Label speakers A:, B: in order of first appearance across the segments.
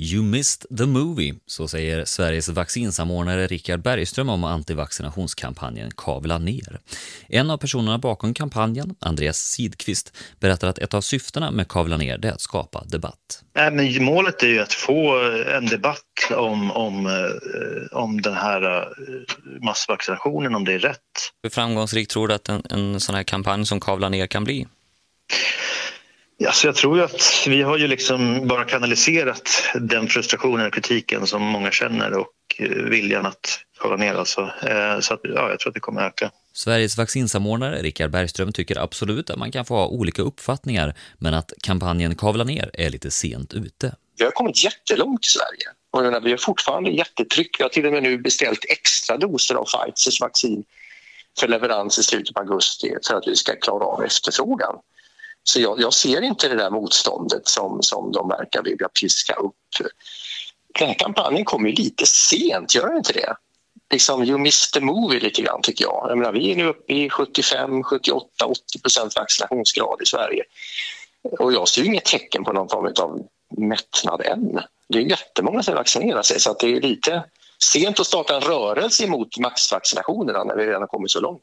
A: You missed the movie, så säger Sveriges vaccinsamordnare Richard Bergström om antivaccinationskampanjen Kavla ner. En av personerna bakom kampanjen, Andreas Sidqvist, berättar att ett av syftena med Kavla ner är att skapa debatt.
B: Nej, men målet är ju att få en debatt om, om, eh, om den här eh, massvaccinationen, om det är rätt.
A: Hur framgångsrik tror du att en, en sån här kampanj som Kavla ner kan bli?
B: Ja, så jag tror ju att vi har ju liksom bara kanaliserat den frustrationen och kritiken som många känner och eh, viljan att hålla ner alltså. Eh, så att, ja, jag tror att det kommer öka.
A: Sveriges vaccinsamordnare Richard Bergström tycker absolut att man kan få ha olika uppfattningar, men att kampanjen Kavla ner är lite sent ute.
C: Vi har kommit jättelångt i Sverige och vi har fortfarande jättetryck. Vi har till och med nu beställt extra doser av Pfizers vaccin för leverans i slutet på augusti för att vi ska klara av efterfrågan. Så jag, jag, ser inte det där motståndet som, som de verkar vilja piska upp. Den här kampanjen kommer ju lite sent, gör den inte det? Liksom, you missed the movie lite grann tycker jag. jag menar, vi är nu uppe i 75, 78, 80 procent vaccinationsgrad i Sverige. Och jag ser inget tecken på någon form av mättnad än. Det är jättemånga som vaccinerar sig så att det är lite sent att starta en rörelse mot maxvaccinationerna när vi redan har kommit så långt.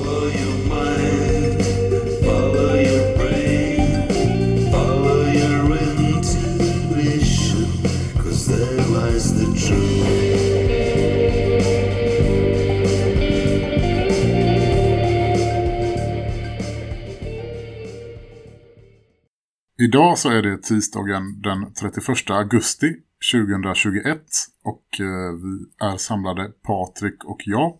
D: Idag så är det tisdagen den 31 augusti 2021 och eh, vi är samlade Patrik och jag.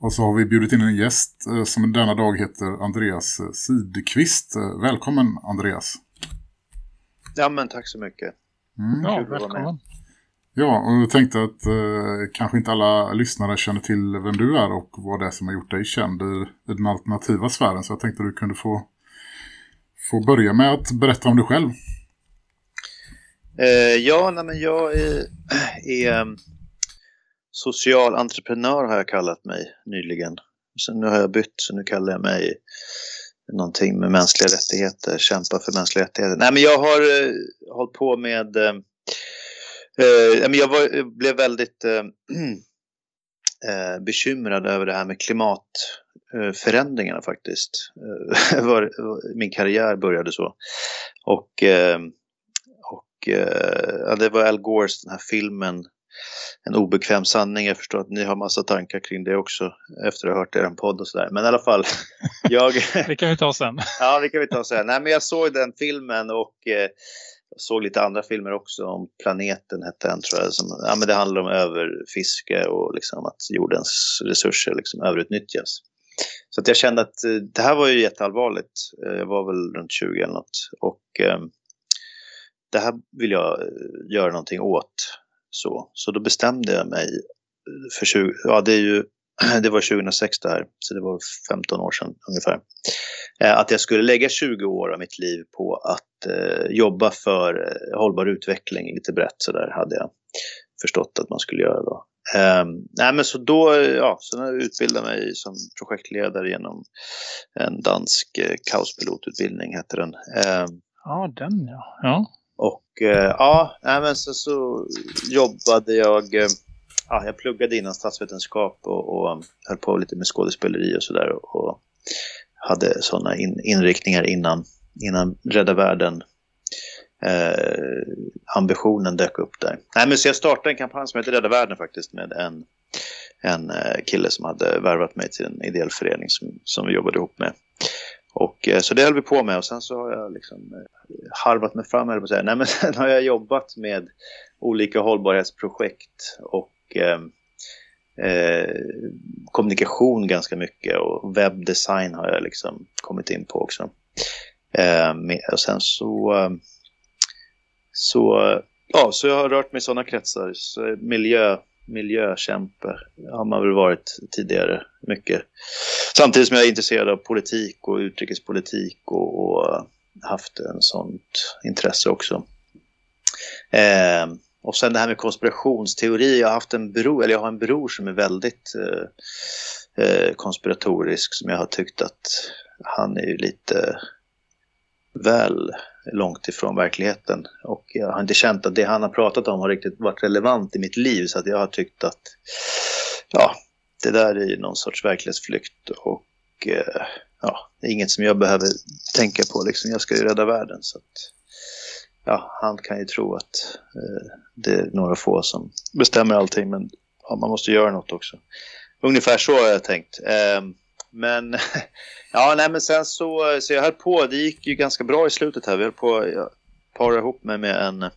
D: Och så har vi bjudit in en gäst eh, som denna dag heter Andreas Sidqvist. Eh, välkommen Andreas.
B: Ja men tack så mycket.
E: Mm. Ja, välkommen.
D: Ja, och jag tänkte att eh, kanske inte alla lyssnare känner till vem du är och vad det är som har gjort dig känd i, i den alternativa sfären. Så jag tänkte att du kunde få Får börja med att berätta om dig själv.
B: Eh, ja, nej, men jag är, är ehm, social entreprenör har jag kallat mig nyligen. Så nu har jag bytt så nu kallar jag mig någonting med mänskliga rättigheter, kämpa för mänskliga rättigheter. Nej men jag har eh, hållit på med, ehm, Eh, uh, jag var, eh, blev väldigt ehm, eh, bekymrad över det här med klimat förändringarna faktiskt. Eh, min karriär började så. Och, eh, och ja, det var Al Gores, den här filmen En obekväm sanning. Jag förstår att ni har massa tankar kring det också efter att ha hört er podd och sådär. Men i alla fall. Jag...
E: det kan vi ta sen.
B: ja, det kan vi ta sen. Nej, men jag såg den filmen och såg lite andra filmer också om planeten hette den tror jag. Som, ja, men det handlar om överfiske och liksom att jordens resurser liksom överutnyttjas. Så att jag kände att eh, det här var ju jätteallvarligt. Eh, jag var väl runt 20 eller något. Och ehm, det här vill jag eh, göra någonting åt. Så, så då bestämde jag mig för 20, ja det är ju, det var 2006 det här, så det var 15 år sedan ungefär. att jag skulle lägga 20 år av mitt liv på att eh, jobba för hållbar utveckling lite brett sådär hade jag förstått att man skulle göra då. Um, nej, men så då ja, så jag utbildade mig som projektledare genom en dansk eh, kaospilotutbildning heter den. Um,
E: ja, den ja. ja.
B: Och eh, ja, nej, men så, så jobbade jag, eh, ja, jag pluggade innan statsvetenskap och, och höll på lite med skådespeleri och sådär. Och hade sådana in, inriktningar innan, innan Rädda Världen eh, ambitionen dök upp där. Nej, men så jag startade en kampanj som heter Rädda Världen faktiskt med en, en eh, kille som hade värvat mig till en ideell förening som, som vi jobbade ihop med. Och, eh, så det höll vi på med och sen så har jag liksom eh, harvat mig fram, eller på säga. Nej, men sen har jag jobbat med olika hållbarhetsprojekt och eh, eh, kommunikation ganska mycket och webbdesign har jag liksom kommit in på också. Eh, och sen så ehm, så, ja, så jag har rört mig i sådana kretsar. Så miljö, miljökämpe har man väl varit tidigare mycket. Samtidigt som jag är intresserad av politik och utrikespolitik och, och haft en sånt intresse också. Eh, och sen det här med konspirationsteori. Jag har haft en bror, eller jag har en bror som är väldigt eh, eh, konspiratorisk som jag har tyckt att han är ju lite väl långt ifrån verkligheten. Och jag har inte känt att det han har pratat om har riktigt varit relevant i mitt liv. Så att jag har tyckt att ja, det där är någon sorts verklighetsflykt. Och eh, ja, det är inget som jag behöver tänka på. Liksom. Jag ska ju rädda världen. Så att, ja, han kan ju tro att eh, det är några få som bestämmer allting. Men ja, man måste göra något också. Ungefär så har jag tänkt. Eh, men ja, nej, men sen så, så jag höll på. Det gick ju ganska bra i slutet här. Vi höll på jag parade ihop mig med en,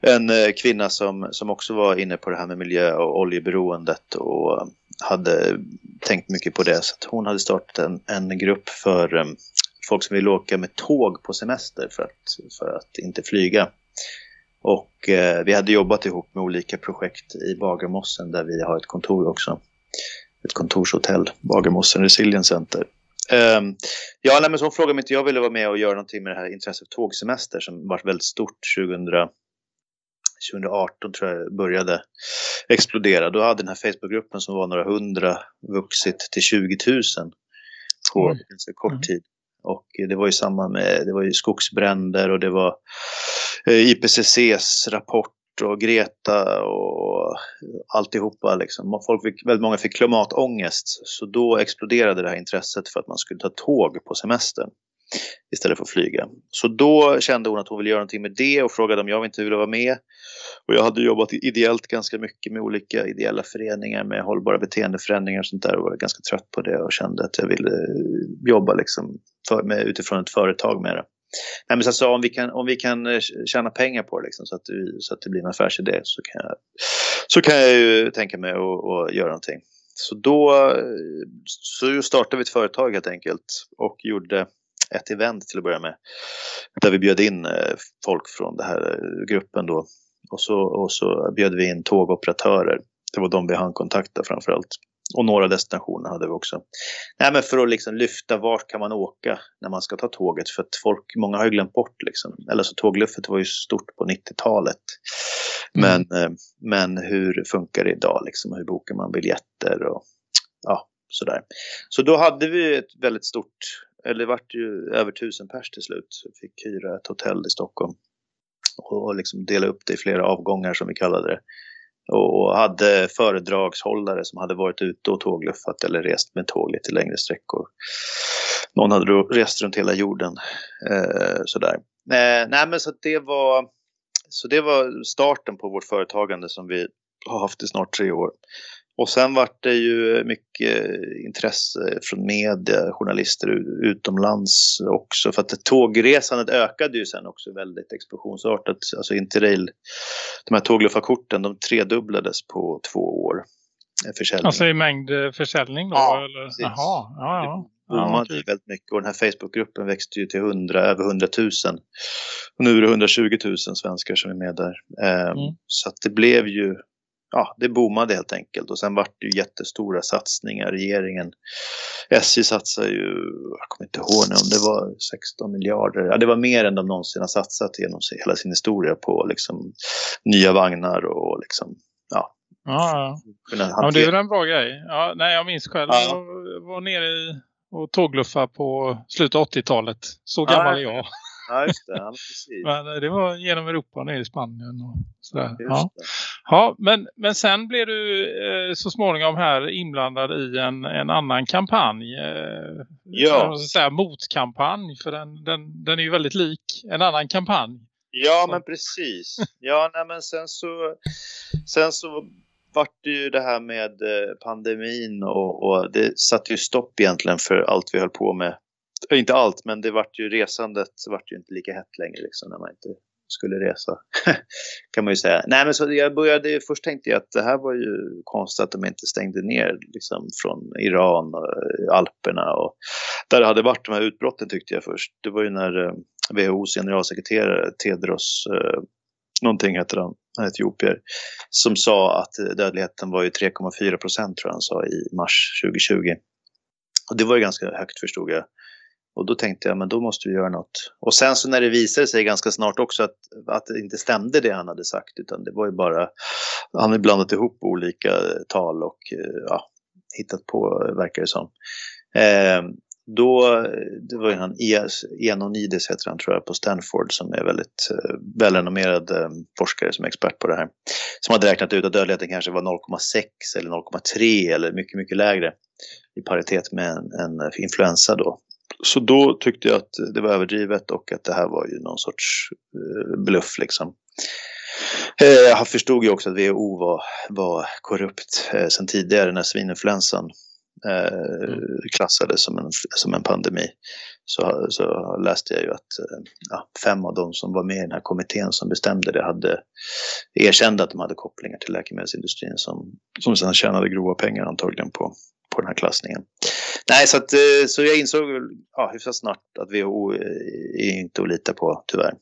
B: en eh, kvinna som, som också var inne på det här med miljö och oljeberoendet och eh, hade tänkt mycket på det. Så hon hade startat en, en grupp för um, folk som vill åka med tåg på semester för att, för att inte flyga. Och eh, vi hade jobbat ihop med olika projekt i Bagarmossen där vi har ett kontor också ett kontorshotell, Bagarmossen Resilience Center. Um, ja, nej, men så hon frågade om inte jag ville vara med och göra någonting med det här intresset för tågsemester som var väldigt stort 2000, 2018 tror jag började explodera. Då hade den här Facebookgruppen som var några hundra vuxit till 20 000 på mm. ganska kort mm. tid. Och det var ju samma med det var ju skogsbränder och det var eh, IPCCs rapport och Greta och alltihopa. Liksom. Folk fick, väldigt många fick klimatångest. Så då exploderade det här intresset för att man skulle ta tåg på semestern istället för att flyga. Så då kände hon att hon ville göra någonting med det och frågade om jag inte ville vara med. Och jag hade jobbat ideellt ganska mycket med olika ideella föreningar med hållbara beteendeförändringar och sånt där och var ganska trött på det och kände att jag ville jobba liksom för, med, utifrån ett företag med det. Nej, men så alltså, om, vi kan, om vi kan eh, tjäna pengar på det liksom, så, att, så att det blir en affärsidé så kan jag, så kan jag ju tänka mig att göra någonting. Så då så startade vi ett företag helt enkelt och gjorde ett event till att börja med. Där vi bjöd in eh, folk från den här eh, gruppen då. Och så, och så bjöd vi in tågoperatörer. Det var de vi hann kontakta framförallt. Och några destinationer hade vi också. Nej, men för att liksom lyfta vart kan man åka när man ska ta tåget. För att folk, många har ju glömt bort liksom. Eller så tågluffet var ju stort på 90-talet. Men, mm. Men hur funkar det idag liksom? Hur bokar man biljetter och ja, sådär. Så då hade vi ett väldigt stort, eller det vart ju över tusen pers till slut. Vi fick hyra ett hotell i Stockholm. Och liksom dela upp det i flera avgångar som vi kallade det och hade föredragshållare som hade varit ute och tågluffat eller rest med tåg lite längre sträckor. Någon hade rest runt hela jorden. Eh, sådär. Eh, nej, men så det var så det var starten på vårt företagande som vi har haft i snart tre år. Och sen vart det ju mycket intresse från media, journalister utomlands också. För att tågresandet ökade ju sen också väldigt explosionsartat. Alltså Interrail, de här tågluffarkorten, de tredubblades på två år.
E: Försäljning. Alltså i mängd eh, försäljning då?
B: Ja,
E: eller?
B: precis. Jaha, ja, ja. Det boomade ja, väldigt mycket och den här Facebookgruppen växte ju till 100, över 100 000. Och nu är det 120 000 svenskar som är med där. Um, mm. Så att det blev ju ja, det boomade helt enkelt. Och sen vart det ju jättestora satsningar. Regeringen, SJ satsade ju, jag kommer inte ihåg nu om det var 16 miljarder. Ja, det var mer än de någonsin har satsat genom hela sin historia på liksom nya vagnar och liksom, ja.
E: Ja, ja. ja det är väl en bra grej. Ja, nej, jag minns själv. Ja. Jag var nere i och tågluffa på slutet av 80-talet. Så gammal är jag.
B: Ja, just det. Ja, precis.
E: men eh, det var genom Europa ner i Spanien och sådär. Ja. ja, men, men sen blev du eh, så småningom här inblandad i en, en annan kampanj. Eh, ja. Säga, motkampanj, för den, den, den är ju väldigt lik en annan kampanj.
B: Ja, men precis. Ja, nej, men sen så, sen så vart det ju det här med eh, pandemin och, och det satte ju stopp egentligen för allt vi höll på med Eh, inte allt, men det vart ju resandet vart ju inte lika hett längre liksom när man inte skulle resa. kan man ju säga. Nej men så jag började, först tänkte jag att det här var ju konstigt att de inte stängde ner liksom från Iran och eh, Alperna och där det hade varit de här utbrotten tyckte jag först. Det var ju när eh, WHOs generalsekreterare Tedros, eh, någonting heter han, etiopier, som sa att eh, dödligheten var ju 3,4 procent tror jag han sa i mars 2020. Och det var ju ganska högt förstod jag. Och då tänkte jag, men då måste vi göra något. Och sen så när det visade sig ganska snart också att, att det inte stämde det han hade sagt, utan det var ju bara, han hade blandat ihop olika tal och eh, ja, hittat på, eh, verkar det som. Eh, då, det var ju han e- Enonides heter han tror jag på Stanford som är väldigt eh, välrenommerad eh, forskare som är expert på det här. Som hade räknat ut att dödligheten kanske var 0,6 eller 0,3 eller mycket, mycket lägre i paritet med en, en influensa då. Så då tyckte jag att det var överdrivet och att det här var ju någon sorts eh, bluff liksom. Eh, jag förstod ju också att WHO var, var korrupt eh, sedan tidigare när svininfluensan mm. klassades som en, som en pandemi. Så, så läste jag ju att ja, fem av de som var med i den här kommittén som bestämde det hade erkände att de hade kopplingar till läkemedelsindustrin som, som sedan tjänade grova pengar antagligen på, på den här klassningen. Nej, så, att, så jag insåg ja, hyfsat snart att WHO är inte att lita på tyvärr.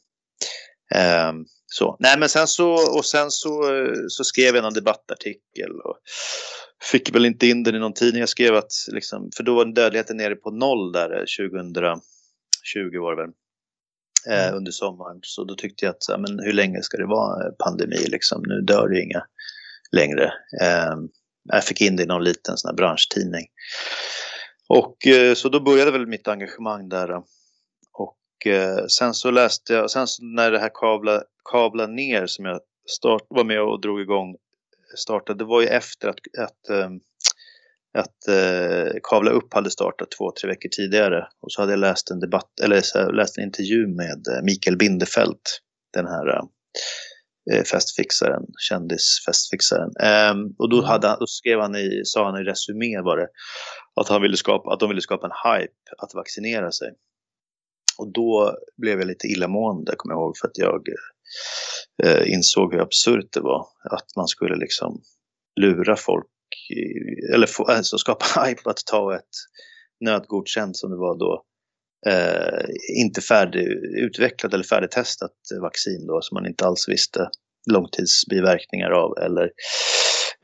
B: Um, så. Nej, men sen så, och sen så, så skrev jag en debattartikel och fick väl inte in den i någon tidning. Jag skrev att, liksom, för då var dödligheten nere på noll där 2020 var det väl. Eh, mm. under sommaren. Så då tyckte jag att ja, men hur länge ska det vara pandemi liksom? Nu dör det inga längre. Eh, jag fick in det i någon liten sån här branschtidning. Och eh, så då började väl mitt engagemang där. Och eh, sen så läste jag, sen så när det här kavla, kabla ner som jag start, var med och drog igång startade, det var ju efter att, att, ehm, att, uh, Kavla upp hade startat två, tre veckor tidigare. Och så hade jag läst en debatt, eller läst en intervju med eh, Mikael Bindefeld, den här festfixaren, kändisfestfixaren. Um, och då, mm. hade, då skrev han i, sa han i resumé var det, att, han ville skapa, att de ville skapa en hype att vaccinera sig. Och då blev jag lite illamående, kommer jag ihåg, för att jag eh, insåg hur absurt det var. Att man skulle liksom lura folk, eller få, alltså skapa hype att ta ett nödgodkänt som det var då, eh, inte färdigutvecklat eller färdigtestat vaccin då, som man inte alls visste långtidsbiverkningar av eller,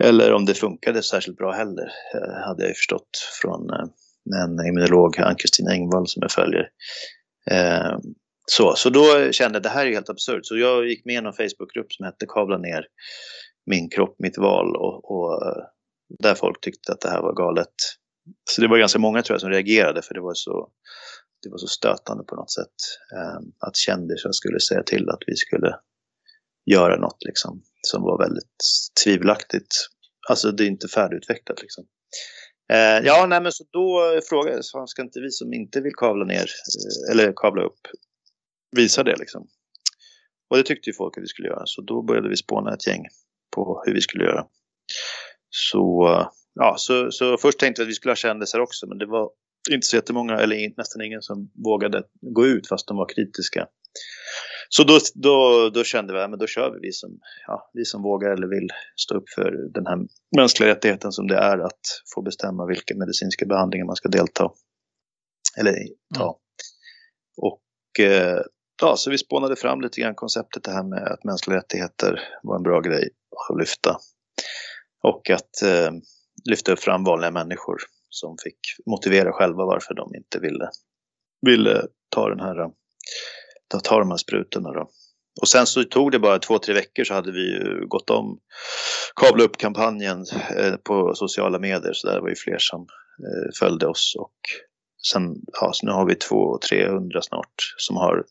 B: eller om det funkade särskilt bra heller, eh, hade jag ju förstått från eh, en immunolog, Ann-Kristin Engvall, som jag följer. Eh, så, så då kände jag att det här är helt absurt. Så jag gick med i en Facebookgrupp som hette Kavla ner min kropp, mitt val och, och, där folk tyckte att det här var galet. Så det var ganska många tror jag som reagerade för det var så, det var så stötande på något sätt att kändisar skulle säga till att vi skulle göra något liksom, som var väldigt tvivelaktigt. Alltså det är inte färdigutvecklat liksom. Eh, ja, nej, men så då frågade jag, ska inte vi som inte vill kavla ner eh, eller kavla upp visa det liksom? Och det tyckte ju folk att vi skulle göra, så då började vi spåna ett gäng på hur vi skulle göra. Så, ja, så, så först tänkte vi att vi skulle ha kändisar också, men det var inte så jättemånga, eller nästan ingen som vågade gå ut fast de var kritiska. Så då, då, då kände vi att då kör vi, vi som, ja, vi som vågar eller vill stå upp för den här mänskliga rättigheten som det är att få bestämma vilka medicinska behandlingar man ska delta eller ta. Mm. Och eh, ja, så vi spånade fram lite grann konceptet det här med att mänskliga rättigheter var en bra grej att lyfta. Och att eh, lyfta upp fram vanliga människor som fick motivera själva varför de inte ville, ville ta den här ta de här sprutorna då. Och sen så tog det bara två, tre veckor så hade vi ju gått om kabla upp kampanjen eh, på sociala medier så där var ju fler som eh, följde oss och sen, ja, så nu har vi 200-300 snart som har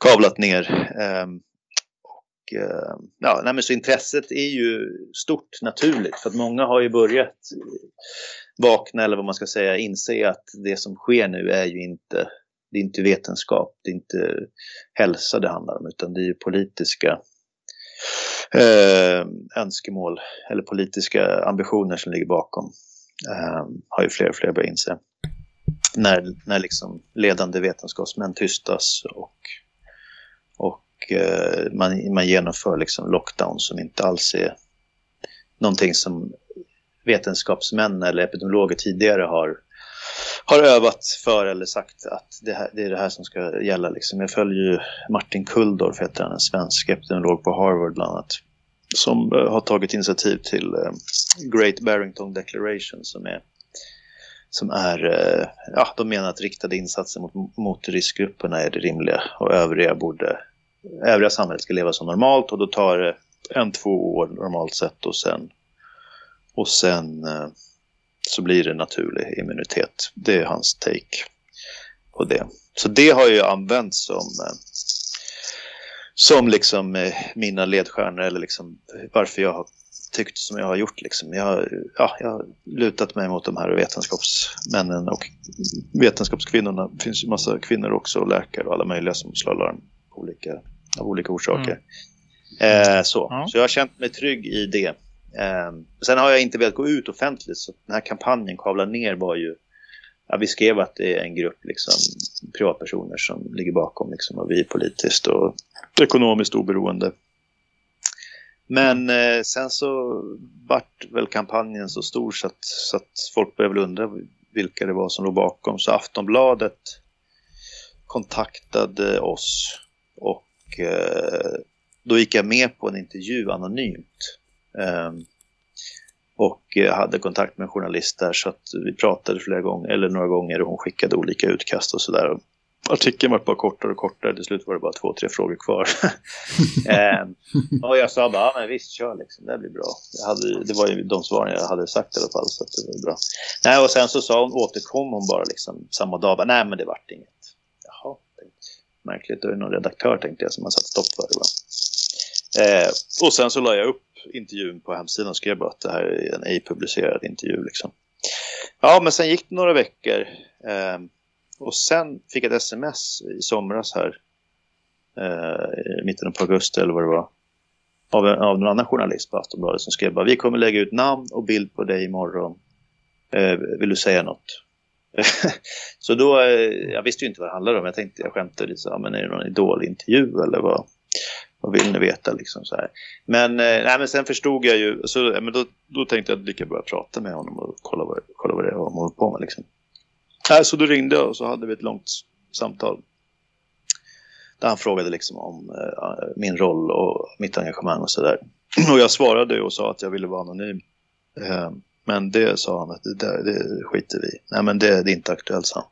B: kablat ner. Eh, och eh, ja, nej, men så intresset är ju stort naturligt för att många har ju börjat vakna eller vad man ska säga, inse att det som sker nu är ju inte det är inte vetenskap, det är inte hälsa det handlar om, utan det är politiska eh, önskemål eller politiska ambitioner som ligger bakom. Eh, har ju fler och fler börjat inse. När, när liksom ledande vetenskapsmän tystas och, och eh, man, man genomför liksom lockdown som inte alls är någonting som vetenskapsmän eller epidemiologer tidigare har har övat för eller sagt att det, här, det är det här som ska gälla. Liksom. Jag följer ju Martin Kulldorf, heter han, en svensk epidemiolog på Harvard bland annat. som uh, har tagit initiativ till uh, Great Barrington Declaration som är som är, uh, ja, de menar att riktade insatser mot, mot riskgrupperna är det rimliga och övriga borde, övriga samhället ska leva som normalt och då tar det en, två år normalt sett och sen och sen så blir det naturlig immunitet. Det är hans take på det. Så det har ju använts som som liksom eh, mina ledstjärnor eller liksom varför jag har tyckt som jag har gjort. Liksom. Jag, ja, jag har lutat mig mot de här vetenskapsmännen och vetenskapskvinnorna. Det finns ju massa kvinnor också och läkare och alla möjliga som slår larm olika, av olika orsaker. Mm. Eh, så. Ja. så jag har känt mig trygg i det. Eh, sen har jag inte velat gå ut offentligt så den här kampanjen Kavla ner var ju ja, vi skrev att det är en grupp liksom, privatpersoner som ligger bakom liksom, och vi är politiskt och ekonomiskt oberoende. Men eh, sen så vart väl kampanjen så stor så att, så att folk började undra vilka det var som låg bakom. Så Aftonbladet kontaktade oss och eh, då gick jag med på en intervju anonymt. Ehm, och hade kontakt med en journalist där så att vi pratade flera gånger, eller några gånger och hon skickade olika utkast och sådär. Artikeln var bara kortare och kortare, till slut var det bara två, tre frågor kvar. Ehm, och jag sa bara, ja men visst kör liksom, det blir bra. Jag hade, det var ju de svaren jag hade sagt i alla fall, så det var bra. Nej, och sen så sa hon, återkom hon bara liksom samma dag, bara, nej men det vart inget. Jaha, märkligt, då är det någon redaktör tänkte jag som har satt stopp för det. Eh, och sen så la jag upp intervjun på hemsidan och skrev bara att det här är en ej publicerad intervju. Liksom. Ja, men sen gick det några veckor eh, och sen fick jag ett sms i somras här eh, i mitten på augusti eller vad det var av, av någon annan journalist på Aftonbladet som skrev bara vi kommer lägga ut namn och bild på dig imorgon. Eh, vill du säga något? så då, eh, jag visste ju inte vad det handlade om. Jag tänkte, jag skämtade lite så men är det någon idolintervju eller vad? Vad vill ni veta liksom så här. Men, eh, nej, men sen förstod jag ju, så, eh, men då, då tänkte jag att lika börja prata med honom och kolla vad, kolla vad det är han håller på med liksom. Äh, så då ringde jag och så hade vi ett långt samtal. Där han frågade liksom om uh, min roll och mitt engagemang och sådär. Och jag svarade och sa att jag ville vara anonym. Uh, men det sa han att det, där, det skiter vi Nej men det, det är inte aktuellt sa han.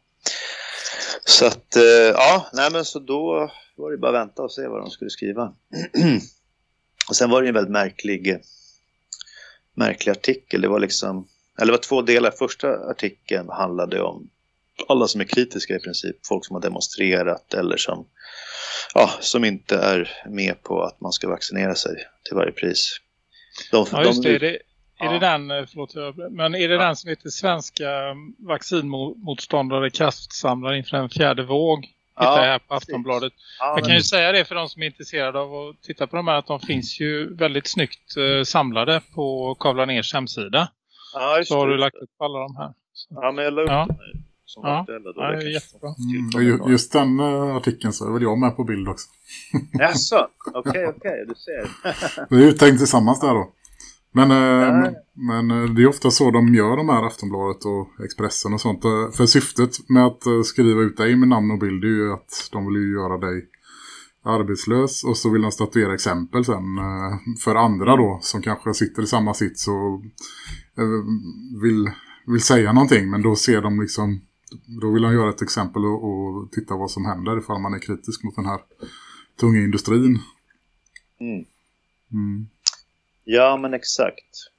B: Så att, uh, ja, nej men så då var det bara att vänta och se vad de skulle skriva. och sen var det en väldigt märklig, märklig artikel. Det var liksom, eller det var två delar. Första artikeln handlade om alla som är kritiska i princip. Folk som har demonstrerat eller som, ja, som inte är med på att man ska vaccinera sig till varje pris.
E: De, ja, just det. De, är ja. det den, eh, förlåt, men är det ja. den som heter Svenska vaccinmotståndare kraftsamlar inför en fjärde våg? Hittar jag här på Aftonbladet. Ja, jag kan ju säga det för de som är intresserade av att titta på de här att de finns ju väldigt snyggt eh, samlade på Kavla Ners hemsida. Ja, så har du lagt upp alla de här. Så.
B: Ja, men jag la upp ja. som
E: ja. aktuella då. Ja, det är jättebra.
D: Mm, just den uh, artikeln så är väl jag med på bild också.
B: Jaså? Okej, okej, du ser.
D: Vi är uttänkt tillsammans där då. Men, eh, men eh, det är ofta så de gör de här Aftonbladet och Expressen och sånt. Eh, för syftet med att skriva ut dig med namn och bild är ju att de vill ju göra dig arbetslös och så vill de statuera exempel sen för andra då som kanske sitter i samma sits och vill, vill säga någonting men då ser de liksom då vill de göra ett exempel och, och titta vad som händer ifall man är kritisk mot den här tunga industrin. Mm.
B: Mm. Ja, men exakt.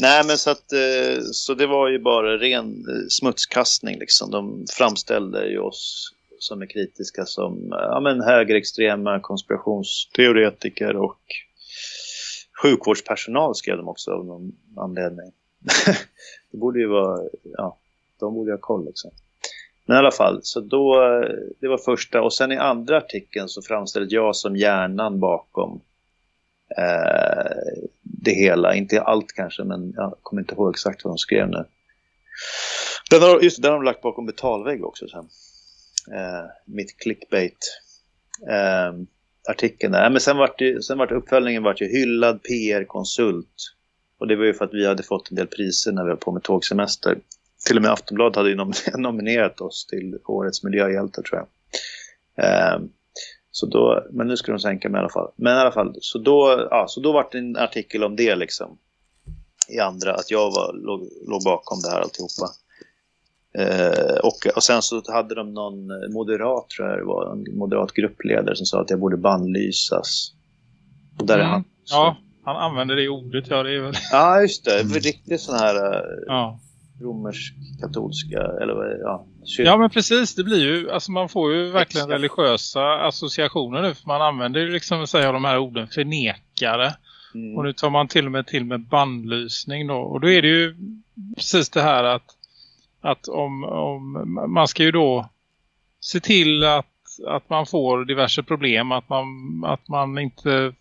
B: Nej, men så att eh, så det var ju bara ren eh, smutskastning liksom. De framställde ju oss som är kritiska som eh, ja, men högerextrema konspirationsteoretiker och sjukvårdspersonal skrev de också av någon anledning. det borde ju vara, ja, de borde ha koll liksom. Men i alla fall, så då, det var första och sen i andra artikeln så framställde jag som hjärnan bakom eh, det hela. Inte allt kanske, men jag kommer inte ihåg exakt vad de skrev nu. Den har, just den har de lagt bakom betalvägg också sen. Eh, mitt clickbait. Eh, artikeln där. Men sen vart, det, sen vart uppföljningen vart ju hyllad PR-konsult. Och det var ju för att vi hade fått en del priser när vi var på med tågsemester. Till och med Aftonbladet hade ju nominerat oss till årets miljöhjälte tror jag. Eh, så då, men nu ska de sänka mig i alla fall. Men i alla fall, så då, ja, så då var det en artikel om det liksom. I andra, att jag var, låg, låg bakom det här alltihopa. Eh, och, och sen så hade de någon moderat, tror jag det var, en moderat gruppledare som sa att jag borde bannlysas. Och där mm. är han.
E: Ja, han använder det ordet, ja det är väl...
B: Ja, just det. Riktigt sån här... Eh, ja romersk-katolska eller ja,
E: kyrka. Ja men precis, det blir ju, alltså man får ju verkligen Exakt. religiösa associationer nu för man använder ju liksom säga de här orden förnekare. Mm. Och nu tar man till och med till med bandlysning då. Och då är det ju precis det här att, att om, om man ska ju då se till att, att man får diverse problem. Att man, att man inte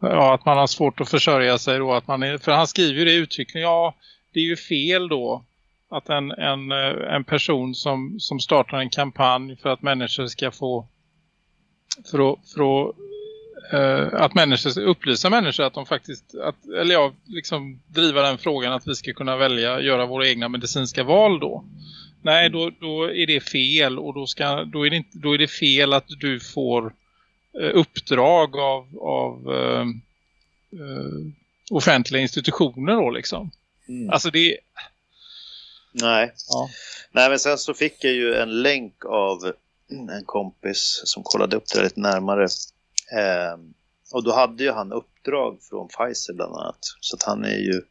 E: ja, att man har svårt att försörja sig då. Att man är, för han skriver ju det uttryckligen, ja det är ju fel då att en, en, eh, en person som, som startar en kampanj för att människor ska få för att, för att, uh, att människor ska upplysa människor att de faktiskt att, eller ja, liksom driva den frågan att vi ska kunna välja göra våra egna medicinska val då. Nej, då, då är det fel och då, ska, då, är det inte, då är det fel att du får uh, uppdrag av, av uh, offentliga institutioner då liksom. Mm. Alltså det...
B: Nej. Ja. Nej, men sen så fick jag ju en länk av en kompis som kollade upp det lite närmare. Eh, och då hade ju han uppdrag från Pfizer bland annat. Så att han är ju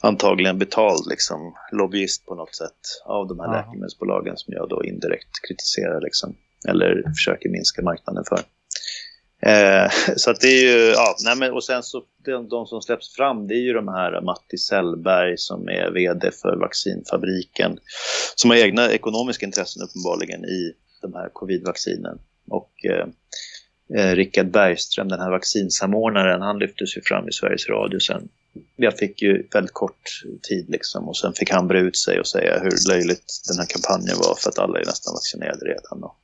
B: antagligen betald liksom lobbyist på något sätt av de här Aha. läkemedelsbolagen som jag då indirekt kritiserar liksom. Eller försöker minska marknaden för. Eh, så att det är ju, ja, nej men, och sen så de, de, som släpps fram det är ju de här eh, Matti Sellberg som är vd för vaccinfabriken som har egna ekonomiska intressen uppenbarligen i de här covid-vaccinen. Och eh, eh, Rickard Bergström, den här vaccinsamordnaren, han lyftes ju fram i Sveriges Radio sen. Jag fick ju väldigt kort tid liksom och sen fick han bre ut sig och säga hur löjligt den här kampanjen var för att alla är nästan vaccinerade redan. Och,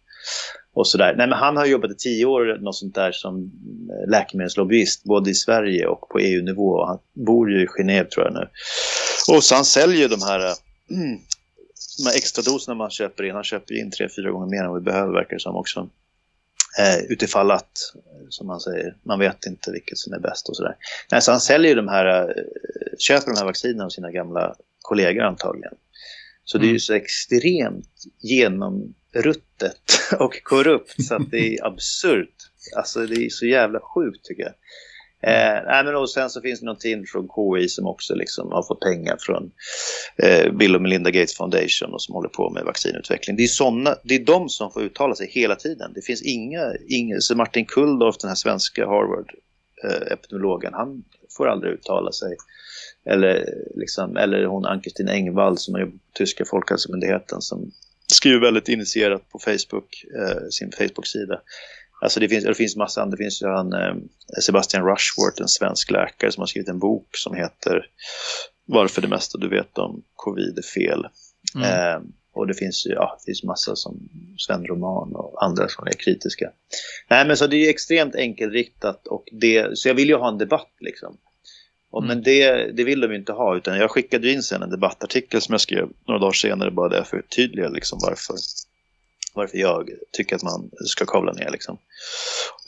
B: och sådär. Nej, men han har jobbat i tio år något sånt där som eh, läkemedelslobbyist både i Sverige och på EU-nivå. Han bor ju i Genève tror jag nu. Och så han säljer de här, mm, de här extra doserna man köper in. Han köper in tre, fyra gånger mer än vi behöver verkar det som också. Eh, utifall att, som man säger, man vet inte vilket som är bäst och sådär. Nej, så han säljer de här, eh, köper de här vaccinerna av sina gamla kollegor antagligen. Så det är ju mm. så extremt genomruttet och korrupt så att det är absurt. Alltså det är så jävla sjukt tycker jag. Eh, nej, men och sen så finns det någonting från KI som också liksom har fått pengar från eh, Bill och Melinda Gates Foundation och som håller på med vaccinutveckling. Det är, såna, det är de som får uttala sig hela tiden. Det finns inga, inga så Martin Kulldorff, den här svenska Harvard-epidemiologen, eh, han får aldrig uttala sig. Eller, liksom, eller hon Ann-Kristin Engvall som är på tyska folkhälsomyndigheten som skriver väldigt initierat på Facebook, eh, sin Facebook-sida. Alltså det finns, det finns massa andra. Det finns ju han eh, Sebastian Rushworth, en svensk läkare som har skrivit en bok som heter Varför det mesta du vet om covid är fel. Mm. Eh, och det finns ju ja, det finns massa som Sven Roman och andra som är kritiska. Nej men så det är extremt enkelriktat och det, så jag vill ju ha en debatt liksom. Och, mm. Men det, det vill de inte ha utan jag skickade in sen en debattartikel som jag skrev några dagar senare bara där för att tydliga liksom varför, varför jag tycker att man ska kavla ner liksom.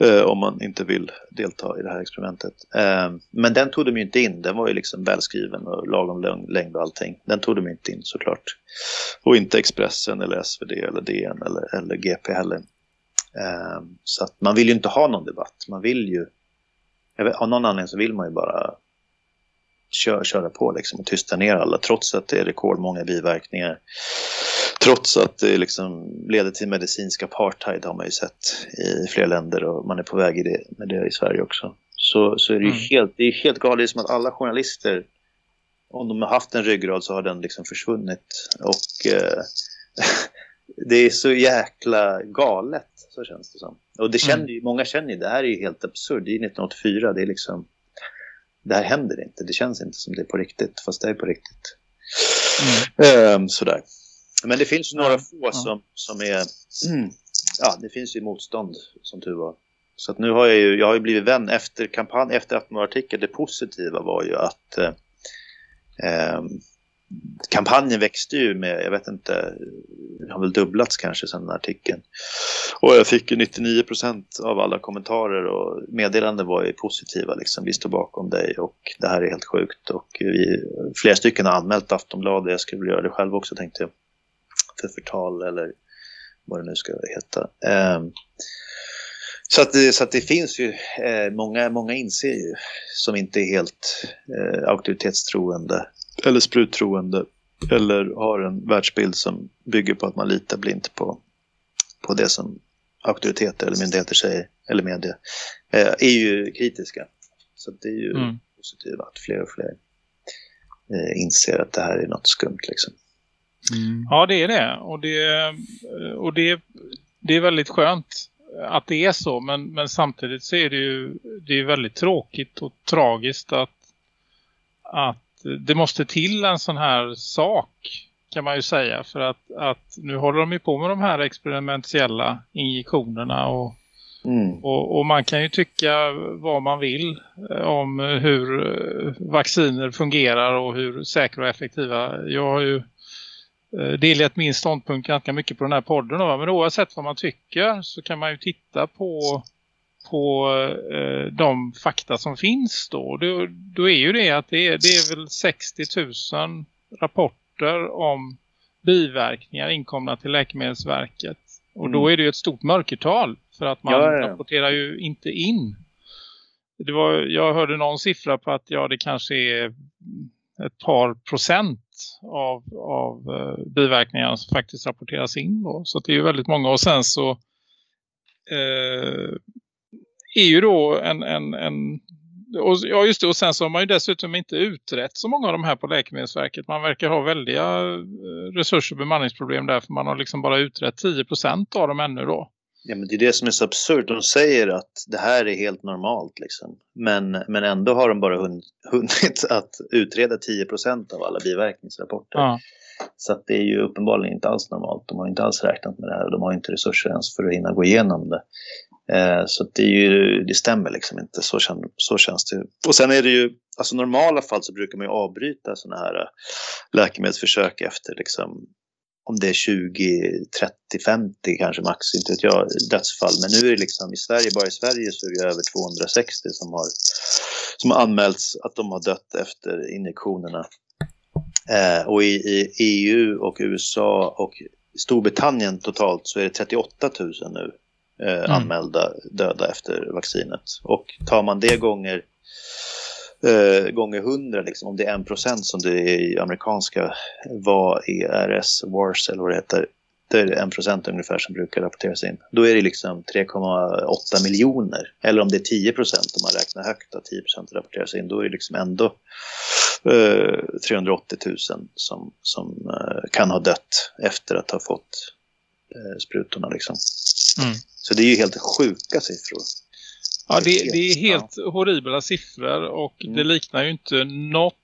B: Eh, om man inte vill delta i det här experimentet. Eh, men den tog de ju inte in, den var ju liksom välskriven och lagom längd och allting. Den tog de inte in såklart. Och inte Expressen eller SvD eller DN eller, eller GP heller. Eh, så att man vill ju inte ha någon debatt, man vill ju av någon anledning så vill man ju bara kör, köra på liksom och tysta ner alla trots att det är rekordmånga biverkningar. Trots att det liksom leder till medicinsk apartheid har man ju sett i flera länder och man är på väg i det, med det i Sverige också. Så, så är det ju mm. helt, det är helt galet, det är som att alla journalister om de har haft en ryggrad så har den liksom försvunnit och eh, det är så jäkla galet så känns det som. Och det känner ju, mm. många känner ju, det här är ju helt absurt, det är 1984, det är liksom det här händer inte. Det känns inte som det är på riktigt, fast det är på riktigt. Mm. Um, sådär. Men det finns ju några få ja. som, som är... Mm, ja, det finns ju motstånd som tur var. Så att nu har jag ju, jag har ju blivit vän efter kampanj, efter att några artikel. Det positiva var ju att eh, ehm, kampanjen växte ju med, jag vet inte, har väl dubblats kanske sedan den artikeln. Och jag fick ju 99% av alla kommentarer och meddelanden var ju positiva. Liksom. Vi står bakom dig och det här är helt sjukt. Och vi, flera stycken har anmält Aftonbladet, jag skulle vilja göra det själv också tänkte jag. För förtal eller vad det nu ska heta. Um, så att, det, så att det finns ju, eh, många, många inser ju, som inte är helt eh, auktoritetstroende eller spruttroende eller har en världsbild som bygger på att man litar blint på, på det som auktoriteter eller myndigheter säger, eller media, eh, är ju kritiska. Så det är ju mm. positivt att fler och fler eh, inser att det här är något skumt liksom.
E: Mm. Ja, det är det. Och, det, och det, det är väldigt skönt att det är så. Men, men samtidigt så är det ju det är väldigt tråkigt och tragiskt att, att det måste till en sån här sak kan man ju säga. För att, att nu håller de ju på med de här experimentella injektionerna och, mm. och, och, man kan ju tycka vad man vill eh, om hur eh, vacciner fungerar och hur säkra och effektiva. Jag har ju eh, delat min ståndpunkt ganska mycket på den här podden. Men oavsett vad man tycker så kan man ju titta på på eh, de fakta som finns då. då. Då är ju det att det är, det är väl 60 000 rapporter om biverkningar inkomna till Läkemedelsverket. Och mm. då är det ju ett stort mörkertal för att man ja, ja. rapporterar ju inte in. Det var, jag hörde någon siffra på att ja, det kanske är ett par procent av, av uh, biverkningarna som faktiskt rapporteras in. Då. Så det är ju väldigt många. Och sen så uh, är ju då en, en, en och, ja just det, och sen så har man ju dessutom inte utrett så många av de här på Läkemedelsverket. Man verkar ha väldiga eh, resurser och bemanningsproblem där för man har liksom bara utrett 10% av dem ännu då.
B: Ja men det är det som är så absurt. De säger att det här är helt normalt liksom. Men, men ändå har de bara hunnit att utreda 10% av alla biverkningsrapporter. Ja. Så att det är ju uppenbarligen inte alls normalt. De har inte alls räknat med det här och de har inte resurser ens för att hinna gå igenom det. Eh, så det, är ju, det stämmer liksom inte, så, kän, så känns det. Och sen är det ju, alltså normala fall så brukar man ju avbryta sådana här eh, läkemedelsförsök efter liksom om det är 20, 30, 50 kanske max, inte vet jag, dödsfall. Men nu är det liksom i Sverige, bara i Sverige så är det över 260 som har, som har anmälts att de har dött efter injektionerna. Eh, och i, i, EU och USA och Storbritannien totalt så är det 38 000 nu eh, mm. anmälda döda efter vaccinet. Och tar man det gånger eh, gånger 100, liksom, om det är en procent som det är i amerikanska vad ERS, WARS eller vad det heter, det är en procent ungefär som brukar rapporteras in. Då är det liksom 3,8 miljoner. Eller om det är 10 procent, om man räknar högt att 10 procent rapporteras in, då är det liksom ändå eh, 380 000 som, som eh, kan ha dött efter att ha fått eh, sprutorna. Liksom. Mm. Så det är ju helt sjuka siffror.
E: Ja, det, det är helt ja. horribla siffror och mm. det liknar ju inte något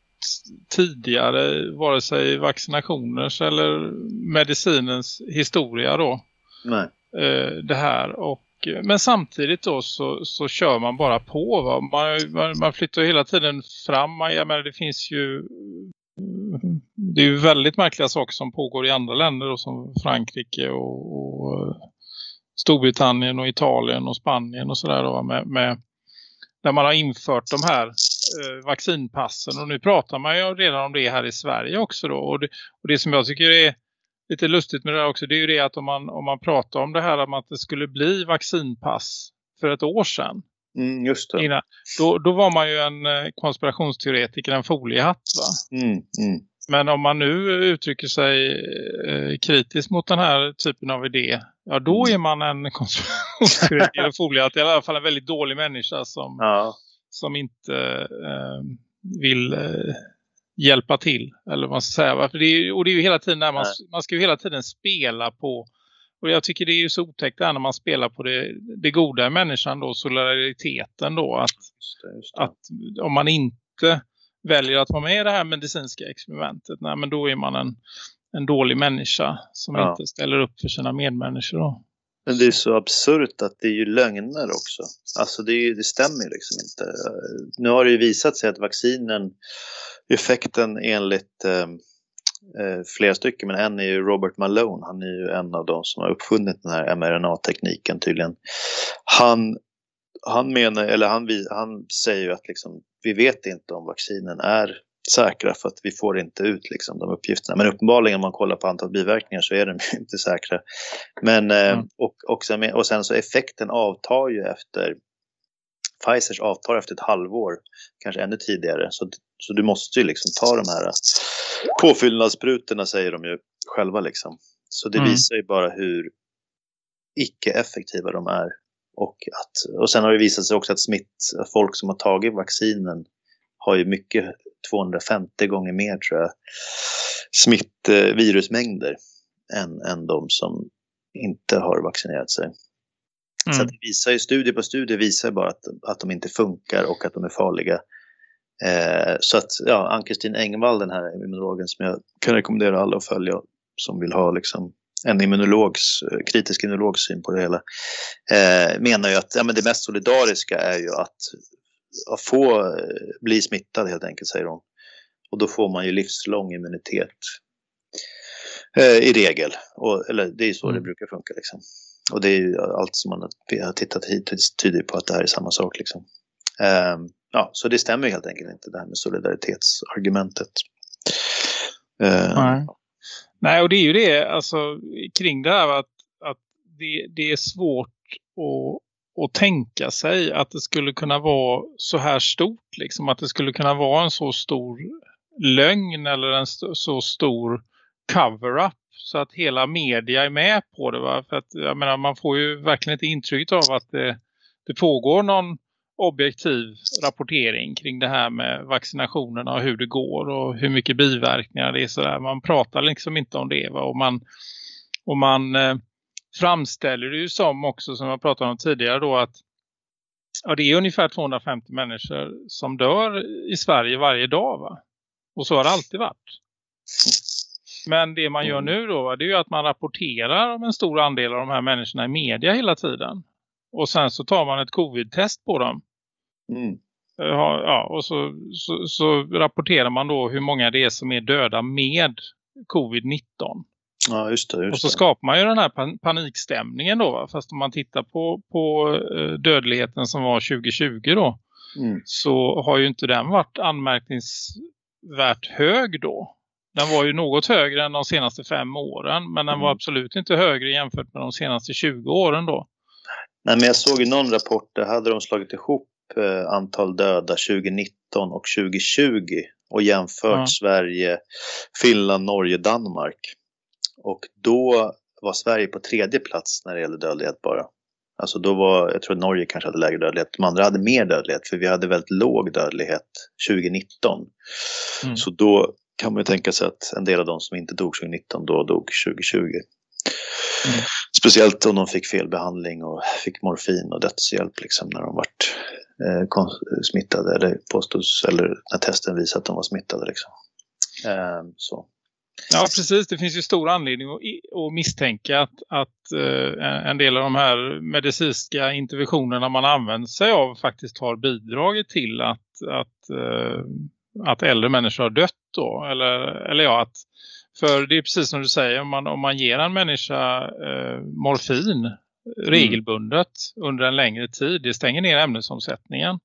E: tidigare, vare sig vaccinationers eller medicinens historia då.
B: Nej.
E: Eh, det här och men samtidigt då så, så kör man bara på. Va? Man, man, man flyttar hela tiden fram. Jag menar, det finns ju det är ju väldigt märkliga saker som pågår i andra länder då, som Frankrike och, och Storbritannien och Italien och Spanien och sådär med, med där man har infört de här eh, vaccinpassen och nu pratar man ju redan om det här i Sverige också då och det, och det som jag tycker är lite lustigt med det här också det är ju det att om man, om man pratar om det här om att det skulle bli vaccinpass för ett år sedan
B: Mm, just det.
E: Innan, då, då var man ju en eh, konspirationsteoretiker, en foliehatt va?
B: Mm, mm.
E: Men om man nu uttrycker sig eh, kritiskt mot den här typen av idé, ja då mm. är man en konspirationsteoretiker foliehatt. I alla fall en väldigt dålig människa som,
B: ja.
E: som inte eh, vill eh, hjälpa till. Eller vad man ska säga. För det är, och det är ju hela tiden när man, man ska ju hela tiden spela på och jag tycker det är ju så otäckt där när man spelar på det, det goda i människan då, solidariteten då. Att, just det, just det. att om man inte väljer att vara med i det här medicinska experimentet, nej, men då är man en, en dålig människa som ja. inte ställer upp för sina medmänniskor då.
B: Men det är så absurt att det är ju lögner också. Alltså det, är, det stämmer liksom inte. Nu har det ju visat sig att vaccinen, effekten enligt eh, eh, flera stycken, men en är ju Robert Malone. Han är ju en av de som har uppfunnit den här mRNA-tekniken tydligen. Han, han menar, eller han, han säger ju att liksom, vi vet inte om vaccinen är säkra för att vi får inte ut liksom, de uppgifterna. Men uppenbarligen om man kollar på antal biverkningar så är de inte säkra. Men, eh, mm. och, och, sen, och sen så effekten avtar ju efter Pfizers avtar efter ett halvår, kanske ännu tidigare. Så, så du måste ju liksom ta de här påfyllnadssprutorna säger de ju själva liksom. Så det mm. visar ju bara hur icke-effektiva de är. Och, att, och sen har det visat sig också att smitt, folk som har tagit vaccinen har ju mycket, 250 gånger mer tror jag, smitt, eh, virusmängder än, än de som inte har vaccinerat sig. Mm. Så det visar ju, studie på studie visar bara att, att de inte funkar och att de är farliga. Eh, så att, ja, Ann-Kristin Engvall, den här immunologen som jag kan rekommendera alla att följa som vill ha liksom en immunologs, eh, kritisk immunologs syn på det hela, eh, menar ju att ja, men det mest solidariska är ju att, att få eh, bli smittad helt enkelt, säger hon. Och då får man ju livslång immunitet eh, i regel. Och, eller det är ju så mm. det brukar funka liksom. Och det är ju allt som man har tittat hittills tyder på att det här är samma sak. Liksom. Um, ja, så det stämmer helt enkelt inte det här med solidaritetsargumentet.
E: Uh, Nej. Och det är ju det alltså, kring det här att, att det, det är svårt att, att tänka sig att det skulle kunna vara så här stort. Liksom, att det skulle kunna vara en så stor lögn eller en st så stor cover-up så att hela media är med på det. Va? För att jag menar, man får ju verkligen ett intryck av att det, det pågår någon objektiv rapportering kring det här med vaccinationerna och hur det går och hur mycket biverkningar det är sådär. Man pratar liksom inte om det va? och man, och man eh, framställer det ju som också som jag pratade om tidigare då att ja, det är ungefär 250 människor som dör i Sverige varje dag va? Och så har det alltid varit. Men det man gör mm. nu då det är ju att man rapporterar om en stor andel av de här människorna i media hela tiden. Och sen så tar man ett covid-test på dem. Mm. Ja, och så, så, så, rapporterar man då hur många det är som är döda med covid-19.
B: Ja, just det, just
E: och så skapar man ju den här pan panikstämningen då. Va? Fast om man tittar på, på eh, dödligheten som var 2020 då. Mm. Så har ju inte den varit anmärkningsvärt hög då. Den var ju något högre än de senaste fem åren. Men den mm. var absolut inte högre jämfört med de senaste 20 åren då.
B: Nej, men jag såg i någon rapport där hade de slagit ihop eh, antal döda 2019 och 2020 och jämfört ja. Sverige, Finland, Norge, Danmark. Och då var Sverige på tredje plats när det gäller dödlighet bara. Alltså då var, jag tror Norge kanske hade lägre dödlighet. De andra hade mer dödlighet för vi hade väldigt låg dödlighet 2019. Mm. Så då kan man ju tänka sig att en del av de som inte dog 2019 då dog 2020. Mm. Speciellt om de fick felbehandling och fick morfin och dödshjälp liksom när de vart eh, smittade eller påstås eller när testen visade att de var smittade liksom. Eh, så.
E: Ja, precis. Det finns ju stor anledning att, misstänka att, att eh, en del av de här medicinska interventionerna man använder sig av faktiskt har bidragit till att, att eh, att äldre människor har dött då. Eller, eller ja, att, för det är precis som du säger, om man, om man ger en människa eh, morfin mm. regelbundet under en längre tid, det stänger ner ämnesomsättningen.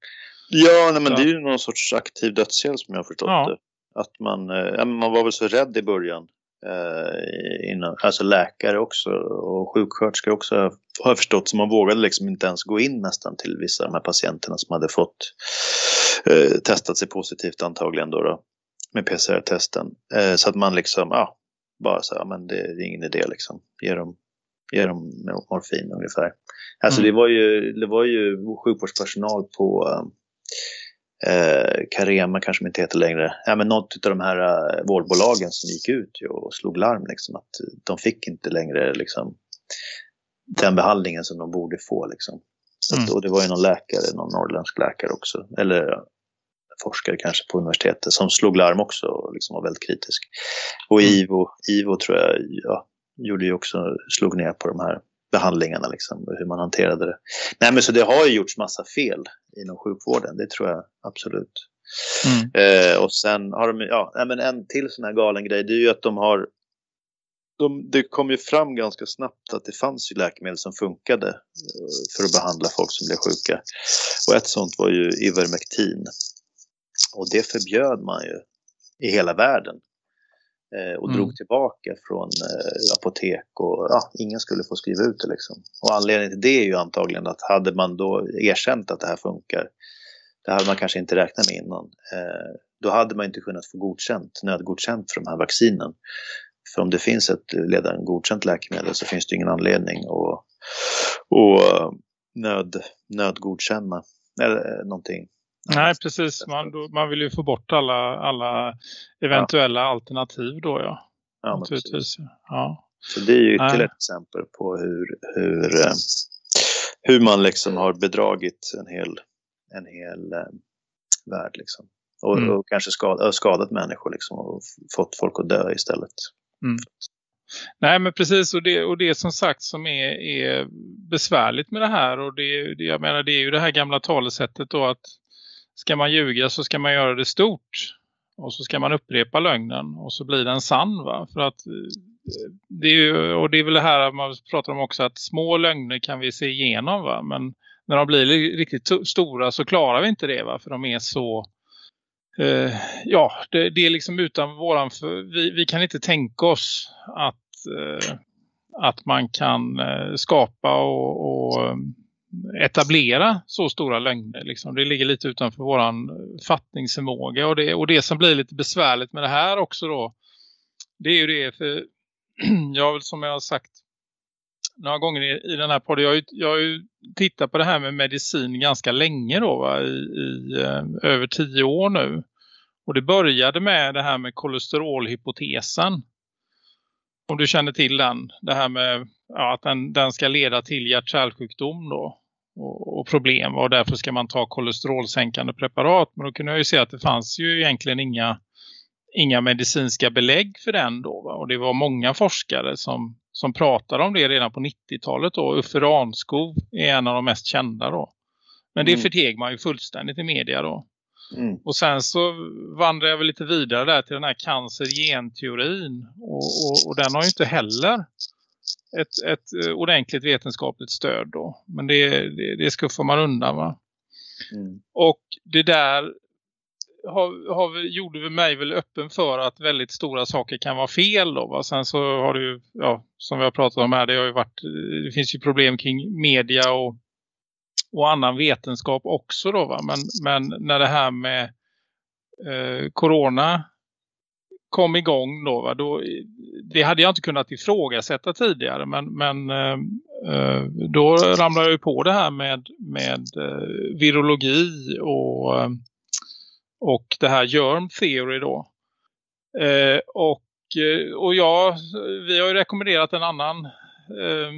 B: Ja, nej, men det är ju någon sorts aktiv dödshjälp som jag har förstått ja. det. Att man, eh, man var väl så rädd i början eh, innan, alltså läkare också och sjuksköterskor också har jag förstått så man vågade liksom inte ens gå in nästan till vissa av de här patienterna som hade fått eh, testat sig positivt antagligen då, då med PCR-testen. Eh, så att man liksom, ja, bara så ja men det är ingen idé liksom. Ge dem, ge dem morfin ungefär. Alltså mm. det var ju, det var ju sjukvårdspersonal på eh, Carema kanske inte heter längre. Ja, men något av de här uh, vårdbolagen som gick ut och slog larm liksom, att de fick inte längre liksom, den behandlingen som de borde få. Liksom. Mm. Att, och det var ju någon läkare, någon norrländsk läkare också, eller forskare kanske på universitetet som slog larm också och liksom var väldigt kritisk. Och mm. IVO, IVO tror jag ja, gjorde ju också, slog ner på de här behandlingarna liksom, hur man hanterade det. Nej men så det har ju gjorts massa fel inom sjukvården, det tror jag absolut. Mm. Eh, och sen har de, ja, men en till sån här galen grej, det är ju att de har de, det kom ju fram ganska snabbt att det fanns ju läkemedel som funkade eh, för att behandla folk som blev sjuka. Och ett sånt var ju Ivermectin. Och det förbjöd man ju i hela världen. Eh, och mm. drog tillbaka från eh, apotek och ja, ingen skulle få skriva ut det liksom. Och anledningen till det är ju antagligen att hade man då erkänt att det här funkar, det hade man kanske inte räknat med innan, eh, då hade man inte kunnat få godkänt, nödgodkänt för de här vaccinen. För om det finns ett redan godkänt läkemedel så finns det ingen anledning att, att nöd, nödgodkänna eller någonting.
E: Nej, precis. Man, då, man vill ju få bort alla, alla eventuella ja. alternativ då, ja. Ja, Naturligtvis. Ja.
B: Så det är ju ytterligare ett exempel på hur, hur, eh, hur man liksom har bedragit en hel, en hel eh, värld liksom. Och, mm. och kanske skad, skadat människor liksom och fått folk att dö istället. Mm.
E: Nej men precis och det, och det som sagt som är, är besvärligt med det här och det, det, jag menar det är ju det här gamla talesättet då att ska man ljuga så ska man göra det stort. Och så ska man upprepa lögnen. Och så blir den sann va? För att eh, det är ju, och det är väl det här man pratar om också att små lögner kan vi se igenom va? Men när de blir riktigt stora så klarar vi inte det va? För de är så eh, ja, det, det, är liksom utan våran, vi, vi kan inte tänka oss att, eh, att man kan eh, skapa och, och, eh, etablera så stora lögner. Liksom. Det ligger lite utanför våran fattningsförmåga och det, och det som blir lite besvärligt med det här också då, det är ju det för jag som jag har sagt några gånger i, i den här podden. Jag har, ju, jag har ju tittat på det här med medicin ganska länge då va? I, i eh, över tio år nu. Och det började med det här med kolesterolhypotesen. Om du känner till den. Det här med ja, att den, den ska leda till hjärt-kärlsjukdom då. Och, och, problem och därför ska man ta kolesterolsänkande preparat. Men då kunde jag ju se att det fanns ju egentligen inga, inga medicinska belägg för den då. Va? Och det var många forskare som som pratade om det redan på 90-talet då. Uffe Ranskov är en av de mest kända då. Men det mm. förteg man ju fullständigt i media då. Mm. Och sen så vandrar jag väl lite vidare där till den här cancer-genteorin. Och, och, och, den har ju inte heller ett, ett eh, ordentligt vetenskapligt stöd då. Men det, det, det skuffar man undan va. Mm. Och det där har, har, gjorde vi mig väl öppen för att väldigt stora saker kan vara fel då. Va? Sen så har det ju, ja, som vi har pratat om här, det har ju varit, det finns ju problem kring media och, och annan vetenskap också då va. Men, men när det här med eh, corona kom igång då va, då, det hade jag inte kunnat ifrågasätta tidigare men, men eh, eh då ramlade jag ju på det här med, med eh, virologi och eh, och det här germ theory då. Eh, och, eh, och ja, vi har ju rekommenderat en annan eh,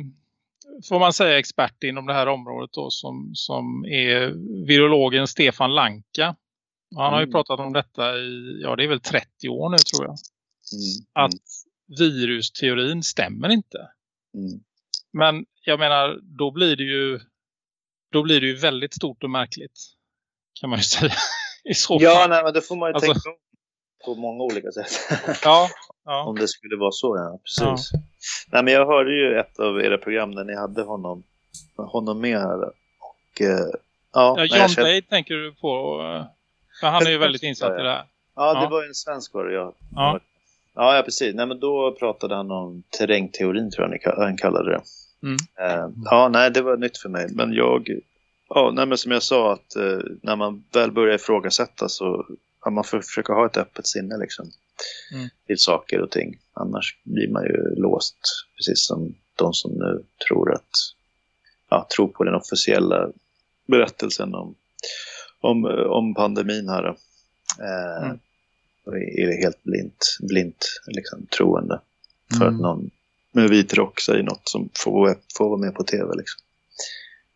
E: får man säga expert inom det här området då som, som är virologen Stefan Lanka. Han har ju mm. pratat om detta i, ja det är väl 30 år nu tror jag. Mm. Att virusteorin stämmer inte. Mm. Men jag menar, då blir det ju då blir det ju väldigt stort och märkligt. Kan man ju säga i så
B: ja, fall. nej, men det får man ju alltså... tänka på många olika sätt.
E: ja, ja.
B: Om det skulle vara så, ja. Precis. Ja. Nej, men jag hörde ju ett av era program när ni hade honom, honom med här. Och, eh, ja,
E: ja, John känner... Blade tänker du på. För han är ju väldigt insatt i det här.
B: Ja, det var ju en svensk var det, ja. Ja. Ja, precis. Nej, men då pratade han om terrängteorin tror jag han kallade det. Mm. Uh, ja, nej, det var nytt för mig. Men jag Ja, nej, men som jag sa att eh, när man väl börjar ifrågasätta så kan man försöka ha ett öppet sinne liksom, mm. till saker och ting. Annars blir man ju låst, precis som de som nu tror att ja, tror på den officiella berättelsen om, om, om pandemin här. Eh, mm. är helt blint, blint liksom, troende för mm. att någon med vit rock säger något som får, får vara med på tv. Liksom.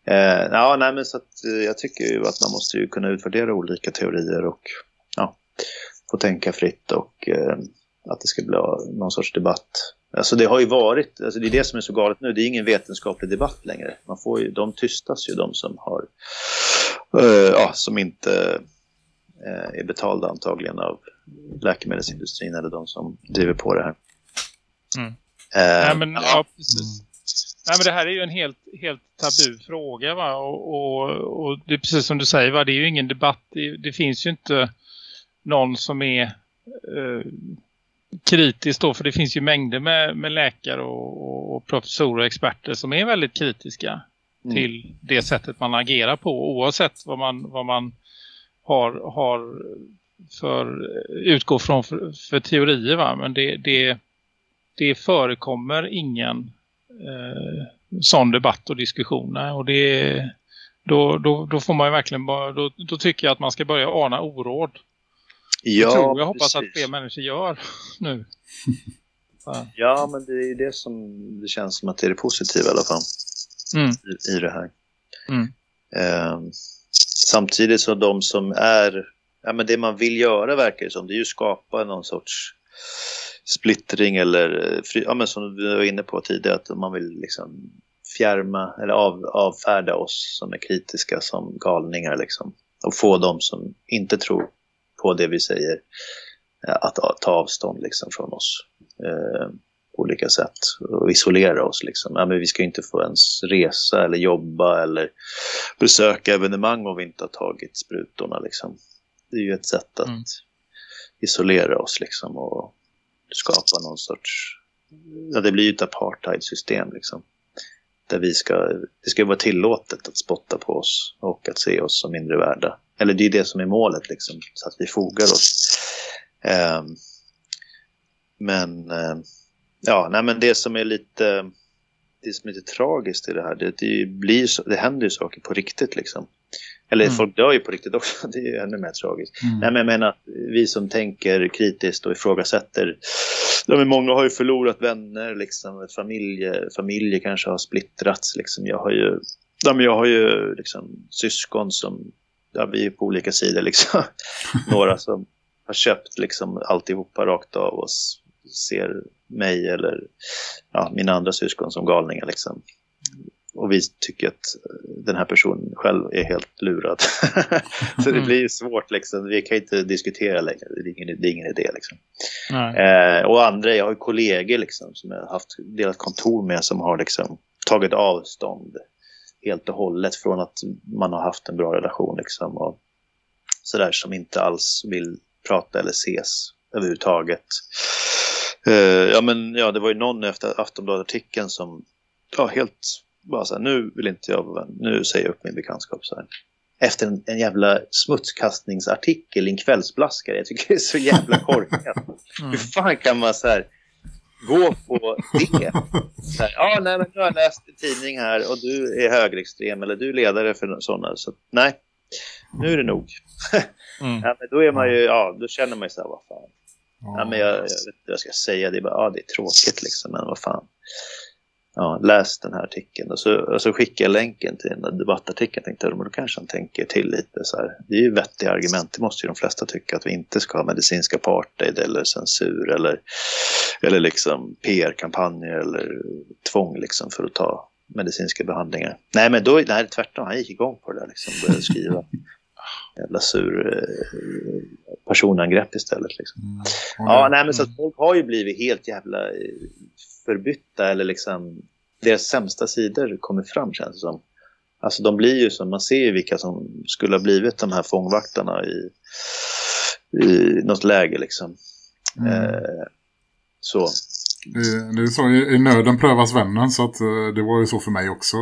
B: Eh, ja, nej, men så att, eh, jag tycker ju att man måste ju kunna utvärdera olika teorier och ja, få tänka fritt och eh, att det ska bli någon sorts debatt. Alltså det har ju varit, alltså det är det som är så galet nu, det är ingen vetenskaplig debatt längre. Man får ju, de tystas ju, de som har, ja, som inte är betalda antagligen av läkemedelsindustrin eller de som driver på det här.
E: Mm. Eh, Nej, men, ja, precis. Nej, men det här är ju en helt, helt tabu fråga va? Och, och, och det är precis som du säger va? det är ju ingen debatt. Det, det finns ju inte någon som är eh, kritisk då. För det finns ju mängder med, med läkare och, och professorer och experter som är väldigt kritiska mm. till det sättet man agerar på. Oavsett vad man, vad man har, har för utgå från för, för teorier va. Men det, det, det förekommer ingen eh, sån debatt och diskussion. Och det, då, då, då får man ju verkligen bara, då, då tycker jag att man ska börja ana oråd. Ja, jag, tror, jag hoppas precis. att fler människor gör nu.
B: ja, men det är ju det som det känns som att det är det positiva i alla fall. Mm. I, I, det här. Mm. Eh, samtidigt så de som är, ja men det man vill göra verkar det som, det är ju skapa någon sorts splittring eller, ja men som vi var inne på tidigare, att man vill liksom fjärma eller av, avfärda oss som är kritiska som galningar liksom. Och få dem som inte tror på det vi säger eh, att ta avstånd liksom från oss eh, på olika sätt och isolera oss liksom. Ja, men vi ska inte få ens resa eller jobba eller besöka evenemang om vi inte har tagit sprutorna liksom. Det är ju ett sätt att mm. isolera oss liksom och skapa någon sorts, ja det blir ju ett apartheidsystem liksom. Där vi ska, det ska vara tillåtet att spotta på oss och att se oss som mindre värda. Eller det är det som är målet liksom, så att vi fogar oss. Eh, men, eh, ja, nej men det som är lite, det som är lite tragiskt i det här, det, det, blir, det händer ju saker på riktigt liksom. Eller mm. folk dör ju på riktigt också, det är ju ännu mer tragiskt. Mm. Nej, men jag menar att vi som tänker kritiskt och ifrågasätter, ja, men många har ju förlorat vänner, liksom, familje, familjer kanske har splittrats. Liksom. Jag har ju, ja, men jag har ju liksom, syskon som, ja, vi på olika sidor liksom. Några som har köpt liksom, alltihopa rakt av och ser mig eller ja, mina andra syskon som galningar. Liksom och vi tycker att den här personen själv är helt lurad. så det blir svårt liksom. Vi kan inte diskutera längre. Det är ingen, det är ingen idé liksom. Eh, och andra, jag har kollegor liksom som jag har haft delat kontor med som har liksom tagit avstånd helt och hållet från att man har haft en bra relation liksom. Och sådär som inte alls vill prata eller ses överhuvudtaget. Eh, ja men ja, det var ju någon efter Aftonbladet-artikeln som ja, helt bara så här, nu vill inte jag nu säger jag upp min bekantskap så här. Efter en, en jävla smutskastningsartikel i en kvällsblaskare. Jag tycker det är så jävla korkat. Mm. Hur fan kan man så här gå på det? Här, ja, nej, men nu har jag läst en tidning här och du är högerextrem eller du är ledare för sådana. Så nej, nu är det nog. Mm. ja, men då är man ju, ja, då känner man ju så här, vad fan. Ja, men jag, jag vet inte vad jag ska säga, det är bara, ja, det är tråkigt liksom, men vad fan ja, läs den här artikeln. Och så, och så skickar jag länken till den där debattartikeln. Tänkte jag, då kanske han tänker till lite. Så här. Det är ju vettiga argument. Det måste ju de flesta tycka att vi inte ska ha medicinska apartheid eller censur eller, eller liksom PR-kampanjer eller tvång liksom för att ta medicinska behandlingar. Nej, men då, nej, tvärtom. Han gick igång på det där. Liksom, började skriva jävla sur eh, personangrepp istället. Liksom. Mm. Ja, nej, men så att folk har ju blivit helt jävla förbytta eller liksom deras sämsta sidor kommer fram känns det som. Alltså de blir ju som, man ser ju vilka som skulle ha blivit de här fångvaktarna i, i något läge liksom. Mm. Eh, så.
D: Det, det, är så, i, i nöden prövas vännen så att eh, det var ju så för mig också.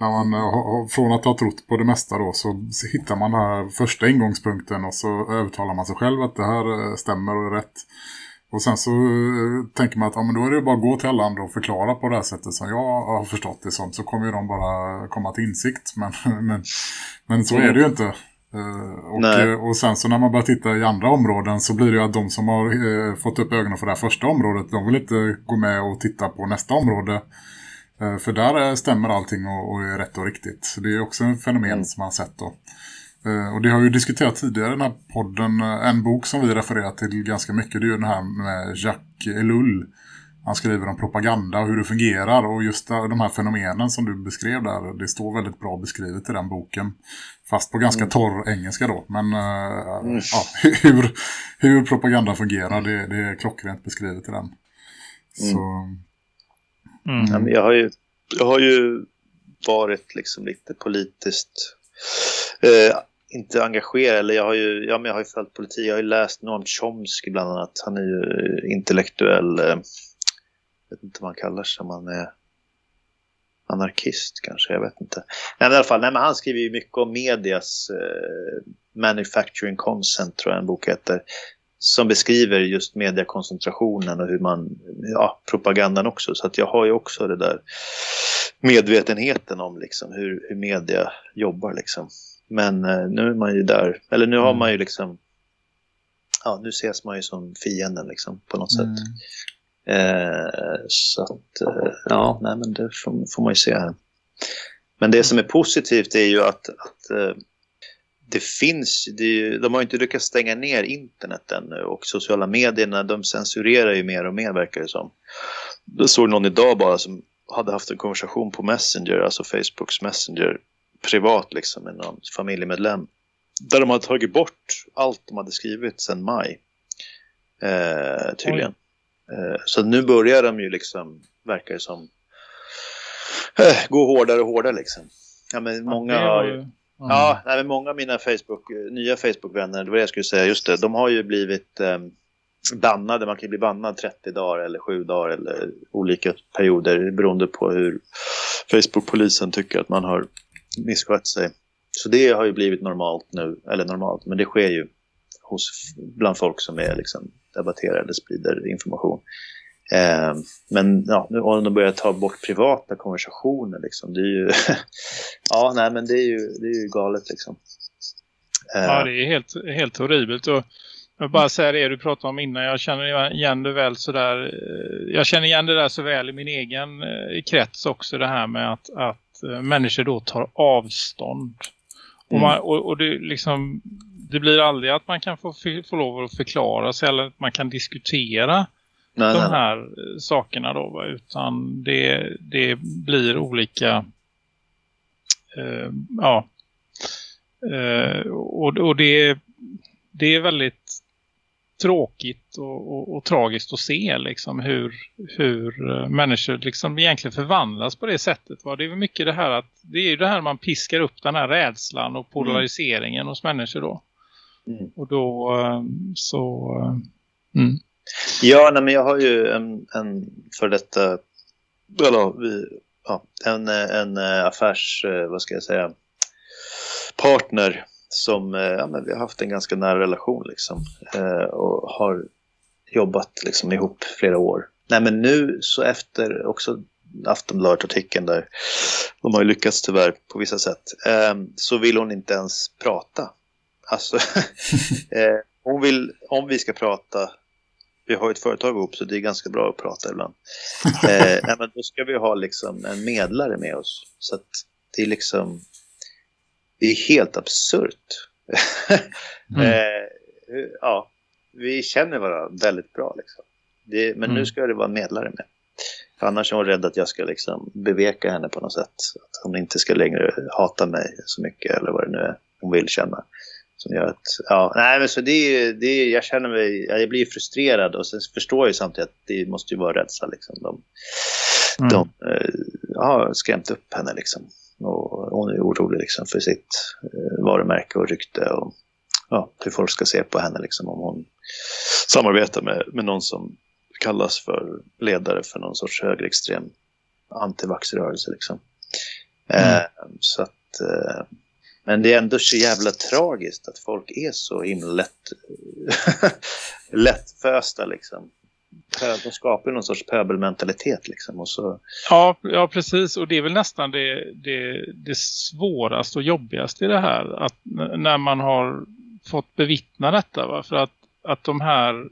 D: När man eh, från att ha trott på det mesta då så hittar man den här första ingångspunkten och så övertalar man sig själv att det här eh, stämmer och är rätt. Och sen så uh, tänker man att ja, men då är det bara att gå till alla andra och förklara på det här sättet som jag har förstått det som. Så kommer ju de bara komma till insikt. Men, men, men så är det ju inte. Uh, och, uh, och sen så när man börjar titta i andra områden så blir det ju att de som har fått upp ögonen för det här första området de vill inte gå med och titta på nästa område. för där stämmer allting och, och, är rätt och riktigt. Det är också en fenomen mm. som man har sett då. Eh, och det har ju diskuterat tidigare i den här podden. Eh, en bok som vi refererar till ganska mycket det är ju den här med Jacques Ellul. han skriver om propaganda och hur det fungerar och just de här fenomenen som du beskrev där, det står väldigt bra beskrivet i den boken. Fast på ganska mm. torr engelska då. Men uh, mm. ja, hur, hur propaganda fungerar, det, det är klockrent beskrivet i den. Så...
B: Mm. Ja, jag, har ju, jag har ju varit liksom lite politiskt eh, inte engagerad, eller jag har ju, ja, men jag har ju följt politik, jag har ju läst Noam Chomsky bland annat, han är ju intellektuell, eh, vet inte vad han kallar sig om han är anarkist kanske, jag vet inte. Nej, men i alla fall, nej, men han skriver ju mycket om medias eh, manufacturing consent tror jag en bok heter. Som beskriver just mediekoncentrationen och hur man, ja, propagandan också. Så att jag har ju också det där medvetenheten om liksom hur, hur media jobbar liksom. Men eh, nu är man ju där, eller nu har mm. man ju liksom, ja nu ses man ju som fienden liksom på något mm. sätt. Eh, så att, eh, ja, nej men det får, får man ju se här. Men det som är positivt är ju att, att eh, det finns, det, de har inte lyckats stänga ner internet ännu och sociala medierna de censurerar ju mer och mer verkar det som. Det såg någon idag bara som hade haft en konversation på Messenger, alltså Facebooks Messenger privat liksom med någon familjemedlem. Där de hade tagit bort allt de hade skrivit sedan maj. Eh, tydligen. Eh, så nu börjar de ju liksom, verkar det som, eh, gå hårdare och hårdare liksom. Ja, men många ja, har ju... Ja, nej, men många av mina Facebook, nya Facebook-vänner, det var det jag skulle säga, just det, de har ju blivit eh, bannade. Man kan bli bannad 30 dagar eller 7 dagar eller olika perioder beroende på hur Facebook-polisen tycker att man har misskött sig. Så det har ju blivit normalt nu, eller normalt, men det sker ju hos, bland folk som är liksom debatterar eller sprider information. Eh, men ja, nu om de börjar ta bort privata konversationer liksom, det är ju ja, nej men det är ju, det är ju galet liksom.
E: Eh. Ja, det är helt, helt horribelt och jag bara säga det du pratade om innan. Jag känner igen det väl så där. Eh, jag känner igen det där så väl i min egen eh, krets också. Det här med att, att människor då tar avstånd. Mm. Och, man, och, och det, liksom, det blir aldrig att man kan få, få lov att förklara sig eller att man kan diskutera nej, de här nej. sakerna då. Utan det, det blir olika eh, ja eh, och, och det, det är väldigt tråkigt och, och, och, tragiskt att se liksom hur, hur eh, människor liksom egentligen förvandlas på det sättet. Va? Det är mycket det här att det är det här man piskar upp den här rädslan och polariseringen mm. hos människor då. Mm. Och då eh, så... Eh, mm.
B: Ja, nej, men jag har ju en, en för detta eller vi, ja, en, en affärs, vad ska jag säga, partner som ja, men vi har haft en ganska nära relation liksom, och har jobbat liksom ihop flera år. Nej men nu så efter också Aftonbladet-artikeln där, de har ju lyckats tyvärr på vissa sätt, så vill hon inte ens prata Alltså, eh, hon vill, om vi ska prata, vi har ett företag ihop så det är ganska bra att prata ibland. Eh, nej, men då ska vi ha liksom en medlare med oss. Så att det är liksom, det är helt absurt. mm. eh, ja, vi känner varandra väldigt bra liksom. Det, men mm. nu ska det vara en medlare med. För annars är hon rädd att jag ska liksom beveka henne på något sätt. Att hon inte ska längre hata mig så mycket eller vad det nu är hon vill känna. Som gör att, ja, nej men så det är det är, jag känner mig, jag blir frustrerad och sen förstår jag samtidigt att det måste ju vara rädsla liksom. De, mm. de eh, har skrämt upp henne liksom. Och hon är orolig liksom för sitt eh, varumärke och rykte och ja, hur folk ska se på henne liksom om hon samarbetar med, med någon som kallas för ledare för någon sorts högerextrem antivaxrörelse liksom. Mm. Eh, så att eh, men det är ändå så jävla tragiskt att folk är så himla lätt, lättfösta liksom. De skapar någon sorts pöbelmentalitet liksom. Och så...
E: ja, ja, precis. Och det är väl nästan det, det, det svåraste och jobbigaste i det här. Att när man har fått bevittna detta. Va? För att, att de här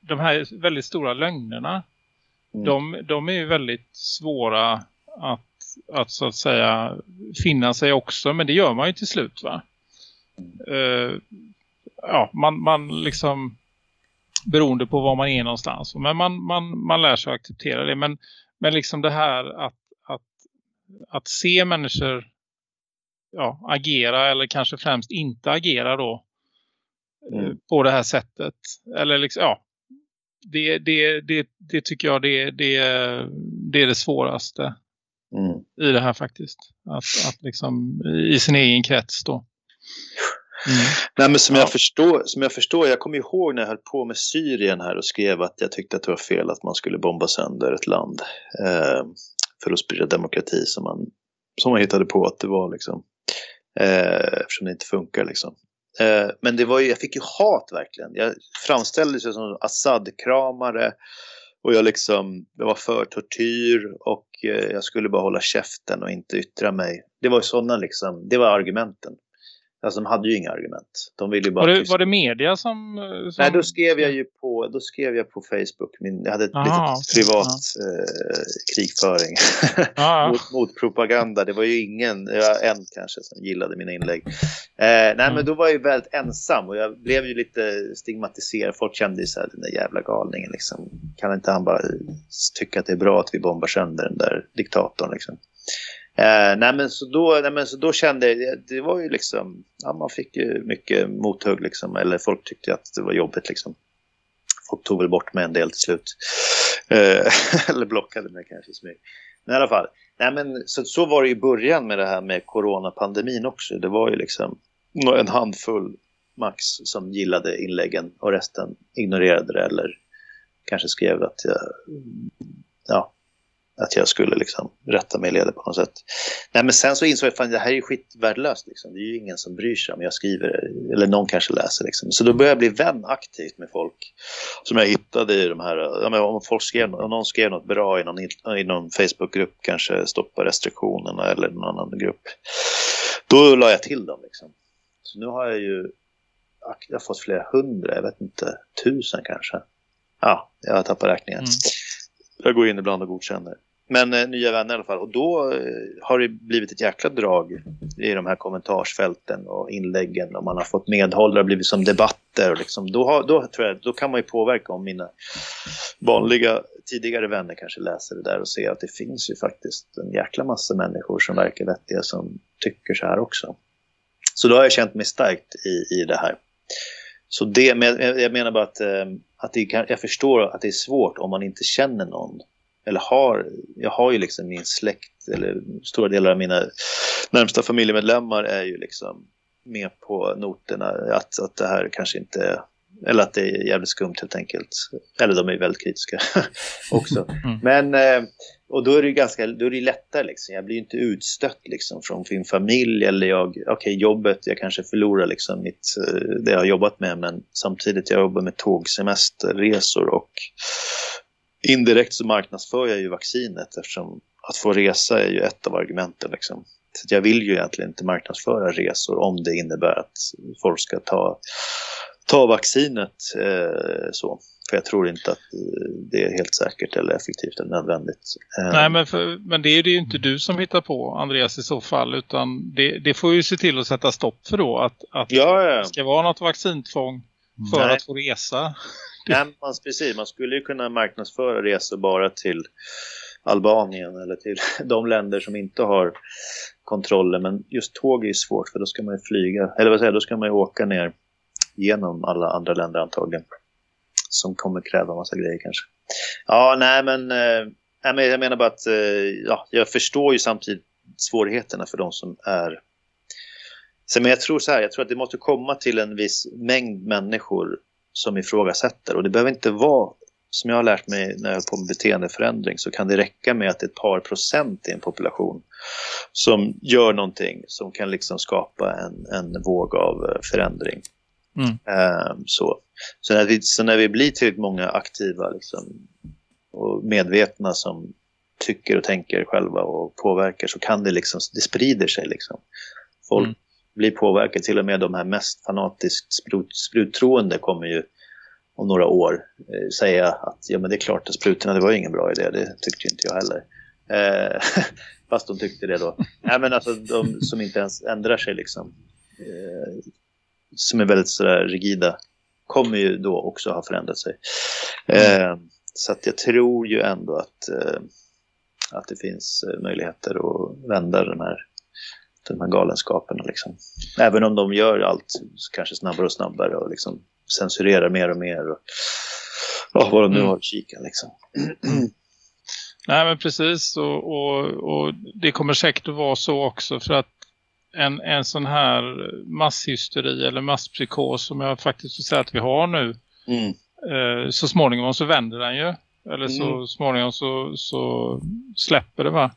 E: de här väldigt stora lögnerna mm. de, de är ju väldigt svåra att att så att säga finna sig också. Men det gör man ju till slut va. Uh, ja, man, man liksom beroende på var man är någonstans. Men man, man, man lär sig att acceptera det. Men, men liksom det här att, att, att se människor ja, agera eller kanske främst inte agera då eh, mm. på det här sättet. Eller liksom, ja, det, det, det, det tycker jag det, det, det är det svåraste mm. i det här faktiskt. Att, att liksom i sin egen krets då.
B: Mm. Nej, men som, ja. jag förstår, som jag förstår, jag kommer ihåg när jag höll på med Syrien här och skrev att jag tyckte att det var fel att man skulle bomba sönder ett land eh, för att sprida demokrati som man, som man hittade på att det var liksom, eh, eftersom det inte funkar liksom. Eh, men det var ju, jag fick ju hat verkligen. Jag framställdes som Assad-kramare och jag liksom, jag var för tortyr och eh, jag skulle bara hålla käften och inte yttra mig. Det var ju sådana liksom, det var argumenten. Alltså de hade ju inga argument. De ville bara
E: var, det, var det media som,
B: som, Nej, då skrev jag ju på, då skrev jag på Facebook. Min, jag hade ett aha, litet privat eh, krigföring mot, mot, propaganda. Det var ju ingen, ja, en kanske som gillade mina inlägg. Eh, nej, mm. men då var jag ju väldigt ensam och jag blev ju lite stigmatiserad. Folk kände ju så här, den där jävla galningen liksom. Kan inte han bara tycka att det är bra att vi bombar sönder den där diktatorn liksom? Eh, nej, men så då, nej, men så då kände jag, det var ju liksom, ja, man fick ju mycket mothugg liksom, eller folk tyckte att det var jobbigt liksom. Folk tog väl bort mig en del till slut. Eh, eller blockade mig kanske smyg. Men i alla fall, nej, men så, så var det ju i början med det här med coronapandemin också. Det var ju liksom en handfull max som gillade inläggen och resten ignorerade det eller kanske skrev att jag, ja, att jag skulle liksom rätta mig i ledet på något sätt. Nej, men sen så insåg jag att det här är skitvärdelöst. Liksom. Det är ju ingen som bryr sig om jag skriver eller någon kanske läser. Liksom. Så då började jag bli vän aktivt med folk som jag hittade i de här. Ja, om, folk skrev, om någon skrev något bra i någon, i någon Facebookgrupp, kanske stoppa restriktionerna eller någon annan grupp. Då la jag till dem. Liksom. Så nu har jag ju jag har fått flera hundra, jag vet inte, tusen kanske. Ja, jag har tappat räkningen. Mm. Jag går in ibland och godkänner. Men eh, nya vänner i alla fall. Och då eh, har det blivit ett jäkla drag i de här kommentarsfälten och inläggen. Och man har fått medhåll, det har blivit som debatter. Och liksom, då, har, då, tror jag, då kan man ju påverka om mina vanliga tidigare vänner kanske läser det där och ser att det finns ju faktiskt en jäkla massa människor som verkar vettiga som tycker så här också. Så då har jag känt mig starkt i, i det här. Så det, men jag menar bara att, eh, att det kan, jag förstår att det är svårt om man inte känner någon eller har, jag har ju liksom min släkt eller stora delar av mina närmsta familjemedlemmar är ju liksom med på noterna att, att det här kanske inte eller att det är jävligt skumt helt enkelt. Eller de är väldigt kritiska också. Mm. Men, eh, och då är det ganska, då är det lättare liksom. Jag blir inte utstött liksom från min familj eller jag, okej okay, jobbet, jag kanske förlorar liksom mitt, eh, det jag har jobbat med men samtidigt jag jobbar med tågsemesterresor och indirekt så marknadsför jag ju vaccinet eftersom att få resa är ju ett av argumenten. Liksom. Så jag vill ju egentligen inte marknadsföra resor om det innebär att folk ska ta, ta vaccinet. Eh, så. För jag tror inte att eh, det är helt säkert eller effektivt eller nödvändigt.
E: Eh, Nej, men, för, men det är ju inte du som hittar på, Andreas, i så fall. Utan det, det får ju se till att sätta stopp för då. Att, att ja, ja. det ska vara något vaccintvång för Nej. att få resa.
B: Nej, man, precis, man skulle ju kunna marknadsföra resor bara till Albanien eller till de länder som inte har kontroller. Men just tåg är svårt för då ska man ju flyga, eller vad säger då ska man ju åka ner genom alla andra länder antagligen. Som kommer kräva massa grejer kanske. Ja, nej men, eh, jag menar bara att eh, ja, jag förstår ju samtidigt svårigheterna för de som är men jag tror så här, jag tror att det måste komma till en viss mängd människor som ifrågasätter. Och det behöver inte vara, som jag har lärt mig när jag har på med beteendeförändring, så kan det räcka med att ett par procent i en population som gör någonting som kan liksom skapa en, en våg av eh, förändring. Mm. Um, så. Så, när vi, så när vi blir tillräckligt många aktiva liksom, och medvetna som tycker och tänker själva och påverkar så kan det liksom, det sprider sig liksom. Folk mm blir påverkad. Till och med de här mest fanatiskt sprut, spruttroende kommer ju om några år eh, säga att ja, men det är klart att sprutorna det var ju ingen bra idé. Det tyckte inte jag heller. Eh, fast de tyckte det då. Nej, men alltså de som inte ens ändrar sig liksom. Eh, som är väldigt sådär rigida kommer ju då också ha förändrat sig. Eh, så att jag tror ju ändå att, eh, att det finns eh, möjligheter att vända den här, de här galenskaperna. Liksom. Även om de gör allt kanske snabbare och snabbare och liksom censurerar mer och mer. Och, oh, vad de nu mm. har att kika liksom.
E: Nej men precis och, och, och, det kommer säkert att vara så också för att en, en sån här masshysteri eller masspsykos som jag faktiskt vill säga att vi har nu mm. eh, så småningom så vänder den ju eller så mm. småningom så, så släpper det va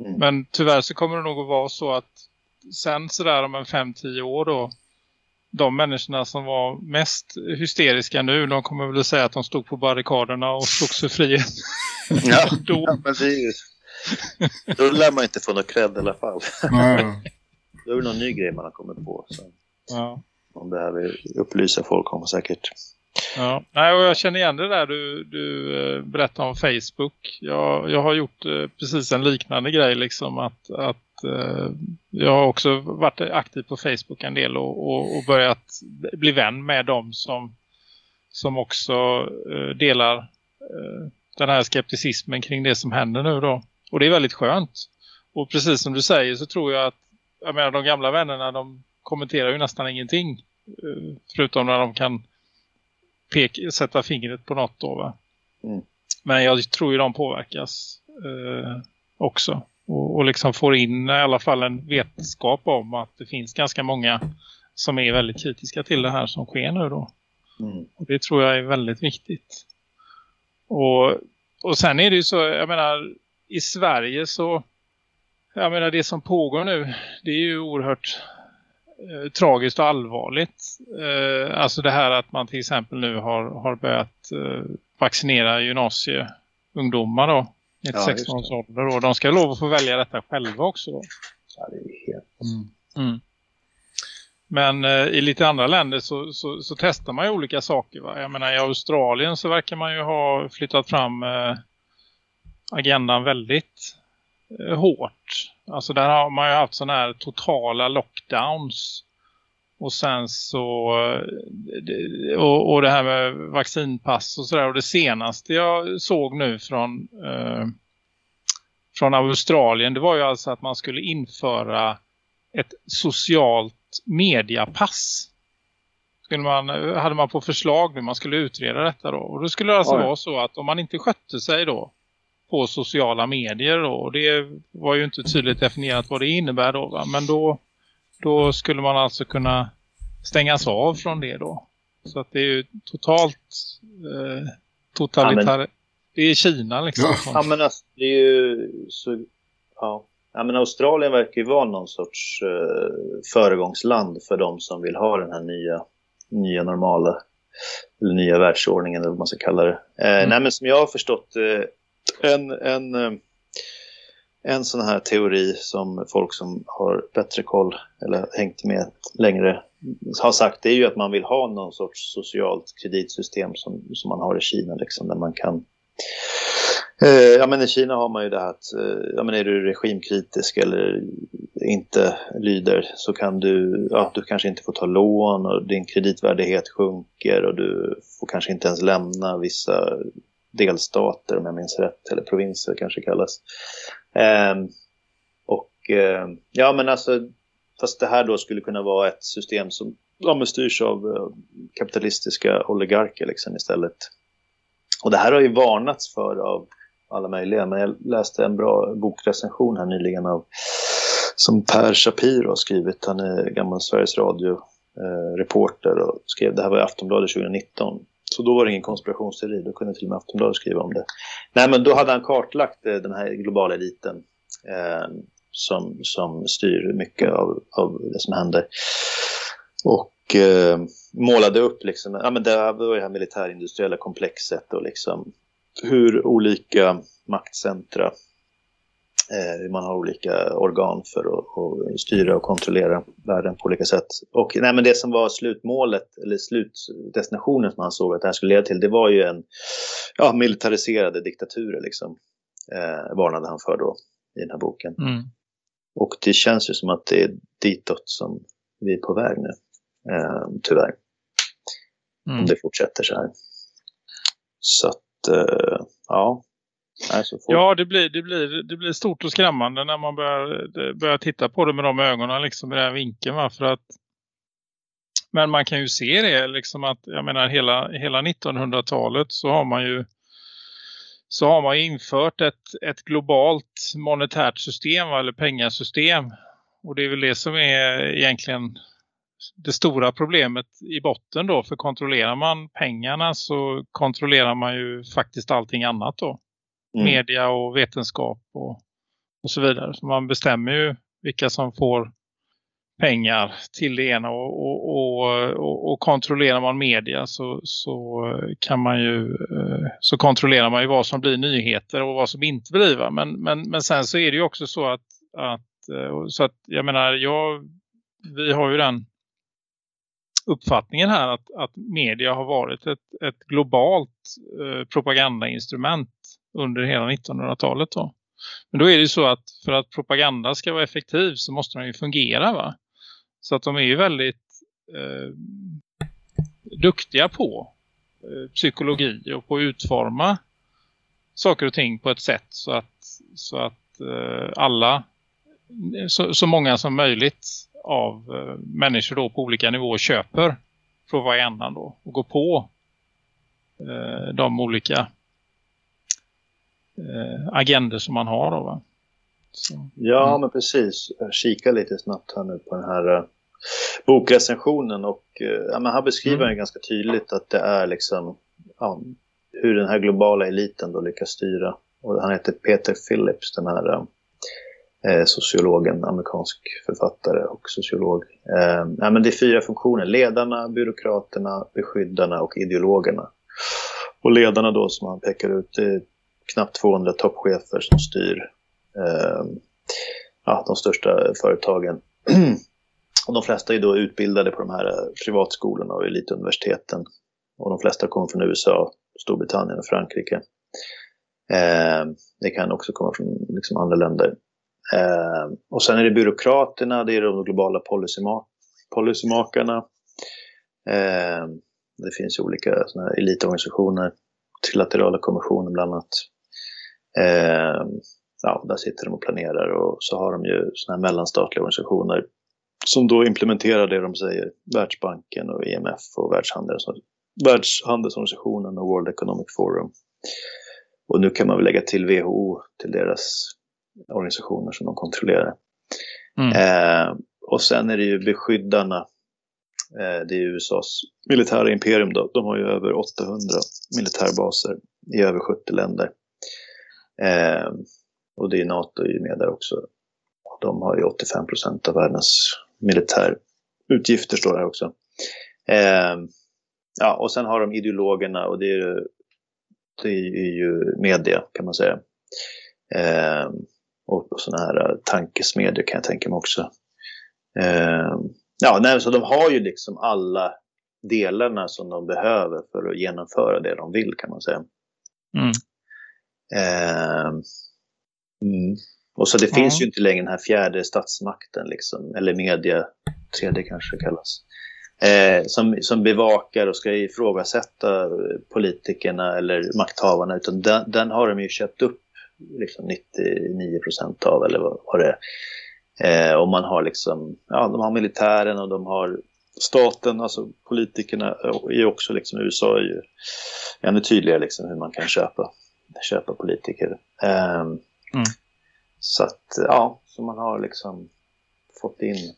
E: mm. men tyvärr så kommer det nog att vara så att sen sådär om en 5-10 år då de människorna som var mest hysteriska nu, de kommer väl att säga att de stod på barrikaderna och slogs för frihet.
B: Ja, då. ja men det är ju... Då lär man inte få något cred i alla fall. Då är det någon ny grej man har kommit på. Så. Ja. Man behöver upplysa folk om säkert.
E: Ja, Nej, och jag känner igen det där du, du eh, berättade om Facebook. Jag, jag har gjort eh, precis en liknande grej liksom att, att eh, jag har också varit aktiv på Facebook en del och, och, och börjat bli vän med dem som, som också eh, delar eh, den här skepticismen kring det som händer nu då. Och det är väldigt skönt. Och precis som du säger så tror jag att jag menar de gamla vännerna de kommenterar ju nästan ingenting. Eh, förutom när de kan peka, sätta fingret på något då va. Mm. Men jag tror ju de påverkas eh, också. Och, och liksom får in i alla fall en vetenskap om att det finns ganska många som är väldigt kritiska till det här som sker nu då. Mm. Och det tror jag är väldigt viktigt. Och, och sen är det ju så, jag menar, i Sverige så, jag menar det som pågår nu, det är ju oerhört eh, tragiskt och allvarligt. Eh, alltså det här att man till exempel nu har, har börjat eh, vaccinera gymnasieungdomar då. I ja, 16 års ålder. Och de ska lov att få välja detta själva också. Då.
B: Ja, det är helt...
E: Mm. Mm. Men eh, i lite andra länder så, så, så, testar man ju olika saker. Va? Jag menar i Australien så verkar man ju ha flyttat fram eh, agendan väldigt eh, hårt. Alltså där har man ju haft sådana här totala lockdowns. Och sen så eh, och, och det här med vaccinpass och sådär. Och det senaste jag såg nu från, eh, från Australien det var ju alltså att man skulle införa ett socialt mediapass. Skulle man, hade man på förslag nu, man skulle utreda detta då. Och då skulle det alltså Oj. vara så att om man inte skötte sig då på sociala medier då. Och det var ju inte tydligt definierat vad det innebär då va? Men då, då skulle man alltså kunna stängas av från det då. Så att det är ju totalt eh, totalitär... Ja, men... Det är Kina liksom.
B: Ja, men alltså, det är ju så... Ja. ja, men Australien verkar ju vara någon sorts eh, föregångsland för de som vill ha den här nya, nya normala eller nya världsordningen eller vad man ska kalla det. Eh, mm. Nej, men som jag har förstått eh, en, en, eh, en sån här teori som folk som har bättre koll eller hängt med längre har sagt det är ju att man vill ha någon sorts socialt kreditsystem som, som man har i Kina liksom, där man kan eh, ja men i Kina har man ju det här att eh, ja, men är du regimkritisk eller inte lyder så kan du, ja du kanske inte får ta lån och din kreditvärdighet sjunker och du får kanske inte ens lämna vissa delstater om jag minns rätt, eller provinser kanske kallas. Eh, och eh, ja men alltså, fast det här då skulle kunna vara ett system som ja, styrs av eh, kapitalistiska oligarker liksom istället. Och det här har ju varnats för av alla möjliga, men jag läste en bra bokrecension här nyligen av som Per Shapiro har skrivit. Han är gammal Sveriges Radio eh, reporter och skrev, det här var i Aftonbladet 2019. Så då var det ingen konspirationsteori, då kunde till och med Aftonbladet skriva om det. Nej, men då hade han kartlagt eh, den här globala eliten eh, som, som styr mycket av, av det som händer. Och eh, målade upp liksom, ja men det var det här militärindustriella komplexet och liksom hur olika maktcentra eh, man har olika organ för att, att, styra och kontrollera världen på olika sätt. Och nej, men det som var slutmålet, eller slutdestinationen som han såg att det här skulle leda till, det var ju en ja, militariserade diktaturer, liksom, eh, varnade han för då i den här boken. Mm. Och det känns ju som att det är ditåt som vi är på väg nu, eh, tyvärr. Mm. Om det fortsätter så här. Så att, uh, ja.
E: Nej, ja, det blir, det, blir, det blir stort och skrämmande när man börjar, börjar titta på det med de ögonen, liksom i den här vinkeln. Va? För att, men man kan ju se det, liksom att jag menar hela, hela 1900-talet så har man ju så har man infört ett, ett globalt monetärt system eller pengasystem. Och det är väl det som är egentligen det stora problemet i botten då. För kontrollerar man pengarna så kontrollerar man ju faktiskt allting annat då. Mm. Media och vetenskap och, och så vidare. Så man bestämmer ju vilka som får pengar till det ena och, och, och, och, kontrollerar man media så, så kan man ju eh, så kontrollerar man ju vad som blir nyheter och vad som inte blir men, men, men sen så är det ju också så att, att eh, så att jag menar jag, vi har ju den uppfattningen här att, att media har varit ett, ett globalt eh, propagandainstrument under hela 1900-talet då. Men då är det ju så att för att propaganda ska vara effektiv så måste den ju fungera va? Så att de är ju väldigt eh, duktiga på eh, psykologi och på att utforma saker och ting på ett sätt så att, så att eh, alla, så, så, många som möjligt av eh, människor då på olika nivåer köper propagandan då och går på eh, de olika eh, agender som man har då va?
B: Så, ja, mm. men precis. Jag kikar lite snabbt här nu på den här uh, bokrecensionen och uh, ja, men här beskriver mm. ganska tydligt att det är liksom ja, hur den här globala eliten då lyckas styra. Och han heter Peter Phillips, den här uh, sociologen, amerikansk författare och sociolog. Eh, ja, men det är fyra funktioner. Ledarna, byråkraterna, beskyddarna och ideologerna. Och ledarna då som han pekar ut, knappt 200 toppchefer som styr eh, ja, de största företagen. och de flesta är då utbildade på de här eh, privatskolorna och elituniversiteten. Och de flesta kommer från USA, Storbritannien och Frankrike. Eh, det kan också komma från liksom, andra länder. Eh, och sen är det byråkraterna, det är de globala policyma policymakarna. Eh, det finns olika såna elitorganisationer, trilaterala kommissioner bland annat. Eh, ja, där sitter de och planerar och så har de ju såna här mellanstatliga organisationer som då implementerar det de säger. Världsbanken och IMF och Världshandelsorganisationen och World Economic Forum. Och nu kan man väl lägga till WHO till deras organisationer som de kontrollerar. Mm. Eh, och sen är det ju beskyddarna. Eh, det är USAs militära imperium då. De har ju över 800 militärbaser i över 70 länder. Eh, och det är NATO är med där också. De har ju 85 procent av världens militärutgifter står där också. Eh, ja, och sen har de ideologerna och det är, det är ju media kan man säga. Eh, och sådana här tankesmedier kan jag tänka mig också. Eh, ja, nej, så de har ju liksom alla delarna som de behöver för att genomföra det de vill kan man säga. Mm. Eh, Mm. Och så det mm. finns ju inte längre den här fjärde statsmakten, liksom, eller media, tredje kanske det kallas, eh, som, som bevakar och ska ifrågasätta politikerna eller makthavarna, utan den, den har de ju köpt upp liksom 99 procent av, eller vad, vad det är. Eh, och man har liksom, ja, de har militären och de har staten, alltså politikerna är också liksom, USA är ju ännu tydligare liksom hur man kan köpa, köpa politiker. Eh, Mm. Så att, ja, så man har liksom fått in,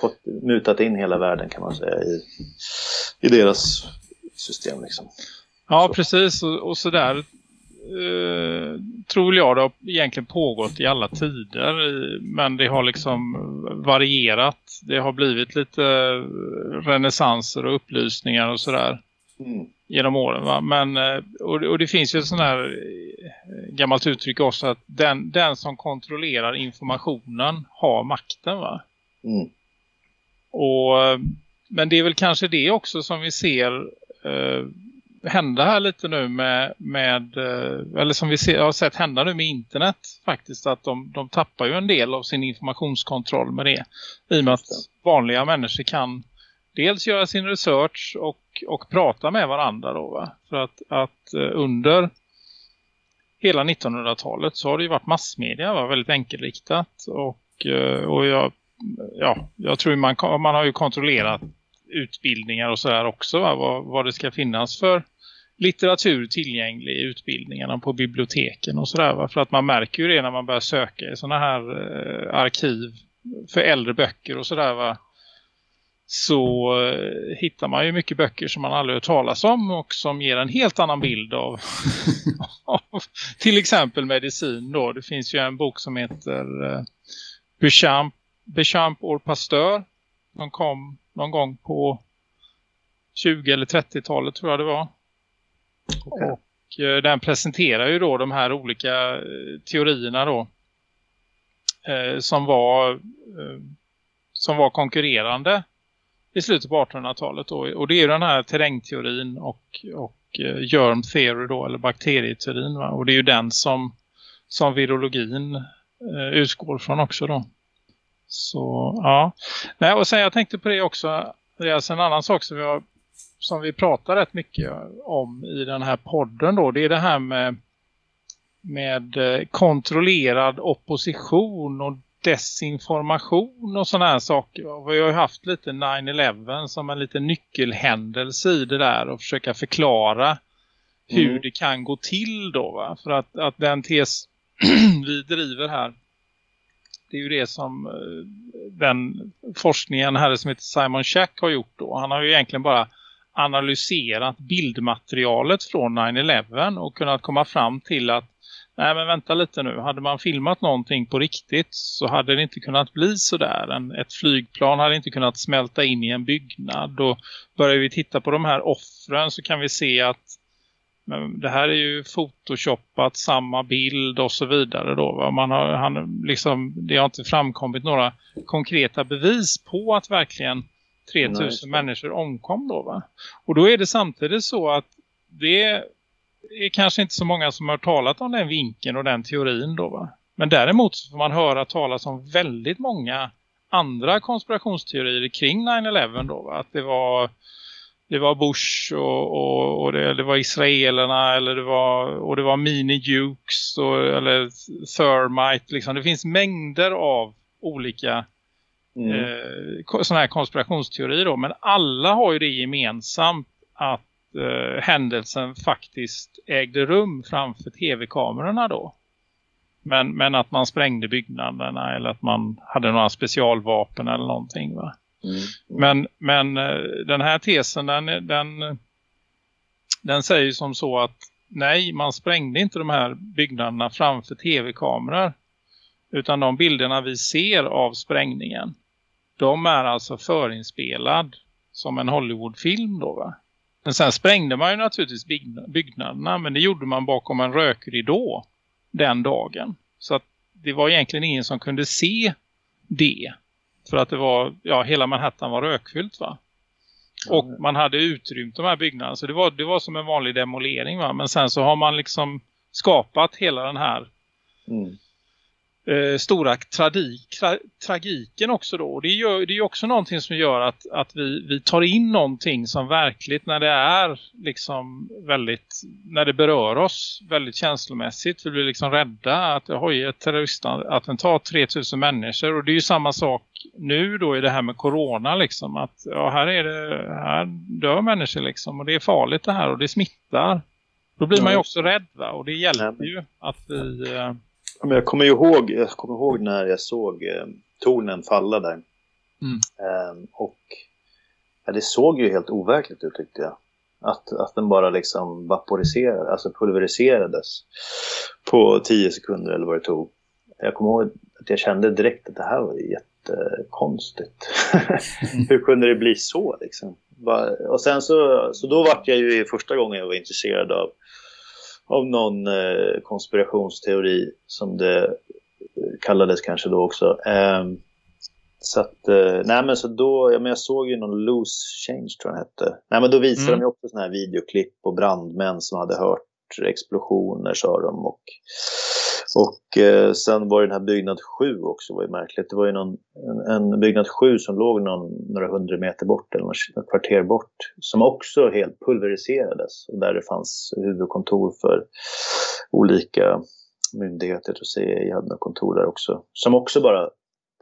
B: fått mutat in hela världen kan man säga i, i deras system liksom.
E: Ja, så. precis. Och, och sådär eh, tror jag det har egentligen pågått i alla tider. Men det har liksom varierat. Det har blivit lite renässanser och upplysningar och sådär. Mm genom åren. Va? Men, eh, och, och det finns ju ett sånt här eh, gammalt uttryck också att den, den som kontrollerar informationen har makten va? Mm. Och, eh, men det är väl kanske det också som vi ser eh, hända här lite nu med, med eller som vi ser, har sett hända nu med internet faktiskt att de, de tappar ju en del av sin informationskontroll med det. I och med att vanliga människor kan dels göra sin research och, och prata med varandra då va? För att, att eh, under hela 1900-talet så har det ju varit massmedia va? väldigt enkelriktat och, eh, och jag, ja, jag tror man, man har ju kontrollerat utbildningar och sådär också va? Vad, vad det ska finnas för litteratur tillgänglig i utbildningarna på biblioteken och sådär. För att man märker ju det när man börjar söka i sådana här eh, arkiv för äldre böcker och sådär va. Så eh, hittar man ju mycket böcker som man aldrig hört talas om och som ger en helt annan bild av, av till exempel medicin då. Det finns ju en bok som heter eh, Bechamp, Bechamp or Pasteur som kom någon gång på 20 eller 30-talet tror jag det var. Och eh, den presenterar ju då de här olika eh, teorierna då. Eh, som var som var konkurrerande i slutet på 1800-talet. Och det är ju den här terrängteorin och, och eh, germ theory då, eller bakterieteorin. Va? Och det är ju den som, som virologin eh, utgår från också då. Så ja. Nej, och sen jag tänkte på det också. Det är alltså en annan sak som vi har som vi pratar rätt mycket om i den här podden då, det är det här med, med eh, kontrollerad opposition och desinformation och sådana här saker. Vi har ju haft lite 9-11 som en liten nyckelhändelse i det där och försöka förklara hur mm. det kan gå till då va? För att, att den tes vi driver här det är ju det som eh, den forskningen här som heter Simon Shack har gjort då. Han har ju egentligen bara analyserat bildmaterialet från 9-11 och kunnat komma fram till att nej men vänta lite nu, hade man filmat någonting på riktigt så hade det inte kunnat bli sådär. En, ett flygplan hade inte kunnat smälta in i en byggnad och börjar vi titta på de här offren så kan vi se att men det här är ju photoshoppat samma bild och så vidare då. Man har, han, liksom, det har inte framkommit några konkreta bevis på att verkligen 3000 människor omkom då va. Och då är det samtidigt så att det är kanske inte så många som har talat om den vinkeln och den teorin då va. Men däremot får man höra talas om väldigt många andra konspirationsteorier kring 9-11 då va. Att det var det var Bush och, och, och det, det, var israelerna eller det var, och det var mini-jukes eller thermite liksom. Det finns mängder av olika mm. eh, sådana här konspirationsteorier då. Men alla har ju det gemensamt att eh, händelsen faktiskt ägde rum framför tv-kamerorna då. Men, men att man sprängde byggnaderna eller att man hade några specialvapen eller någonting va. Mm. Men, men eh, den här tesen den, den, den säger som så att nej man sprängde inte de här byggnaderna framför tv-kameror. Utan de bilderna vi ser av sprängningen de är alltså förinspelad som en Hollywoodfilm då va? Men sen sprängde man ju naturligtvis byggnaderna men det gjorde man bakom en rökridå den dagen. Så att det var egentligen ingen som kunde se det. För att det var, ja hela Manhattan var rökfyllt va? Och man hade utrymt de här byggnaderna. Så det var, det var som en vanlig demolering va? Men sen så har man liksom skapat hela den här mm eh, stora tradik, tra, tragiken också då. Och det, gör, det är också någonting som gör att, att vi, vi tar in någonting som verkligt när det är liksom väldigt, när det berör oss väldigt känslomässigt. Vi blir liksom rädda att det har ett terroristattentat 3000 människor och det är ju samma sak nu då i det här med corona liksom att ja, här är det, här dör människor liksom och det är farligt det här och det smittar. Då blir man ju också rädd va? och det hjälper ju att vi eh,
B: men jag kommer ihåg, jag kommer ihåg när jag såg eh, tornen falla där. Mm. Eh, och ja, det såg ju helt overkligt ut tyckte jag. Att, att den bara liksom vaporiserade, alltså pulveriserades på tio sekunder eller vad det tog. Jag kommer ihåg att jag kände direkt att det här var jättekonstigt. Mm. Hur kunde det bli så liksom? Och sen så, så då var jag ju första gången jag var intresserad av av någon eh, konspirationsteori som det kallades kanske då också. Eh, så att, eh, nej men så då, ja, men jag såg ju någon loose change tror jag hette. Nej men då visade mm. de ju också sådana här videoklipp på brandmän som hade hört explosioner sa de och, och eh, sen var det den här byggnad 7 också var ju märkligt. Det var ju någon, en, en byggnad 7 som låg någon, några hundra meter bort eller några kvarter bort som också helt pulveriserades och där det fanns huvudkontor för olika myndigheter. Jag CIA hade några kontor där också som också bara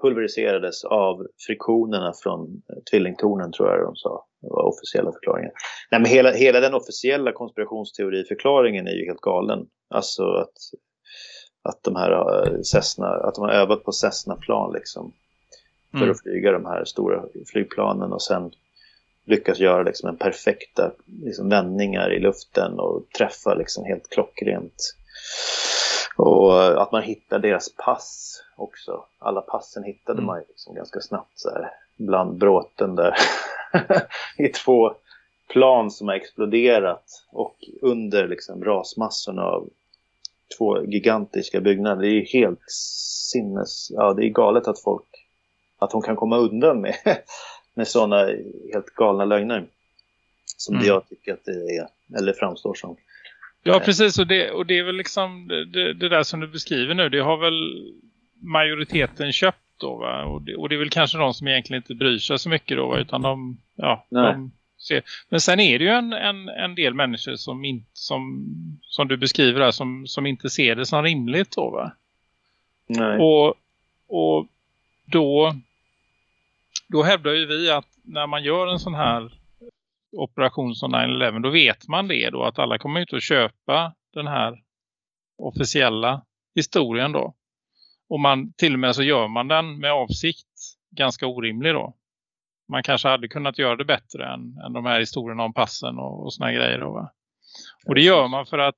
B: pulveriserades av friktionerna från eh, tvillingtornen tror jag de sa. Det var officiella förklaringen. Nej, men hela, hela den officiella konspirationsteoriförklaringen är ju helt galen. Alltså att, att de här eh, Cessna, att de har övat på Cessna-plan liksom. För mm. att flyga de här stora flygplanen och sen lyckas göra liksom en perfekta liksom, vändningar i luften och träffa liksom helt klockrent. Och att man hittar deras pass också. Alla passen hittade mm. man liksom ganska snabbt så här, bland bråten där. I två plan som har exploderat och under liksom rasmassorna av två gigantiska byggnader. Det är helt sinnes... Ja, det är galet att folk... Att hon kan komma undan med, med sådana helt galna lögner. Som mm. jag tycker att det är, eller framstår som.
E: Ja, precis. Och det, och det är väl liksom det, det, där som du beskriver nu. Det har väl majoriteten köpt då va? Och det, och det är väl kanske de som egentligen inte bryr sig så mycket då va? Utan de, ja, de ser. Men sen är det ju en, en, en del människor som, in, som, som du beskriver här som, som inte ser det som rimligt då va? Nej. Och, och då, då hävdar ju vi att när man gör en sån här operation som 9-11 då vet man det då att alla kommer ut att köpa den här officiella historien då. Och man, till och med så gör man den med avsikt ganska orimlig då. Man kanske hade kunnat göra det bättre än, än de här historierna om passen och, och såna grejer då va? Och det gör man för att,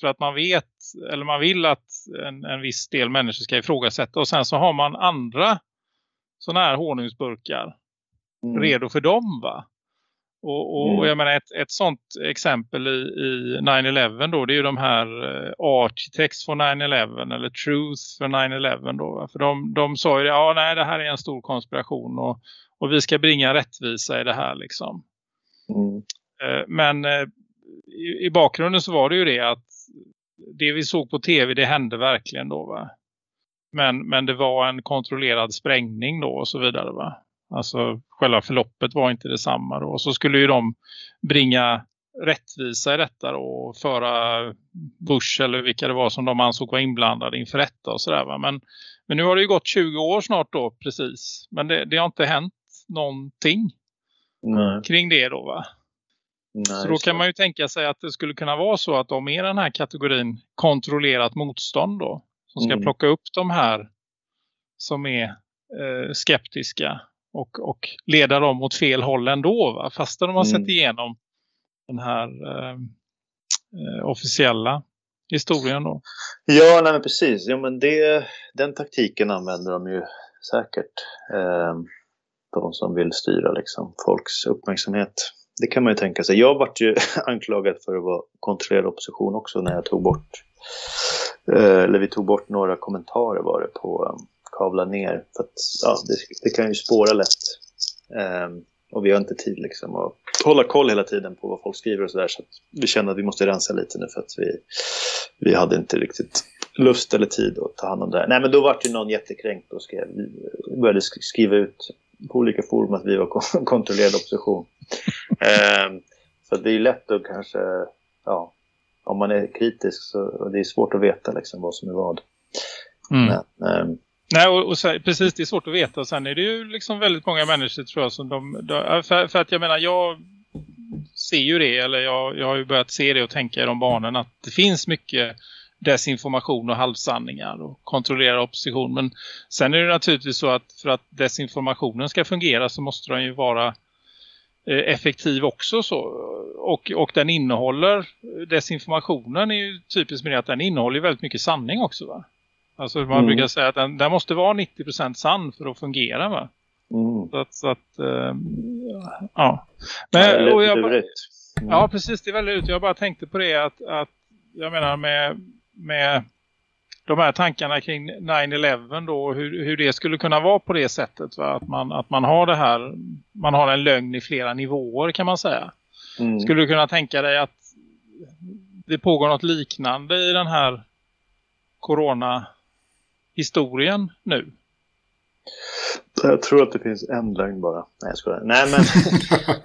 E: för att man vet eller man vill att en, en viss del människor ska ifrågasätta. Och sen så har man andra sådana här honungsburkar mm. redo för dem va? Och, och, mm. och, jag menar ett, ett sånt exempel i, i 9-11 då det är ju de här uh, Architects för 9-11 eller Truth för 9-11 då. För de, de sa ju det, ja nej det här är en stor konspiration och, och vi ska bringa rättvisa i det här liksom. Mm. Uh, men uh, i, i, bakgrunden så var det ju det att det vi såg på tv det hände verkligen då va. Men, men det var en kontrollerad sprängning då och så vidare va. Alltså själva förloppet var inte detsamma då. Och så skulle ju de bringa rättvisa i detta då, och föra Bush eller vilka det var som de ansåg var inblandade inför rätta och sådär Men, men nu har det ju gått 20 år snart då precis. Men det, det har inte hänt någonting Nej. kring det då va? Nej, så då kan man ju tänka sig att det skulle kunna vara så att de är den här kategorin kontrollerat motstånd då. Som ska mm. plocka upp de här som är eh, skeptiska och, och leda dem åt fel håll ändå va? fast de har mm. sett igenom den här eh, eh, officiella historien då.
B: Ja, nej men precis. Ja, men det, den taktiken använder de ju säkert. Eh, de som vill styra liksom, folks uppmärksamhet. Det kan man ju tänka sig. Jag vart ju anklagad för att vara kontrollerad opposition också när jag tog bort eh, eller vi tog bort några kommentarer var det på eh, kavla ner. För att, ja, det, det kan ju spåra lätt. Um, och vi har inte tid liksom att hålla koll hela tiden på vad folk skriver och sådär. Så, så vi känner att vi måste rensa lite nu för att vi, vi hade inte riktigt lust eller tid att ta hand om det här. Nej men då var det någon jättekränkt och skrev, började skriva ut på olika forum att vi var kontrollerad opposition. um, så det är lätt att kanske, ja, om man är kritisk så det är svårt att veta liksom vad som är vad. Mm. Men, um,
E: Nej, och, och så, precis det är svårt att veta. Sen är det ju liksom väldigt många människor tror jag som de, de för, för, att jag menar, jag ser ju det, eller jag, jag har ju börjat se det och tänka i de banen att det finns mycket desinformation och halvsanningar och kontrollera opposition. Men sen är det naturligtvis så att för att desinformationen ska fungera så måste den ju vara eh, effektiv också så. Och, och den innehåller, desinformationen är ju typiskt med det att den innehåller väldigt mycket sanning också va? Alltså man mm. brukar säga att den, den måste vara 90% sann för att fungera va? Mm. Så att, så att äh, ja. Men, ja, och jag bara, mm. ja, precis. Det är väldigt ut. Jag bara tänkte på det att, att jag menar med, med de här tankarna kring 9-11 då, hur, hur det skulle kunna vara på det sättet. Va? Att, man, att man har det här, man har en lögn i flera nivåer kan man säga. Mm. Skulle du kunna tänka dig att det pågår något liknande i den här corona-historien nu?
B: Jag tror att det finns en lögn bara. Nej, jag skojar. Nej, men,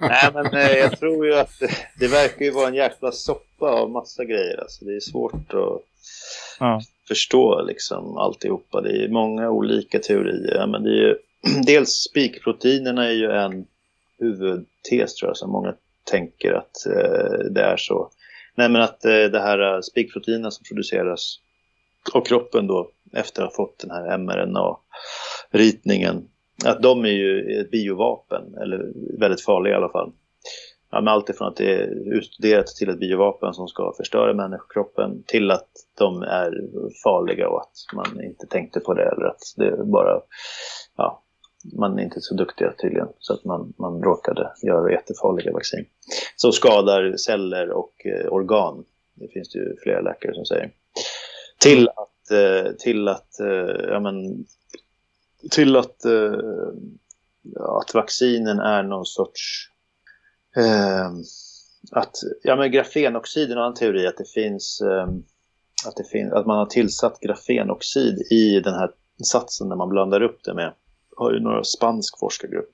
B: nej, men eh, jag tror ju att det, det, verkar ju vara en jäkla soppa av massa grejer. Alltså, det är svårt att ja. förstå liksom alltihopa. Det är många olika teorier. Men det är ju, dels spikproteinerna är ju en huvudtes tror jag som många tänker att eh, det är så. Nej, men att eh, det här eh, spikproteinerna som produceras av kroppen då efter att ha fått den här mRNA-ritningen att de är ju ett biovapen, eller väldigt farliga i alla fall. Ja, med allt ifrån att det är utstuderat till ett biovapen som ska förstöra människokroppen till att de är farliga och att man inte tänkte på det eller att det bara, ja, man är inte så duktiga tydligen så att man, man råkade göra jättefarliga vaccin. Som skadar celler och eh, organ. Det finns det ju flera läkare som säger. Till att, eh, till att eh, ja, men, till att, eh, att vaccinen är någon sorts... Eh, att, ja, men grafenoxid är en teori att det finns... Eh, att, det fin att man har tillsatt grafenoxid i den här satsen när man blandar upp det med har ju några spansk forskargrupp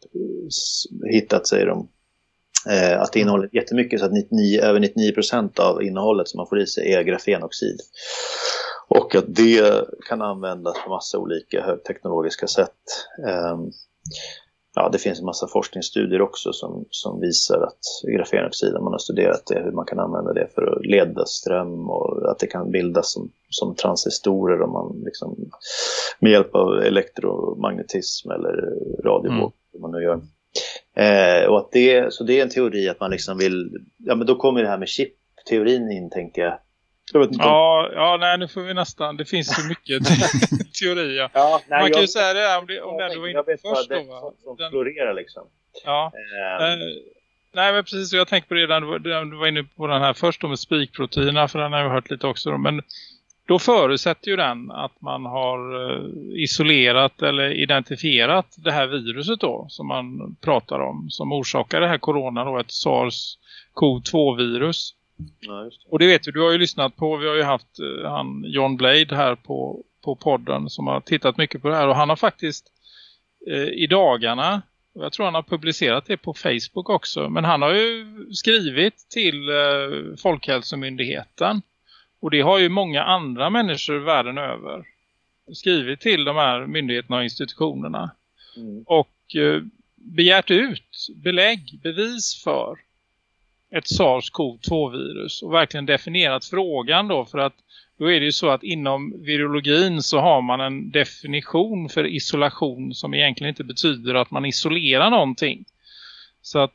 B: hittat, säger de, eh, att det innehåller jättemycket så att 99, över 99 procent av innehållet som man får i sig är grafenoxid. Och att det kan användas på massa olika högteknologiska sätt. Ja, det finns en massa forskningsstudier också som, som visar att grafenoxid, man har studerat det, hur man kan använda det för att leda ström och att det kan bildas som, som transistorer om man liksom, med hjälp av elektromagnetism eller radiovåg, mm. man nu gör. Eh, och att det, så det är en teori att man liksom vill, ja men då kommer det här med chip-teorin in tänker jag.
E: Ja, ja, nej, nu får vi nästan. Det finns så mycket teorier. Ja, nej, Man kan ju säga det om, det, om
B: jag,
E: den du var
B: inne först. Det då, som den, florerar liksom.
E: Ja. Um. nej, men precis. Jag tänkte på det den, du var inne på den här först med spikproteinerna. För den har jag hört lite också. Men då förutsätter ju den att man har eh, isolerat eller identifierat det här viruset då. Som man pratar om. Som orsakar det här corona då. Ett SARS-CoV-2-virus. Ja, och det vet du, du har ju lyssnat på, vi har ju haft uh, han John Blade här på, på podden som har tittat mycket på det här. Och han har faktiskt uh, i dagarna, och jag tror han har publicerat det på Facebook också, men han har ju skrivit till uh, Folkhälsomyndigheten. Och det har ju många andra människor världen över skrivit till de här myndigheterna och institutionerna. Mm. Och begärt ut belägg, bevis för ett SARS-CoV-2-virus och verkligen definierat frågan då för att då är det ju så att inom virologin så har man en definition för isolation som egentligen inte betyder att man isolerar någonting. Så att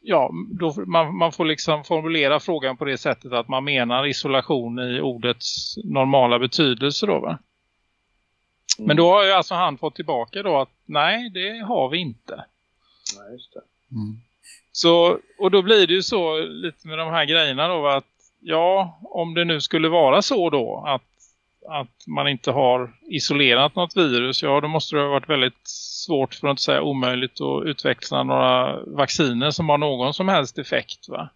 E: ja, då, man, man får liksom formulera frågan på det sättet att man menar isolation i ordets normala betydelse då va? Men då har ju alltså han fått tillbaka då att nej, det har vi inte.
B: Nej, just det.
E: Mm. Så, och då blir det ju så lite med de här grejerna då att ja, om det nu skulle vara så då att, att man inte har isolerat något virus, ja då måste det ha varit väldigt svårt för att inte säga omöjligt att utveckla några vacciner som har någon som helst effekt va.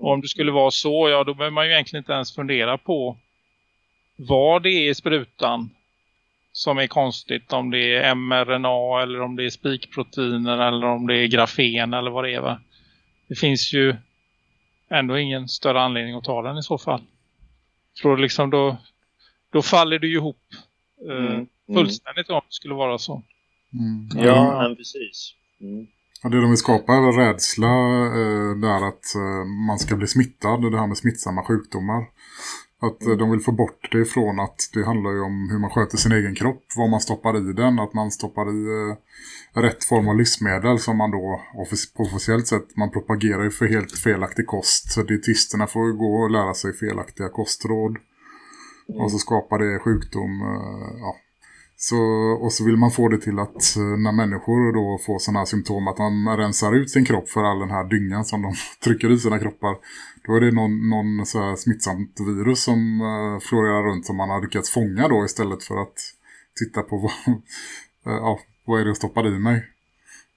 E: Och om det skulle vara så, ja då behöver man ju egentligen inte ens fundera på vad det är i sprutan som är konstigt. Om det är mRNA eller om det är spikproteiner eller om det är grafen eller vad det är va det finns ju ändå ingen större anledning att ta den i så fall. För liksom då, då faller det ju ihop eh, mm. mm. fullständigt om det skulle vara så.
B: Mm. Ja, men precis. Mm.
D: Ja, det de vill skapa är rädsla eh, där att eh, man ska bli smittad, det här med smittsamma sjukdomar. Att mm. de vill få bort det ifrån att det handlar ju om hur man sköter sin egen kropp, vad man stoppar i den, att man stoppar i eh, rätt form av livsmedel som man då på officiellt sätt, man propagerar ju för helt felaktig kost. Så dietisterna får gå och lära sig felaktiga kostråd. Mm. Och så skapar det sjukdom, eh, ja. Så, och så vill man få det till att eh, när människor då får sådana här symptom att man rensar ut sin kropp för all den här dyngan som de trycker i sina kroppar. Då är det någon, någon så smittsamt virus som uh, florerar runt som man har lyckats fånga då istället för att titta på vad, uh, ja, vad är det att stoppa i mig?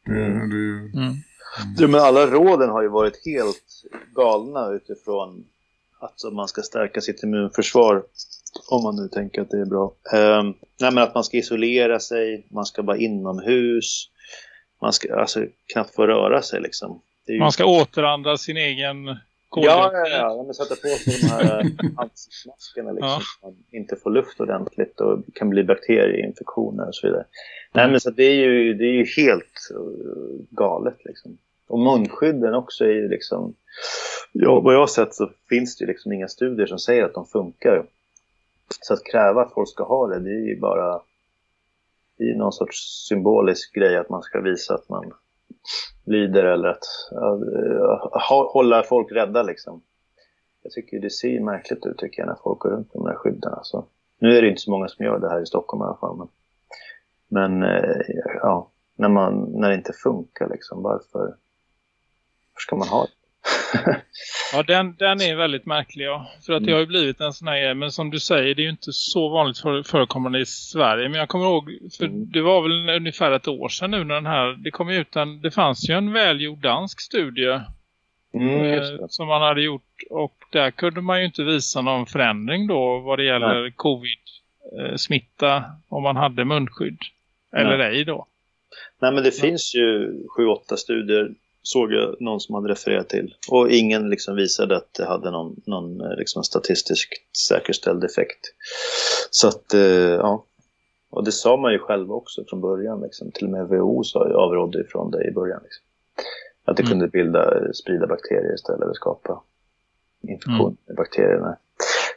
D: Det, mm. det, mm.
B: Mm. Ja, men alla råden har ju varit helt galna utifrån att man ska stärka sitt immunförsvar Om man nu tänker att det är bra. Um, nej, men att man ska isolera sig, man ska vara inomhus. Man ska alltså knappt få röra sig liksom.
E: Ju... Man ska återandas sin egen.
B: Ja, ja, ja. Man sätter på sig de här ansiktsmaskerna liksom. Ja. Man inte får luft ordentligt och kan bli bakterieinfektioner och så vidare. Nej, men så det är ju, det är ju helt uh, galet liksom. Och munskydden också är ju liksom... Ja, vad jag har sett så finns det ju liksom inga studier som säger att de funkar. Så att kräva att folk ska ha det, det är ju bara det är någon sorts symbolisk grej att man ska visa att man lider eller att uh, hålla folk rädda liksom. Jag tycker det ser märkligt ut tycker jag när folk går runt med de där skydden. Alltså. Nu är det inte så många som gör det här i Stockholm i alla fall. Men, men uh, ja, när, man, när det inte funkar liksom, varför, varför ska man ha det?
E: ja, den, den är väldigt märklig. Ja. För att det har ju blivit en sån här Men som du säger, det är ju inte så vanligt för, förekommande i Sverige. Men jag kommer ihåg, för mm. det var väl ungefär ett år sedan nu när den här... Det kom ut en... Det fanns ju en välgjord dansk studie. Mm, eh, som man hade gjort. Och där kunde man ju inte visa någon förändring då vad det gäller Nej. covid-smitta eh, om man hade munskydd. Eller Nej. ej då.
B: Nej men det finns ju sju, åtta studier såg jag någon som hade refererat till. Och ingen liksom visade att det hade någon, någon eh, liksom statistiskt säkerställd effekt. Så att, eh, ja. Och det sa man ju själv också från början. Liksom. Till och med WHO sa, avrådde ifrån det i början. Liksom. Att det mm. kunde bilda, sprida bakterier istället för skapa infektion mm. med bakterierna.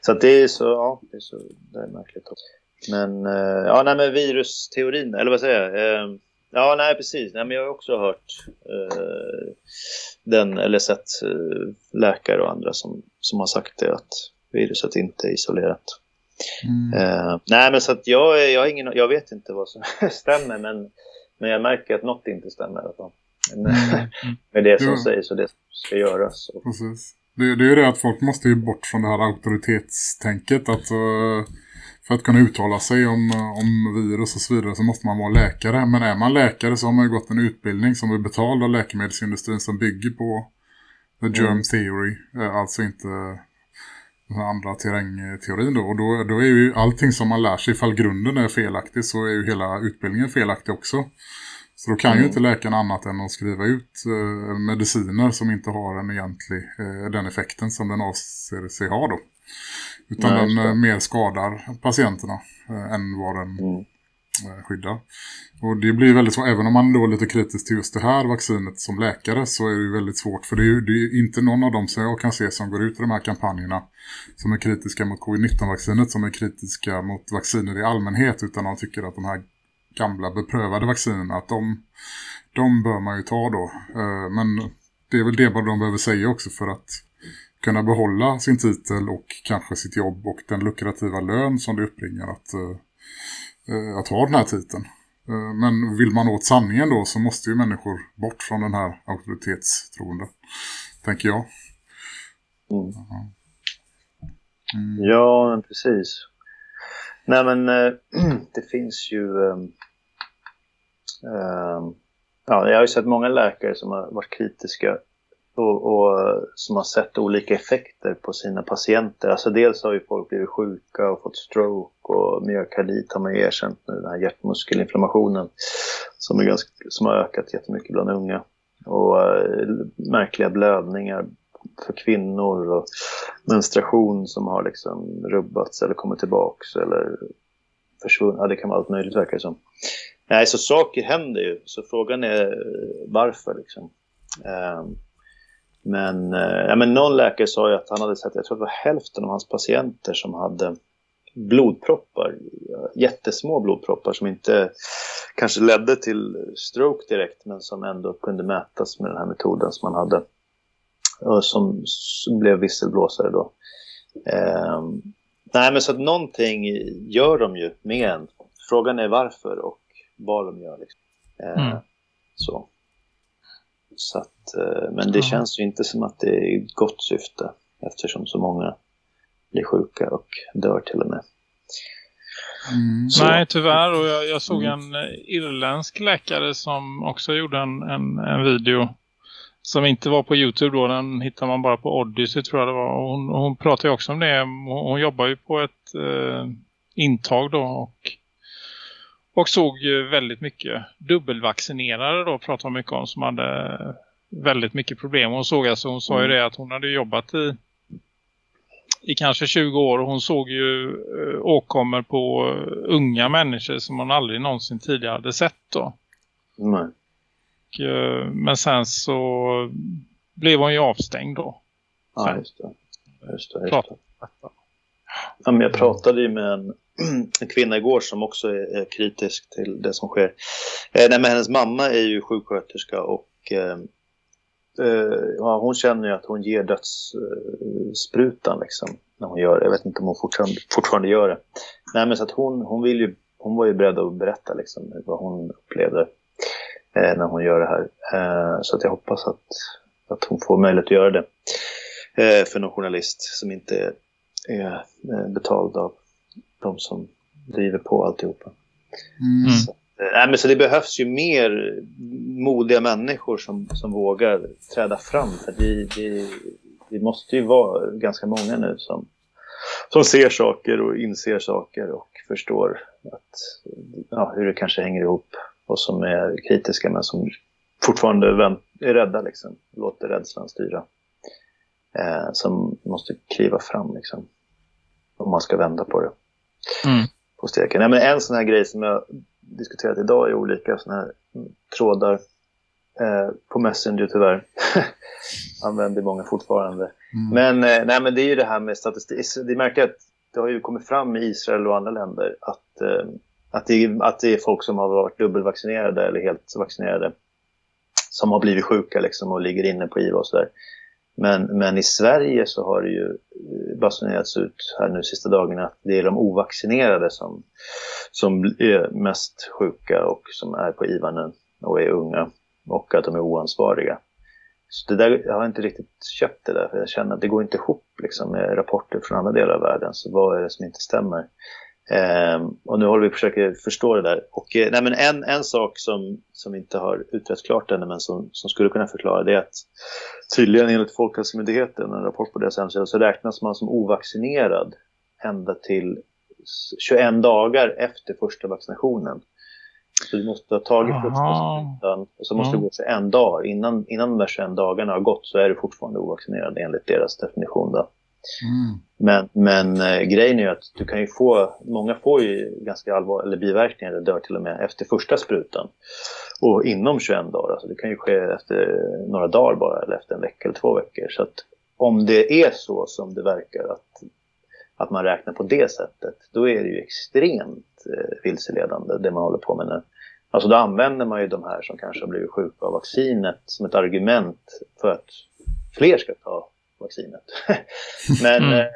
B: Så att det är så, ja, det är så det är märkligt. Men, eh, ja, nej, men virusteorin, eller vad säger jag? Ja, nej precis. Nej, men jag har också hört eh, den, eller sett eh, läkare och andra som, som har sagt det att viruset inte är isolerat. Mm. Eh, nej, men så att jag, jag, ingen, jag vet inte vad som stämmer, men, men jag märker att något inte stämmer i alla fall. Mm. Med det som ja. sägs och det som ska göras.
D: Precis. Det, det är ju det att folk måste ju bort från det här auktoritetstänket. Att, uh, för att kunna uttala sig om, om virus och så vidare så måste man vara läkare. Men är man läkare så har man ju gått en utbildning som är betald av läkemedelsindustrin som bygger på the germ mm. theory. Eh, alltså inte den andra terrängteorin då. Och då, då är ju allting som man lär sig, ifall grunden är felaktig så är ju hela utbildningen felaktig också. Så då kan mm. ju inte läkaren annat än att skriva ut eh, mediciner som inte har en egentlig, eh, den effekten som den avser sig ha då. Utan Nej, den eh, mer skadar patienterna eh, än vad den mm. Eh, skyddar. Och det blir väldigt svårt, även om man då är lite kritisk till just det här vaccinet som läkare så är det väldigt svårt. För det är ju det är inte någon av dem som jag kan se som går ut i de här kampanjerna som är kritiska mot covid-19-vaccinet som är kritiska mot vacciner i allmänhet utan de tycker att de här gamla beprövade vaccinerna att de, de bör man ju ta då. Men det är väl det bara de behöver säga också för att kunna behålla sin titel och kanske sitt jobb och den lukrativa lön som det uppringar att, uh, att ha den här titeln. Uh, men vill man åt sanningen då så måste ju människor bort från den här auktoritetstroende, tänker jag.
B: Mm. Mm. Ja, precis. Nej men äh, det finns ju... Äh, äh, ja, jag har ju sett många läkare som har varit kritiska och, och, som har sett olika effekter på sina patienter. Alltså dels har ju folk blivit sjuka och fått stroke och myokardit har man ju erkänt nu, den här hjärtmuskelinflammationen som, är ganska, som har ökat jättemycket bland unga. Och äh, märkliga blödningar för kvinnor och menstruation som har liksom rubbats eller kommit tillbaks eller försvunnit. Ja, det kan vara allt möjligt verkar det som. Nej, så saker händer ju. Så frågan är eh, varför liksom. Um, men, eh, ja, men någon läkare sa ju att han hade sett, jag tror det var hälften av hans patienter som hade blodproppar, jättesmå blodproppar som inte kanske ledde till stroke direkt men som ändå kunde mätas med den här metoden som man hade. Och som, som blev visselblåsare då. Eh, nej men så att någonting gör de ju med en. Frågan är varför och vad de gör. Liksom. Eh, mm. Så. Så att, eh, men det känns ju inte som att det är gott syfte eftersom så många blir sjuka och dör till och med.
E: Mm. Nej, tyvärr. Och jag, jag såg mm. en eh, irländsk läkare som också gjorde en, en, en video som inte var på Youtube då. Den hittar man bara på Odyssey tror jag det var. Och hon, hon pratar ju också om det. Hon, hon jobbar ju på ett eh, intag då och, och såg ju väldigt mycket dubbelvaccinerade då pratar hon mycket om som hade väldigt mycket problem. Hon såg alltså, hon sa ju mm. det att hon hade jobbat i i kanske 20 år och hon såg ju eh, åkommor på unga människor som hon aldrig någonsin tidigare hade sett då.
B: Nej.
E: Och, eh, men sen så blev hon ju avstängd då.
B: Ja, just det. Just det, just det. Ja, men jag pratade ju med en, en kvinna igår som också är, är, kritisk till det som sker. Eh, nej, men hennes mamma är ju sjuksköterska och eh, eh, ja, hon känner ju att hon ger dödssprutan liksom. När hon gör det. Jag vet inte om hon fortfarande, fortfarande gör det. Nej, men så att hon, hon, vill ju, hon var ju beredd att berätta liksom, vad hon upplevde eh, när hon gör det här. Eh, så att jag hoppas att, att hon får möjlighet att göra det. Eh, för någon journalist som inte är, är betald av de som driver på alltihopa. Mm. Så Eh, nej, men så det behövs ju mer modiga människor som, som vågar träda fram. För det, det, det måste ju vara ganska många nu som, som ser saker och inser saker och förstår att, ja, hur det kanske hänger ihop och som är kritiska men som fortfarande är rädda liksom, låter rädslan styra. Eh, som måste kliva fram liksom, om man ska vända på det. Mm. På steken. Nej, men en sån här grej som jag diskuterat idag i olika såna här trådar eh, på Messenger tyvärr. Använder många fortfarande. Mm. Men, eh, nej, men det är ju det här med statistik. Det märker att det har ju kommit fram i Israel och andra länder att, eh, att, det, att det är folk som har varit dubbelvaccinerade eller helt vaccinerade som har blivit sjuka liksom, och ligger inne på IVA och sådär. Men, men i Sverige så har det ju eh, basunerats ut här nu sista dagarna att det är de ovaccinerade som, som är mest sjuka och som är på IVA nu och är unga och att de är oansvariga. Så det där, jag har inte riktigt köpt det där för jag känner att det går inte ihop liksom, med rapporter från andra delar av världen. Så vad är det som inte stämmer? Um, och nu håller vi på att försöka förstå det där. Och eh, nej, men en, en sak som, som inte har utretts klart ännu men som, som skulle kunna förklara det är att tydligen enligt Folkhälsomyndigheten, en rapport på deras hemsida, så räknas man som ovaccinerad ända till 21 dagar efter första vaccinationen. Så du måste ha tagit första sprutan och så måste mm. det gå 21 dagar. Innan, innan de där 21 dagarna har gått så är du fortfarande ovaccinerad enligt deras definition. Då. Mm. Men, men eh, grejen är ju att du kan ju få, många får ju ganska allvarliga eller biverkningar eller dör till och med efter första sprutan. Och inom 21 dagar, alltså det kan ju ske efter några dagar bara eller efter en vecka eller två veckor. Så att om det är så som det verkar att, att man räknar på det sättet, då är det ju extremt eh, vilseledande det man håller på med nu. Alltså då använder man ju de här som kanske har blivit sjuka av vaccinet som ett argument för att fler ska ta vaccinet. men... Mm. Eh,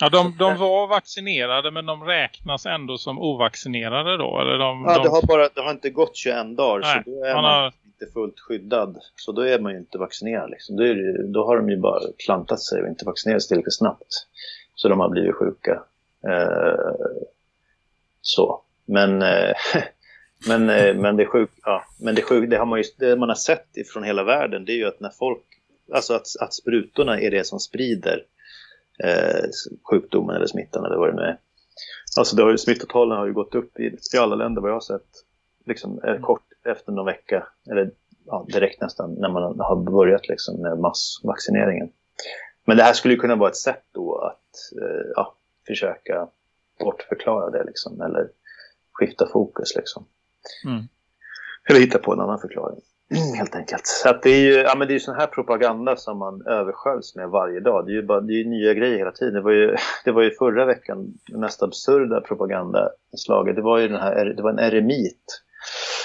E: ja, de, de var vaccinerade men de räknas ändå som ovaccinerade då? Eller de,
B: ja, de... Det, har bara, det har inte gått 21 dagar Nej, så då är man, man har... inte fullt skyddad. Så då är man ju inte vaccinerad. Liksom. Då, det, då har de ju bara klantat sig och inte vaccinerat sig tillräckligt snabbt. Så de har blivit sjuka. Eh, så. Men... Eh, men, eh, men det sjuk, ja, men det, sjuk, det har man ju det man har sett ifrån hela världen det är ju att när folk alltså att, att sprutorna är det som sprider eh, sjukdomen eller smittan eller vad det nu är. Alltså det har ju, smittotalen har ju gått upp i, i alla länder vad jag har sett. Liksom mm. kort efter någon vecka, eller ja, direkt nästan när man har börjat liksom med massvaccineringen. Men det här skulle ju kunna vara ett sätt då att eh, ja, försöka bortförklara det liksom, eller skifta fokus liksom. Mm. Eller hitta på en annan förklaring. Helt enkelt. Så att det är ju ja, men det är sån här propaganda som man översköljs med varje dag. Det är ju, bara, det är nya grejer hela tiden. Det var ju, det var ju förra veckan det mest absurda propagandaslaget. Det var ju den här, det var en eremit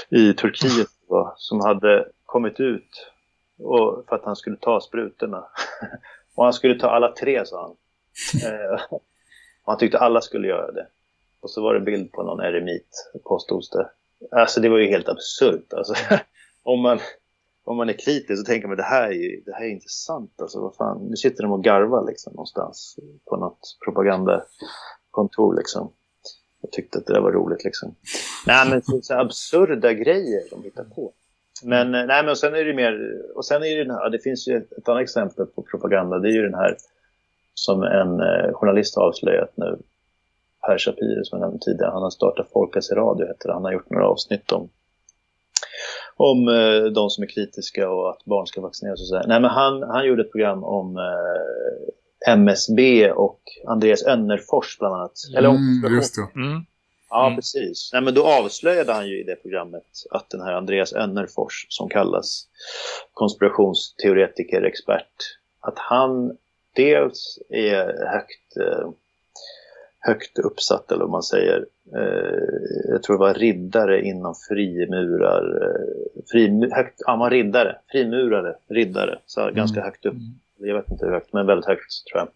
B: i Turkiet va, som hade kommit ut och, för att han skulle ta sprutorna. och han skulle ta alla tre, sa han. Eh, och han tyckte alla skulle göra det. Och så var det bild på någon eremit, påstods det. Alltså det var ju helt absurt. Alltså om man, om man är kritisk så tänker man det här är ju, det här är intressant. Alltså, vad fan, nu sitter de och garvar liksom, någonstans på något propagandakontor. Liksom. Jag tyckte att det där var roligt. Liksom. Nej, men så, så absurda grejer de hittar på. Men, eh, nej, men sen är det mer, och sen är det den här, det finns ju ett, ett annat exempel på propaganda, det är ju den här som en eh, journalist har avslöjat nu, Per Shapiro som jag nämnde tidigare, han har startat Folkets Radio heter det. Han har gjort några avsnitt om, om eh, de som är kritiska och att barn ska vaccineras och så. Nej, men han, han gjorde ett program om eh, MSB och Andreas Önnerfors bland annat. Eller om,
D: Mm, just det.
E: Mm.
B: Ja,
E: Mm.
B: precis. Nej, men då avslöjade han ju i det programmet att den här Andreas Önnerfors, som kallas konspirationsteoretiker, expert, att han dels är högt, eh, högt uppsatt, eller vad man säger. Eh, jag tror det var riddare inom frimurar. Eh, fri, högt, ja, var riddare, frimurare, riddare, så ganska högt upp. Jag vet inte hur högt, men väldigt högt tror jag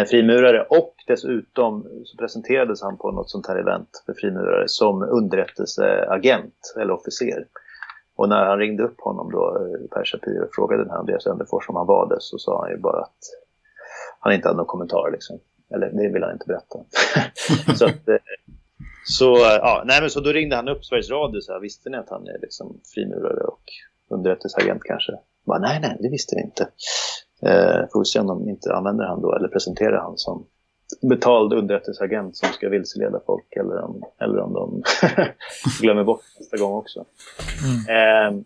B: eh, frimurare och dessutom så presenterades han på något sånt här event för frimurare som underrättelseagent eller officer. Och när han ringde upp honom då, eh, Per Shapiro, och frågade den här Andreas Önderfors om han var det så sa han ju bara att han inte hade någon kommentar liksom. Eller det vill han inte berätta. så att, eh, så, eh, ja, nej men så då ringde han upp Sveriges Radio så här, visste ni att han är liksom frimurare och underrättelseagent kanske? Bara, nej, nej, det visste vi inte. Eh, får vi se om de inte använder han då eller presenterar han som betald underrättelseagent som ska vilseleda folk eller om, eller om de glömmer bort nästa gång också. Eh,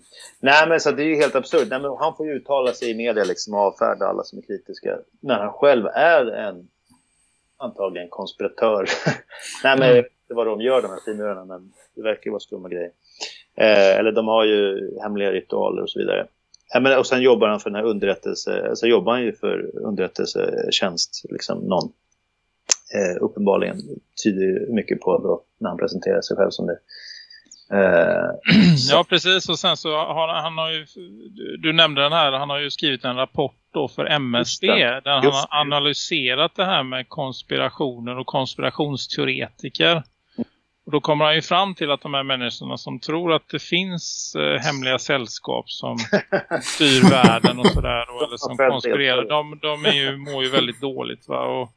B: nej men så det är ju helt absurt. Nej, men han får ju uttala sig i media liksom och avfärda alla som är kritiska när han själv är en antagligen konspiratör. nej men jag vet inte vad de gör de här frimurarna men det verkar ju vara skumma grejer. Eh, eller de har ju hemliga ritualer och så vidare. Ja, men, och sen jobbar han för den här underrättelse, alltså jobbar han ju för underrättelsetjänst, liksom någon. Eh, uppenbarligen tyder mycket på då, när han presenterar sig själv som det. Eh,
E: Ja, precis. Och sen så har han, har ju, du- nämnde den här, han har ju skrivit en rapport då för MSB där han har analyserat det här med konspirationer och konspirationsteoretiker. Och då kommer han ju fram till att de här människorna som tror att det finns eh, hemliga sällskap som styr världen och sådär och, eller som konspirerar, de, de är ju, mår ju väldigt dåligt va? Och,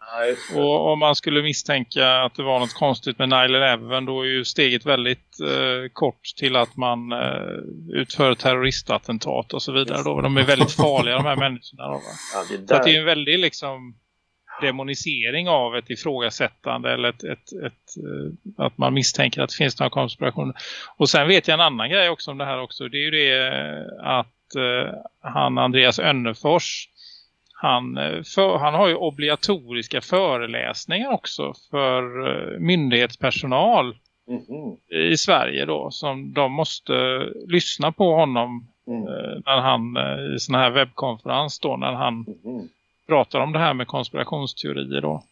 E: och om man skulle misstänka att det var något konstigt med 9-11 då är ju steget väldigt eh, kort till att man eh, utför terroristattentat och så vidare. Då. De är väldigt farliga de här människorna. Då, va? Så det är en väldig liksom, demonisering av ett ifrågasättande eller ett, ett, ett, eh, att man misstänker att det finns några konspirationer. Och sen vet jag en annan grej också om det här också. Det är ju det eh, att eh, han Andreas Önnefors han, för, han har ju obligatoriska föreläsningar också för myndighetspersonal
B: Mhm.
E: i Sverige då som de måste lyssna på honom
B: Mm.
E: när han i sån här webbkonferens då när han
B: Mhm.
E: Pratar om det här med konspirationsteorier då.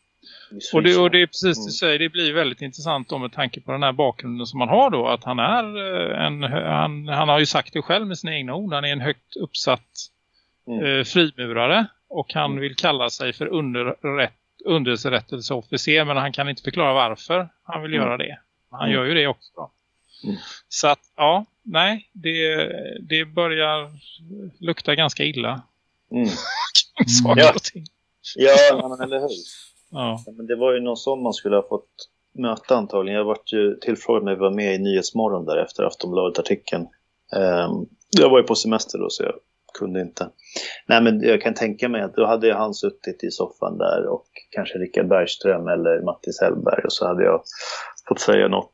E: Och det, och det är precis
B: Mm.
E: det du säger, det blir väldigt intressant då med tanke på den här bakgrunden som han har då. Att han är eh, en, han, han har ju sagt det själv med sina egna ord, han är en högt uppsatt
B: Mm.
E: eh, frimurare. Och han vill kalla sig för underrätt, underrättelseofficer men han kan inte förklara varför han vill
B: Mm.
E: göra det. Han
B: Mm.
E: gör ju det också. Då.
B: Mm.
E: Så att, ja, nej, det, det börjar lukta ganska illa.
B: Mm.
E: Saker
B: Ja.
E: och ting.
B: Ja, men eller hur?
E: Ja.
B: Men det var ju någon sån man skulle ha fått möta antagligen. Jag vart ju tillfrågad när jag var med i Nyhetsmorgon där efter Aftonbladet-artikeln. Ehm, jag var ju på semester då så jag kunde inte. Nej men jag kan tänka mig att då hade han suttit i soffan där och kanske Rickard Bergström eller Mattis Hellberg och så hade jag fått säga något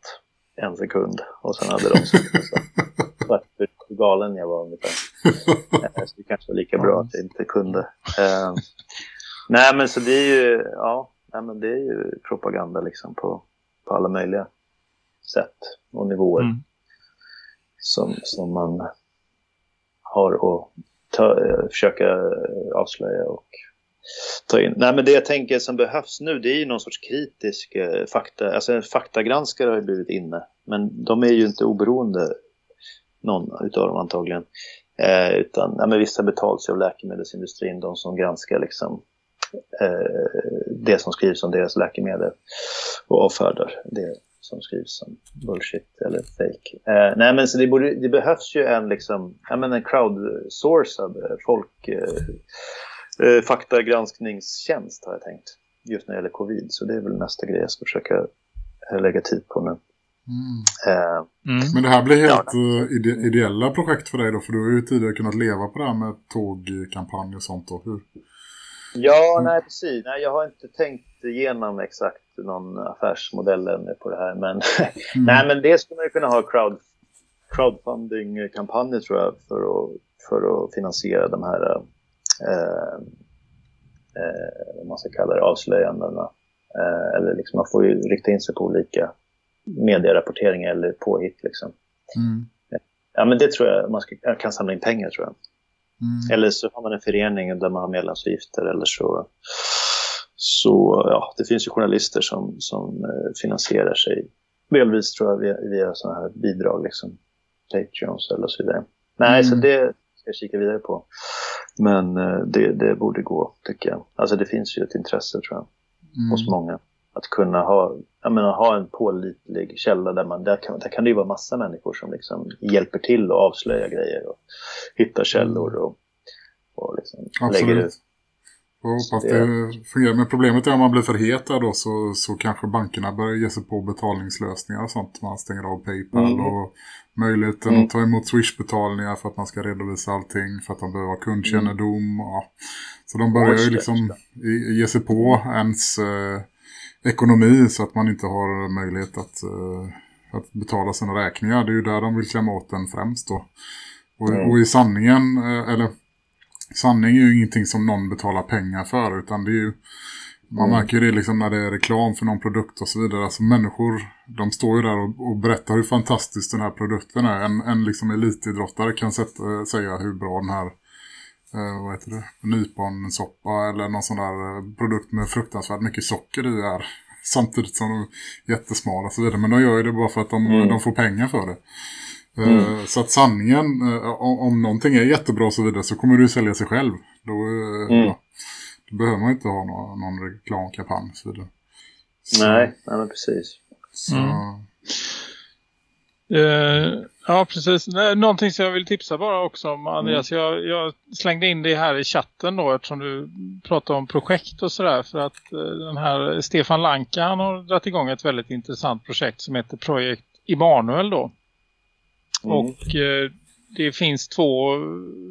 B: en sekund och sen hade de. Svart hur galen jag var ungefär. Eh, Så det kanske var lika bra att jag inte kunde. Ehm, Nej men så det är ju, ja, nej, men det är ju propaganda liksom på, på alla möjliga sätt och nivåer
E: Mm.
B: som, som man har att ta, eh, försöka eh, avslöja och ta in. Nej men det jag tänker som behövs nu det är ju någon sorts kritisk eh, fakta, alltså en faktagranskare har ju blivit inne men de är ju inte oberoende någon utav dem antagligen. Eh, utan ja, men vissa betalas ju av läkemedelsindustrin, de som granskar liksom eh, det som skrivs om deras läkemedel och avfärdar det som skrivs som bullshit eller fake. Eh, nej men så det, borde, det behövs ju en liksom, jag menar en crowdsourcad eh, folk eh, eh, eh, faktagranskningstjänst har jag tänkt. Just när det gäller covid så det är väl nästa grej jag ska försöka eh, lägga tid på nu.
D: Mm. Uh, mm. Men det här blir helt ja. ide ideella projekt för dig då? För du har ju tidigare kunnat leva på det här med tågkampanj och sånt då. Hur?
B: Ja, mm. nej precis. Nej, jag har inte tänkt igenom exakt någon affärsmodell ännu på det här. Men, mm. nej, men det skulle man ju kunna ha crowd, crowdfunding-kampanjer tror jag för att, för att finansiera de här eh, eh, vad man ska kalla det, avslöjandena. Eh, eller liksom man får ju rikta in sig på olika medierapporteringar eller påhitt liksom. Mm. Ja, men det tror jag man ska, kan samla in pengar tror jag. Mm. Eller så har man en förening där man har medlemsavgifter eller så, så ja, det finns ju journalister som, som eh, finansierar sig delvis tror jag via, via sådana här bidrag liksom. Patreons eller så vidare. Nej, mm. så det ska jag kika vidare på. Men eh, det, det borde gå, tycker jag. Alltså det finns ju ett intresse, tror jag, mm. hos många. Att kunna ha, jag menar, ha en pålitlig källa där man, där kan, där kan det ju vara massa människor som liksom hjälper till att avslöja grejer och hitta källor och, och liksom lägger ut.
D: Jag hoppas det, det fungerar. Men problemet är om man blir för het då så, så kanske bankerna börjar ge sig på betalningslösningar och sånt. Man stänger av Paypal mm. och möjligheten mm. att ta emot Swish-betalningar för att man ska redovisa allting. För att de behöver ha kundkännedom. Mm. Så de börjar ju liksom ge sig på ens eh, ekonomi så att man inte har möjlighet att, eh, att betala sina räkningar. Det är ju där de vill klämma åt den främst då. Och, mm. och i sanningen, eh, eller sanning är ju ingenting som någon betalar pengar för utan det är ju man mm. märker ju det liksom när det är reklam för någon produkt och så vidare. Alltså människor, de står ju där och, och berättar hur fantastisk den här produkten är. En, en liksom elitidrottare kan sätta, säga hur bra den här eh, vad heter det? Nyponsoppa eller någon sån där eh, produkt med fruktansvärt mycket socker i är. Samtidigt som de är jättesmala och så vidare. Men de gör ju det bara för att de, mm. de får pengar för det. Eh, mm. Så att sanningen, eh, om någonting är jättebra och så vidare så kommer du sälja sig själv. Då, eh, mm. ja, då behöver man inte ha någon, någon reklamkampanj och så vidare.
B: Så, nej, nej, men precis.
E: Så... Mm. Uh, ja, precis. Någonting som jag vill tipsa bara också om, Andreas. Mm. Jag, jag, slängde in det här i chatten då eftersom du pratar om projekt och sådär. För att uh, den här Stefan Lanka, han har dragit igång ett väldigt intressant projekt som heter Projekt Immanuel då. Mm. Och eh, det finns två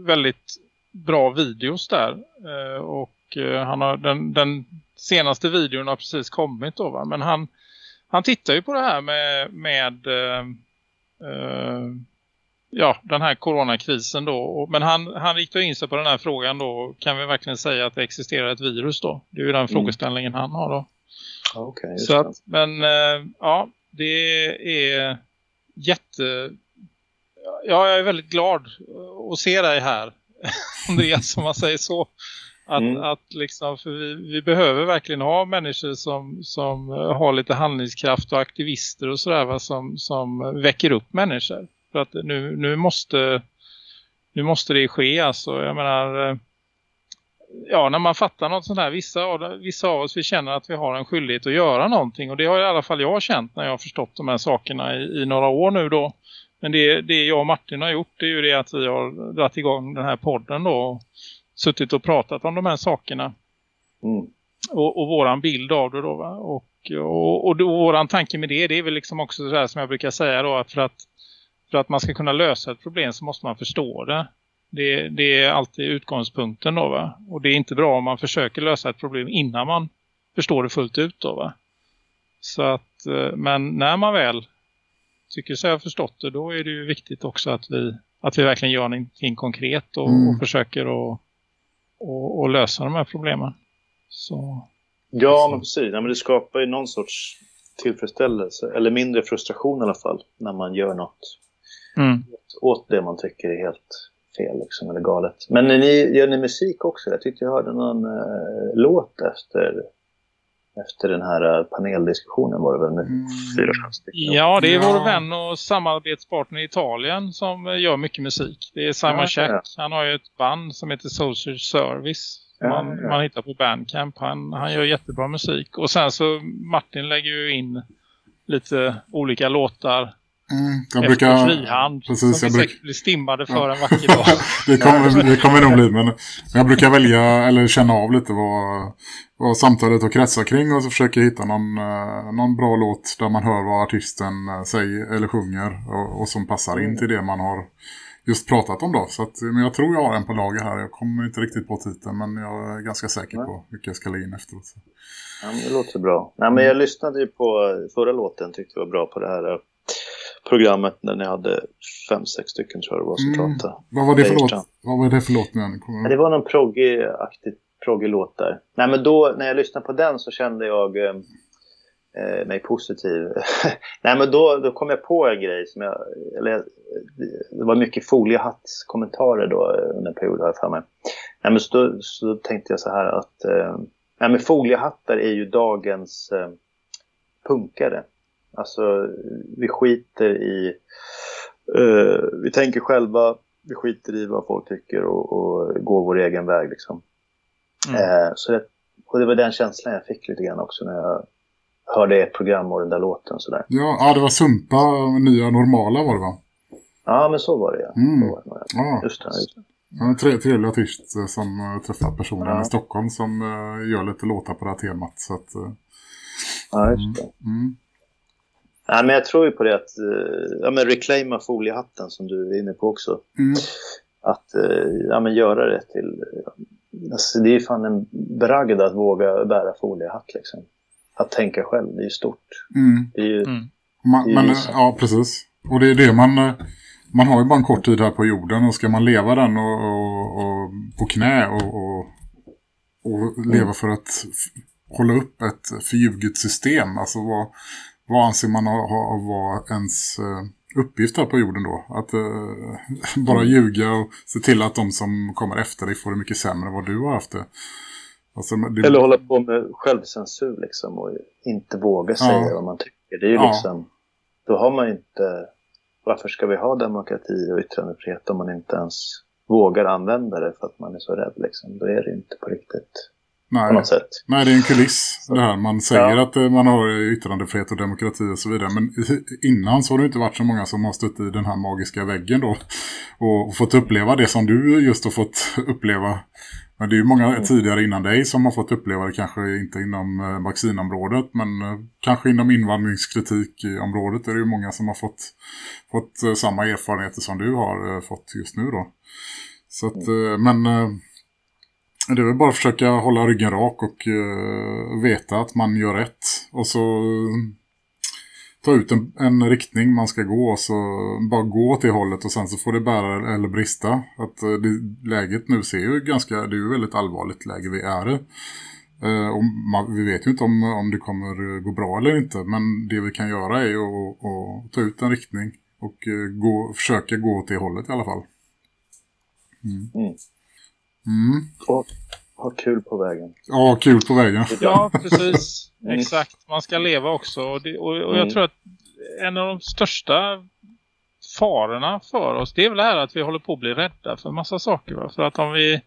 E: väldigt bra videos där. Eh, och eh, han har, den, den, senaste videon har precis kommit då va? Men han, han tittar ju på det här med, med eh, eh, ja, den här coronakrisen då. Men han, han riktar in sig på den här frågan då. Kan vi verkligen säga att det existerar ett virus då? Det är ju den mm. frågeställningen han har då.
B: Okay,
E: Så att, men eh, ja, det är jätte ja, jag är väldigt glad att se dig här. Andreas, som man säger så. Att, mm. att liksom, för vi, vi, behöver verkligen ha människor som, som har lite handlingskraft och aktivister och sådär som, som väcker upp människor. För att nu, nu måste nu måste det ske alltså. Jag menar ja, när man fattar något sånt här, vissa vissa av oss vi känner att vi har en skyldighet att göra någonting och det har i alla fall jag känt när jag har förstått de här sakerna i, i några år nu då. Men det, det jag och Martin har gjort det är ju det att vi har dragit igång den här podden då. Och suttit och pratat om de här sakerna. Mm. Och, och våran bild av det då va. Och, och, och, och våran tanke med det, det är väl liksom också det här som jag brukar säga då. Att för att, för att man ska kunna lösa ett problem så måste man förstå det. Det, det är alltid utgångspunkten då va. Och det är inte bra om man försöker lösa ett problem innan man förstår det fullt ut då va. Så att, eh, men när man väl tycker sig ha förstått det, då är det ju viktigt också att vi, att vi verkligen gör någonting konkret och, mm. och försöker att och, och, lösa de här problemen. Så,
B: ja, men precis. Ja, men det skapar ju någon sorts tillfredsställelse, eller mindre frustration i alla fall, när man gör något mm. åt det man tycker är helt fel liksom, eller galet. Men ni, gör ni musik också? Jag tyckte jag hörde någon eh, låt efter efter den här eh, paneldiskussionen var det väl med mm. fyra,
E: stycken. Ja, det är vår vän och samarbetspartner i Italien som eh, gör mycket musik. Det är Simon ja, Shack. Ja. Han har ju ett band som heter Social Service. Ja, man, ja. man hittar på Bandcamp. Han, han gör jättebra musik. Och sen så Martin lägger ju in lite olika låtar Mm, jag brukar... frihand. Precis, som jag bruk... blir stimmade för ja. en vacker dag.
D: det, kommer, det kommer nog bli, men jag brukar välja eller känna av lite vad, vad samtalet har kretsat kring och så försöker jag hitta någon, eh, någon bra låt där man hör vad artisten eh, säger eller sjunger och, och som passar in till det man har just pratat om då. Så att, men jag tror jag har en på lager här. Jag kommer inte riktigt på titeln men jag är ganska säker på vilka jag ska lägga in efteråt.
B: Ja, men det låter bra. Nej, men jag lyssnade ju på förra låten, tyckte jag var bra på det här eh, programmet när ni hade fem, sex stycken tror jag det var som mm. pratade.
D: Vad var det för låt? Vad var det för låt?
B: Ja, det var någon proggig-aktig proggig låt där. Nej, men då när jag lyssnade på den så kände jag eh, eh mig positiv. Nej, men då, då kom jag på en grej som jag, eller det var mycket foliehattskommentarer då under en period här för mig. Nej, men så, då, så tänkte jag så här att eh, nej, men foliehattar är ju dagens eh, punkare. Alltså vi skiter i, uh, vi tänker själva, vi skiter i vad folk tycker och, och går vår egen väg liksom. Mm. Uh, så det, och det var den känslan jag fick lite grann också när jag hörde ett program och den där låten sådär.
D: Ja, ja det var Sumpa, nya normala var det va?
B: Ja, men så var det ja.
D: Mm.
B: Var det,
D: ja. Just det, just det. En tre, trevlig artist eh, som träffat personer ja. i Stockholm som gör lite låtar på det här temat. Så att,
B: ja, just det. Mm. Ja, men jag tror ju på det att ja, men reclaima foliehatten som du är inne på också. Mm. Att ja, men göra det till... Alltså, det är ju fan en bragd att våga bära foliehatt liksom. Att tänka själv, det är ju stort.
D: Mm.
B: Det är ju,
D: mm. man, det är ju ja, precis. Och det är det man man har ju bara en kort tid här på jorden och ska man leva den och, och, och på knä och, och, och leva mm. för att hålla upp ett förljuget system. Alltså vad, vad anser man ha, vara ens uh, uppgift här på jorden då? Att uh, bara ljuga och se till att de som kommer efter dig får det mycket sämre än vad du har haft det.
B: Alltså, det... Eller hålla på med självcensur liksom och inte våga säga ja. vad man tycker. Det är ju ja. liksom, då har man inte varför ska vi ha demokrati och yttrandefrihet om man inte ens vågar använda det för att man är så rädd liksom. Då är det inte på riktigt.
D: Nej, på något sätt. Nej det är en kuliss det här. Man säger ja. att eh, man har yttrandefrihet och demokrati och så vidare. Men innan så har det inte varit så många som har stött i den här magiska väggen då. Och fått uppleva det som du just har fått uppleva men det är ju många mm. tidigare innan dig som har fått uppleva det, kanske inte inom eh, vaccinområdet men eh, kanske inom invandringskritik i området är det ju många som har fått, fått samma erfarenheter som du har fått just nu då. Så att, mm. men det är väl bara att försöka hålla ryggen rak och eh, veta att man gör rätt och så eh, ta ut en, en, riktning man ska gå och så bara gå till hållet och sen så får det bära eller brista. Att uh, det, läget nu ser ju ganska, det är ju väldigt allvarligt läge vi är i. Och man, vi vet ju inte om, om det kommer gå bra eller inte men det vi kan göra är ju att, att ta ut en riktning och gå, försöka gå åt det hållet i alla fall.
B: Mm. Mm. Mm. Och ha kul på vägen.
D: Ja, kul på vägen.
E: Ja, precis. Mm. Exakt, man ska leva också. Och, det, och, och jag mm. tror att en av de största farorna för oss det är väl det här att vi håller på att bli rädda för en massa saker. Va? För att om vi,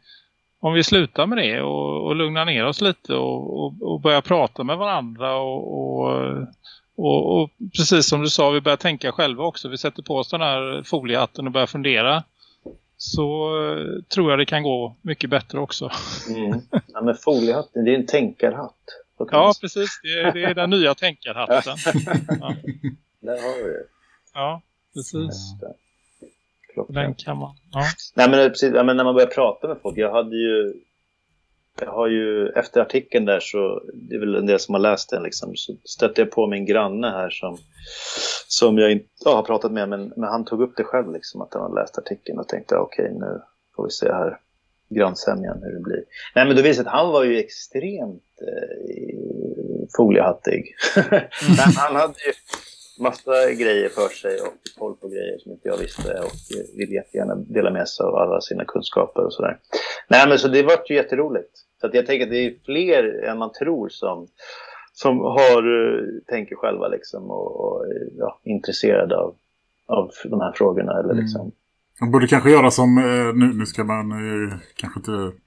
E: om vi slutar med det och, och lugnar ner oss lite och, och, och börjar prata med varandra och, och, och, precis som du sa, vi börjar tänka själva också. Vi sätter på oss den här foliehatten och börjar fundera så eh, tror jag det kan gå mycket bättre också.
B: Mm. Ja, men foliehatten, det är en tänkarhatt.
E: Ja, precis. Det är, det är den nya tänkarhatten.
B: Ja. Där har vi det.
E: Ja, precis. Den kan man. Ja.
B: Nej, men precis, men när man börjar prata med folk. Jag hade ju jag har ju, efter artikeln där så, det är väl en del som har läst den liksom, så stötte jag på min granne här som, som jag inte ja, har pratat med, men, men han tog upp det själv liksom, att han har läst artikeln och tänkte okej okay, nu får vi se här grannsämjan hur det blir. Nej men då visade att han var ju extremt eh, foliehattig. Mm. han hade ju massa grejer för sig och koll på grejer som inte jag visste och vill jättegärna dela med sig av alla sina kunskaper och sådär. Nej men så det var ju jätteroligt. Så att jag tänker att det är fler än man tror som, som har, uh, tänker själva liksom och, och ja, intresserade av, av de här frågorna eller mm. liksom
D: man borde kanske göra som, eh, nu, nu ska man eh, kanske inte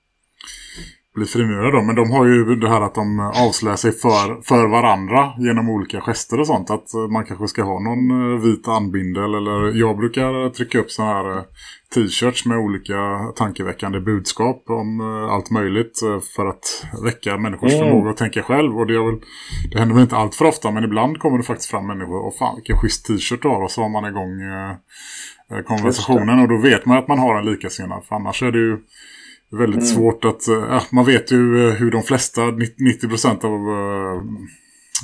D: bli frimurare då. Men de har ju det här att de avslöjar sig för, för varandra genom olika gester och sånt. Att man kanske ska ha någon eh, vit anbindel. Eller jag brukar trycka upp sådana här eh, t-shirts med olika tankeväckande budskap om eh, allt möjligt för att väcka människors mm. förmåga att tänka själv. Och det, väl, det händer väl inte allt för ofta men ibland kommer det faktiskt fram människor och fan vilken schysst t-shirt du har och så har man igång konversationen och då vet man att man har en likasinnad. För annars är det ju väldigt mm. svårt att... Äh, man vet ju hur de flesta, 90% av äh,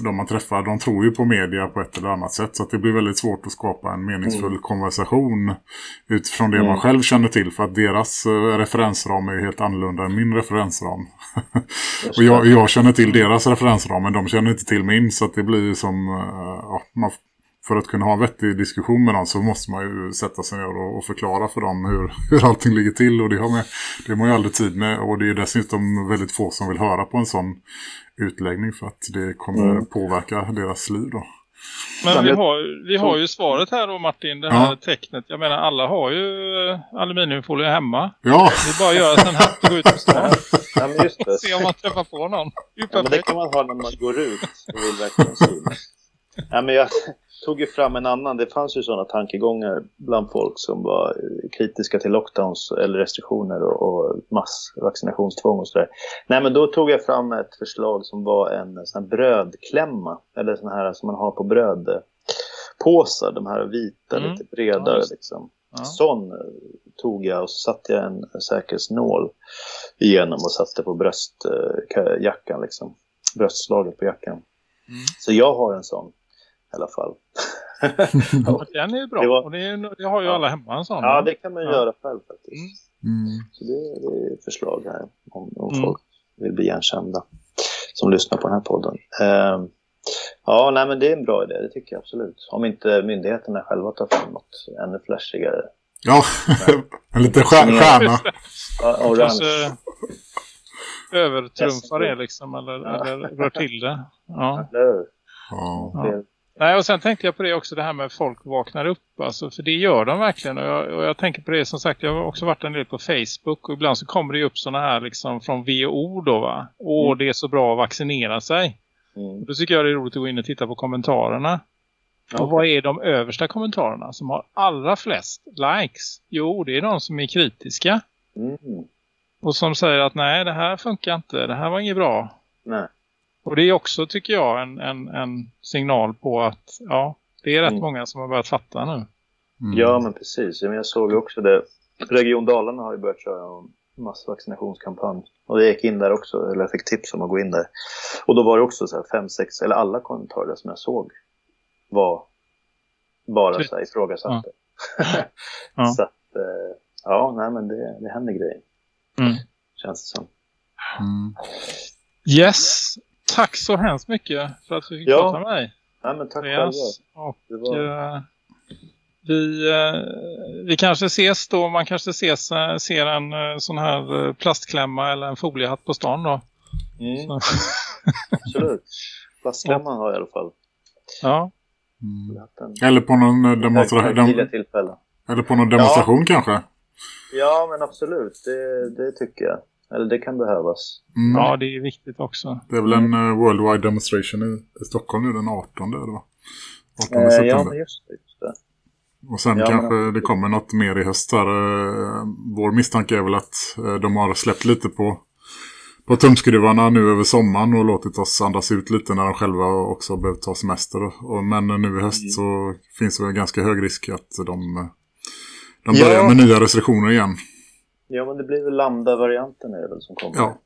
D: de man träffar, de tror ju på media på ett eller annat sätt. Så det blir väldigt svårt att skapa en meningsfull mm. konversation utifrån det mm. man själv känner till. För att deras äh, referensram är ju helt annorlunda än min referensram. och jag, jag, känner till deras referensram men de känner inte till min. Så det blir som... ja, man för att kunna ha en vettig diskussion med dem så måste man ju sätta sig ner och, och förklara för dem hur, hur allting ligger till. Och det har, man, det har man ju aldrig tid med. Och det är dessutom väldigt få som vill höra på en sån utläggning för att det kommer mm. påverka deras liv då.
E: Men vi har, vi har ju svaret här då Martin, det här ja. tecknet. Jag menar alla har ju eh, aluminiumfolie hemma.
D: Ja.
E: Det är bara att göra en hatt och gå ut på stan. Ja, men just det. Se om man träffar på någon.
B: Det, ja, men det kan man ha när man går ut och vill verkligen synas. Ja, men jag, tog ju fram en annan, det fanns ju sådana tankegångar bland folk som var kritiska till lockdowns eller restriktioner och, och massvaccinationstvång och sådär. Nej men då tog jag fram ett förslag som var en sån här brödklämma, eller sån här som man har på brödpåsar, de här vita, mm. lite bredare ja, liksom. Ja. Sån tog jag och så satte jag en säkerhetsnål igenom och satte på bröstjackan liksom. Bröstslaget på jackan. Mm. Så jag har en sån i alla fall.
E: ja, den är bra. Det, var... och det, är, det, har ju alla hemma en sån.
B: Ja, det kan man ja. göra själv faktiskt. Mm. mm. Så det, det, är förslag här om, om mm. folk vill bli igenkända som lyssnar på den här podden. Uh, ja, nej men det är en bra idé, det tycker jag absolut. Om inte myndigheterna själva tar fram något ännu flashigare.
D: Ja, en liten stjärna.
E: ja, orange. övertrumfar det liksom, eller, ja. eller rör till det. Ja. ja. ja. Nej, och sen tänkte jag på det också, det här med folk vaknar upp. Alltså, för det gör de verkligen. Och jag, och jag tänker på det som sagt, jag har också varit en del på Facebook. Och ibland så kommer det upp sådana här liksom från WHO då va. Åh, mm. det är så bra att vaccinera sig. Mm. då tycker jag det är roligt att gå in och titta på kommentarerna. Och vad är de översta kommentarerna som har allra flest likes? Jo, det är de som är kritiska. Mm. Och som säger att nej, det här funkar inte. Det här var inget bra. Nej. Och det är också tycker jag en, en, en signal på att ja, det är rätt mm. många som har börjat fatta nu.
B: Mm. Ja men precis, jag såg också det. Region Dalarna har ju börjat köra en massvaccinationskampanj. Och jag gick in där också, eller jag fick tips om att gå in där. Och då var det också så här fem, sex, eller alla kommentarer som jag såg var bara så här ifrågasatta. Ja. ja. så att, eh, ja, nej men det, det händer grejer. Mm. Känns det som.
E: Mm. Yes, tack så hemskt mycket för att du fick ja. prata med mig.
B: Ja, men tack själva.
E: Och, var... eh, vi, eh, vi kanske ses då, man kanske ses, eh, ser en eh, sån här eh, plastklämma eller en foliehatt på stan då.
B: Mm. Absolut. Plastklämman har jag i alla fall.
E: Ja.
D: Mm. Eller på någon demonstration. Eller på någon demonstration ja. kanske.
B: Ja, men absolut. Det, det tycker jag. Eller det kan behövas.
E: Mm. Ja, det är viktigt också.
D: Det är väl en uh, worldwide demonstration i, i Stockholm nu den 18 eller va?
B: 18 eh, september. Ja, just det, just det.
D: Och sen ja, kanske men... det kommer något mer i höst här. Uh, vår misstanke är väl att uh, de har släppt lite på, på tumskruvarna nu över sommaren och låtit oss andas ut lite när de själva också behövt ta semester. Och, men nu i höst mm. så finns det en ganska hög risk att de, de börjar ja. med nya restriktioner igen.
B: Ja, men det blir väl lambda-varianten är det väl som kommer.
D: Ja.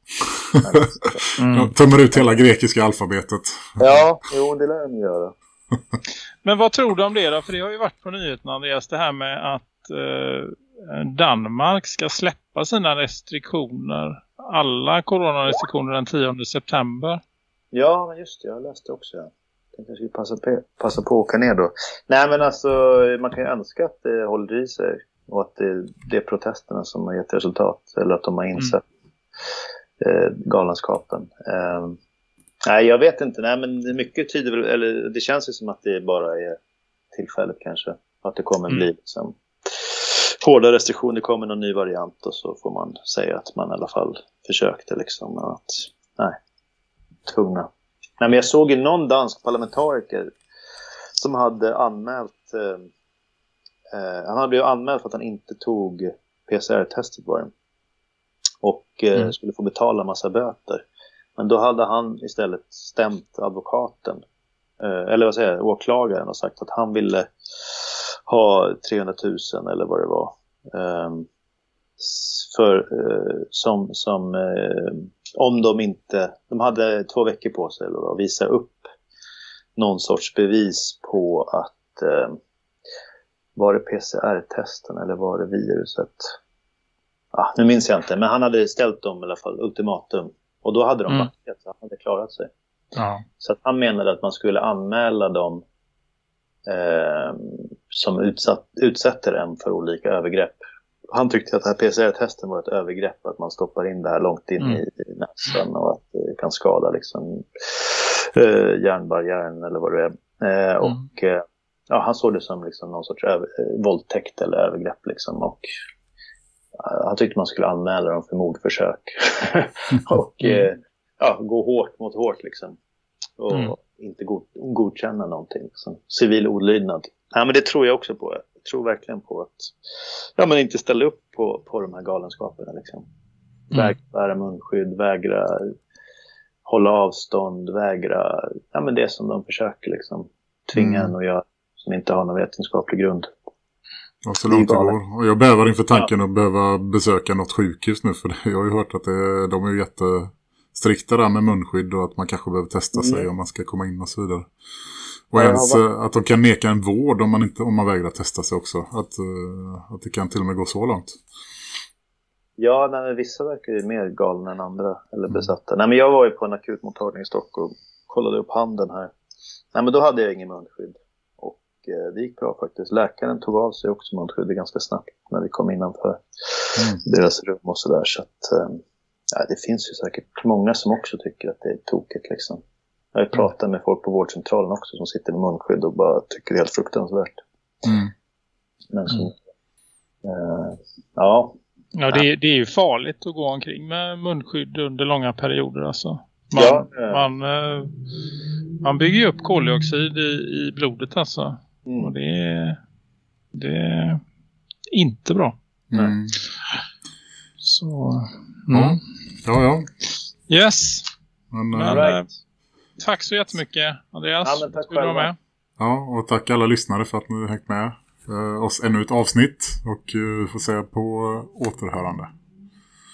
D: mm. De tömmer ut hela grekiska alfabetet.
B: Ja, jo, det lär de göra.
E: men vad tror du om det då? För det har ju varit på nyheterna, Andreas, det här med att eh, Danmark ska släppa sina restriktioner. Alla coronarestriktioner den 10 september.
B: Ja, men just det. Jag läste också. Ja. Jag skulle passa på, passa på att åka ner då. Nej, men alltså, man kan ju önska att det håller i sig och att det, det är protesterna som har gett resultat. Eller att de har insett mm. eh, galenskapen. Eh, nej, jag vet inte. Nej, men mycket tyder väl, eller det känns ju som att det bara är tillfället kanske. Att det kommer mm. bli liksom hårda restriktioner kommer någon ny variant och så får man säga att man i alla fall försökte liksom. Att, nej, tvungna. Nej, men jag såg ju någon dansk parlamentariker som hade anmält eh, eh, han hade blivit anmäld för att han inte tog PCR-testet var det. Och eh, mm. skulle få betala massa böter. Men då hade han istället stämt advokaten, eh, eller vad säger jag, åklagaren och sagt att han ville ha 300 000 eller vad det var. Um, för, uh, som, som uh, om de inte, de hade två veckor på sig att visa upp någon sorts bevis på att uh, var det PCR-testen eller var det viruset? Ah, nu minns jag inte, men han hade ställt dem i alla fall ultimatum. Och då hade de mm. backat, så han hade klarat sig. Ja. Så att han menade att man skulle anmäla dem eh, som utsatt, utsätter en för olika övergrepp. Han tyckte att det här PCR-testen var ett övergrepp, att man stoppar in det här långt in mm. i, i näsan och att det kan skada liksom, eh, hjärnbarriären eller vad det är. Eh, mm. Och eh, ja, han såg det som liksom någon sorts över, eh, våldtäkt eller övergrepp. Liksom, och, uh, han tyckte man skulle anmäla dem för mordförsök. och mm. eh, ja, gå hårt mot hårt liksom. Och mm. inte god, godkänna någonting. Liksom. Civil olydnad. Ja, men det tror jag också på. Jag tror verkligen på att ja, men inte ställa upp på, på de här galenskaperna. Liksom. Mm. Vägra bära munskydd, vägra hålla avstånd, vägra ja, men det som de försöker liksom, tvinga mm. en att göra som inte har någon vetenskaplig grund.
D: Ja, så långt det går. Och jag bävar inför tanken ja. att behöva besöka något sjukhus nu. För jag har ju hört att det, de är jättestrikta där med munskydd och att man kanske behöver testa sig mm. om man ska komma in och så vidare. Och ja, ens var... att de kan neka en vård om man, inte, om man vägrar testa sig också. Att, uh, att det kan till och med gå så långt.
B: Ja, nej, vissa verkar ju mer galna än andra. Eller mm. besatta. Mm. Nej, men jag var ju på en akutmottagning i Stockholm och kollade upp handen här. Nej, men då hade jag ingen munskydd. Eh, det gick bra faktiskt. Läkaren tog av sig också munskyddet ganska snabbt när vi kom innanför mm. deras rum och sådär. Så att, eh, ja, det finns ju säkert många som också tycker att det är tokigt liksom. Jag har pratat mm. med folk på vårdcentralen också som sitter med munskydd och bara tycker det är helt fruktansvärt. Mm. Men så, äh, ja.
F: Ja, det är, det är ju farligt att gå omkring med munskydd under långa perioder alltså. Man, ja, man, äh, man bygger ju upp koldioxid i, i blodet alltså. Mm. Och det är, det är inte bra. Mm. Så,
D: mm. ja. ja, ja.
F: Yes. Men, men right. tack så jättemycket, Andreas.
B: Ja, men tack för med.
D: Ja, och tack alla lyssnare för att ni hängt med uh, oss ännu ett avsnitt. Och uh, får säga på uh, återhörande.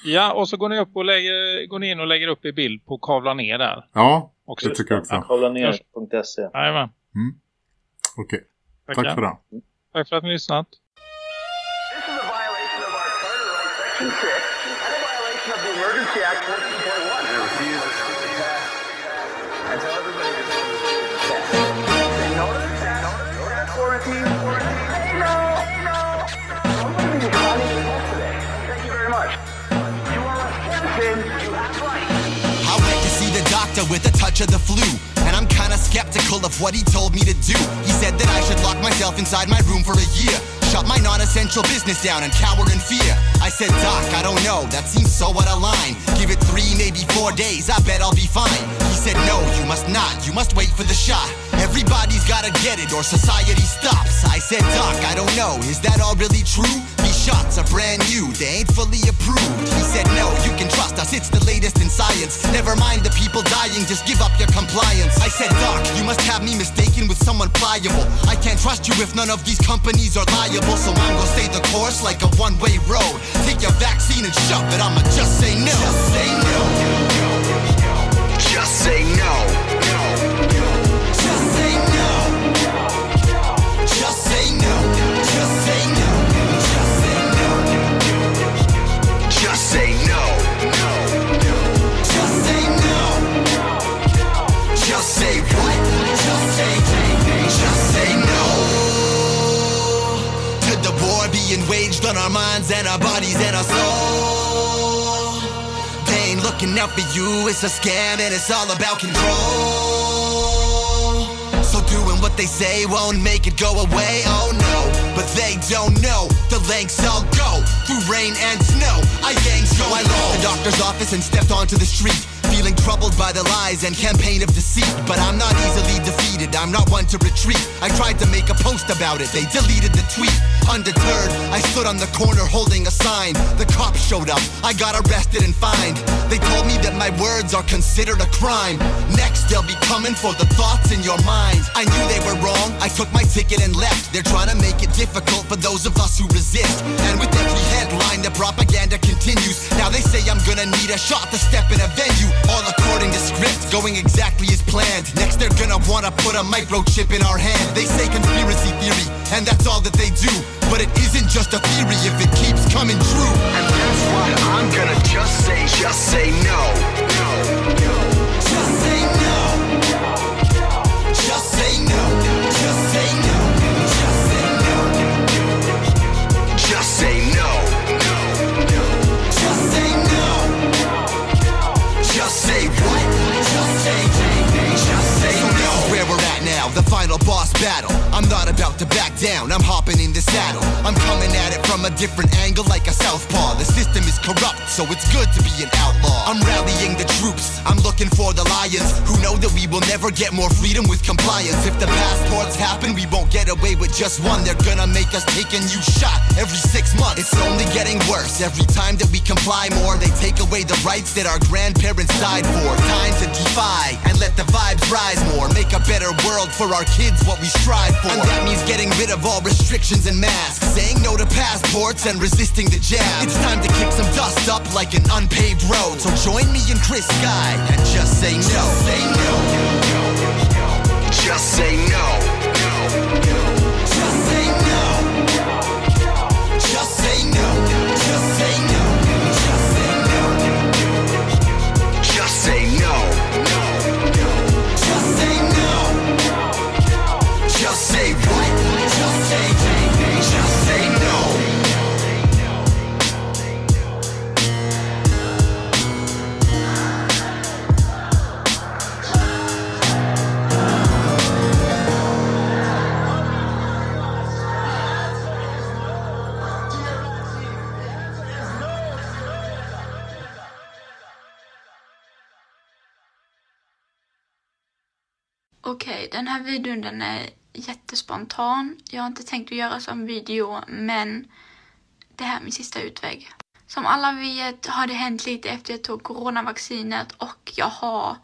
F: Ja, och så går ni upp och lägger, går ni in och lägger upp i bild på Kavla ner där.
D: Ja, också. det tycker jag också.
B: Kavlaner.se
F: Jajamän.
D: Mm. Okej. Okay. Tack, Tack för det.
F: Tack för att ni lyssnat. with a touch of the flu. and I'm kinda skeptical of what he told me to do. He said that I should lock myself inside my room for a year. Shut my non-essential business down and cower in fear. I said, Doc, I don't know, that seems so out of line. Give it three, maybe four days, I bet I'll be fine. He said, no, you must not, you must wait for the shot. Everybody's gotta get it or society stops. I said, Doc, I don't know, is that all really true? These shots are brand new, they ain't fully approved. He said, No, you can trust us, it's the latest in science. Never mind the people dying, just give up your compliance. I said, Doc, you must have me mistaken with someone pliable. I can't trust you if none of these companies are liable, so I'm gonna stay the course like a one way road. Take your vaccine and shove it, I'ma just say no. Just say no. Just say no. Say what? Just say, just say no. To the war being waged on our minds and our bodies and our soul. They ain't looking out for you, it's a scam and it's all about control. So doing what they say won't make it go away, oh no. But they don't know the lengths I'll go through rain and snow. I gang so I left the doctor's office and stepped onto the street. Feeling troubled by the lies and campaign of deceit. But I'm not easily defeated, I'm not one to retreat. I tried to make a post about it, they deleted the tweet. Undeterred, I stood on the corner holding a sign. The cops showed up, I got arrested and fined. They told me that my words are considered a crime. Next, they'll be coming for the thoughts in your mind. I knew they were wrong, I took my ticket and left. They're trying to make it difficult for those of us who resist. And with every headline, the propaganda continues. Now they say I'm gonna need a shot to step in a venue. All according to script, going exactly as planned. Next, they're gonna wanna put a microchip in our hand. They say conspiracy theory, and that's all that they do. But it isn't just a theory if it keeps coming true. And that's why I'm gonna just say, just say no. No. Just final boss battle. I'm not about to back down, I'm hopping in the saddle. I'm coming at it from a different angle like a southpaw. The system is corrupt, so it's good to be an outlaw. I'm rallying the troops, I'm looking for the lions who know that we will never get more freedom with compliance. If the passports happen, we won't get away with just one. They're gonna make us take a new shot every six months. It's only getting worse every time that we comply more. They take away the rights that our grandparents died for. Time to defy and let the vibes rise more. Make a better world for our kids, what we strive for. And that means getting rid of all restrictions and masks. Saying no to passports and resisting the jab. It's time to kick some dust up like an unpaved road. So join me and Chris Sky and just say no. Just say no. Just say no.
G: Okej, den här videon den är jättespontan. Jag har inte tänkt att göra som video, men det här är min sista utväg. Som alla vet har det hänt lite efter jag tog coronavaccinet och jag har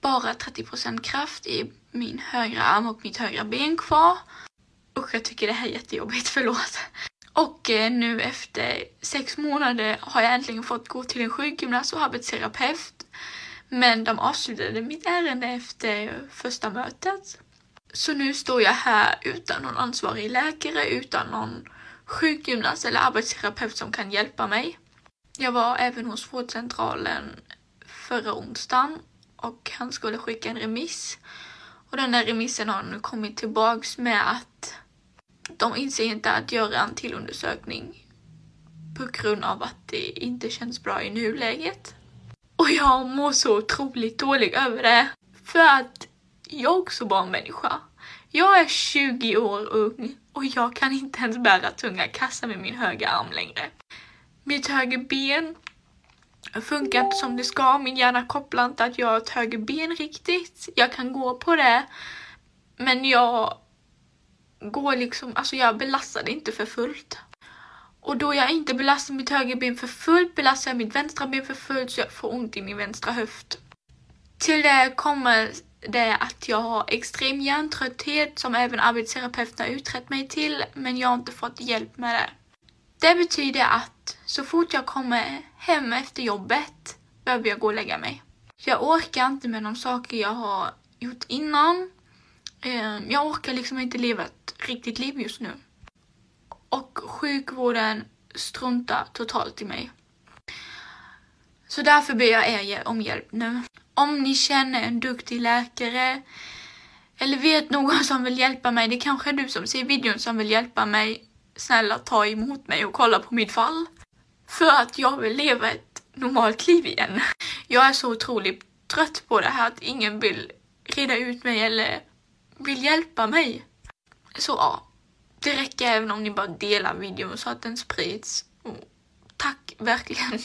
G: bara 30% kraft i min högra arm och mitt högra ben kvar. Och jag tycker det här är jättejobbigt, förlåt. Och eh, nu efter sex månader har jag äntligen fått gå till en sjukgymnast och arbetsterapeut. Men de avslutade mitt ärende efter första mötet. Så nu står jag här utan någon ansvarig läkare, utan någon sjukgymnast eller arbetsterapeut som kan hjälpa mig. Jag var även hos vårdcentralen förra onsdagen och han skulle skicka en remiss. Och den där remissen har nu kommit tillbaks med att de inser inte att göra en till undersökning på grund av att det inte känns bra i nuläget. Och jag mår så otroligt dåligt över det. För att jag är också bara en människa. Jag är 20 år ung och jag kan inte ens bära tunga kassar med min högra arm längre. Mitt höger ben funkar inte som det ska. Min hjärna kopplar inte att jag har ett höger ben riktigt. Jag kan gå på det. Men jag går liksom, alltså jag belastar det inte för fullt. Och då jag inte belastar mitt högerben för fullt belastar jag mitt vänstra ben för fullt så jag får ont i min vänstra höft. Till det kommer det att jag har extrem hjärntrötthet som även arbetsterapeuten har utrett mig till men jag har inte fått hjälp med det. Det betyder att så fort jag kommer hem efter jobbet behöver jag gå och lägga mig. Jag orkar inte med de saker jag har gjort innan. Ehm, jag orkar liksom inte leva ett riktigt liv just nu. Och sjukvården struntar totalt i mig. Så därför ber jag er om hjälp nu. Om ni känner en duktig läkare eller vet någon som vill hjälpa mig, det kanske är du som ser videon som vill hjälpa mig. Snälla ta emot mig och kolla på mitt fall. För att jag vill leva ett normalt liv igen. Jag är så otroligt trött på det här att ingen vill reda ut mig eller vill hjälpa mig. Så ja, det räcker även om ni bara delar videon så att den sprids. Och tack verkligen.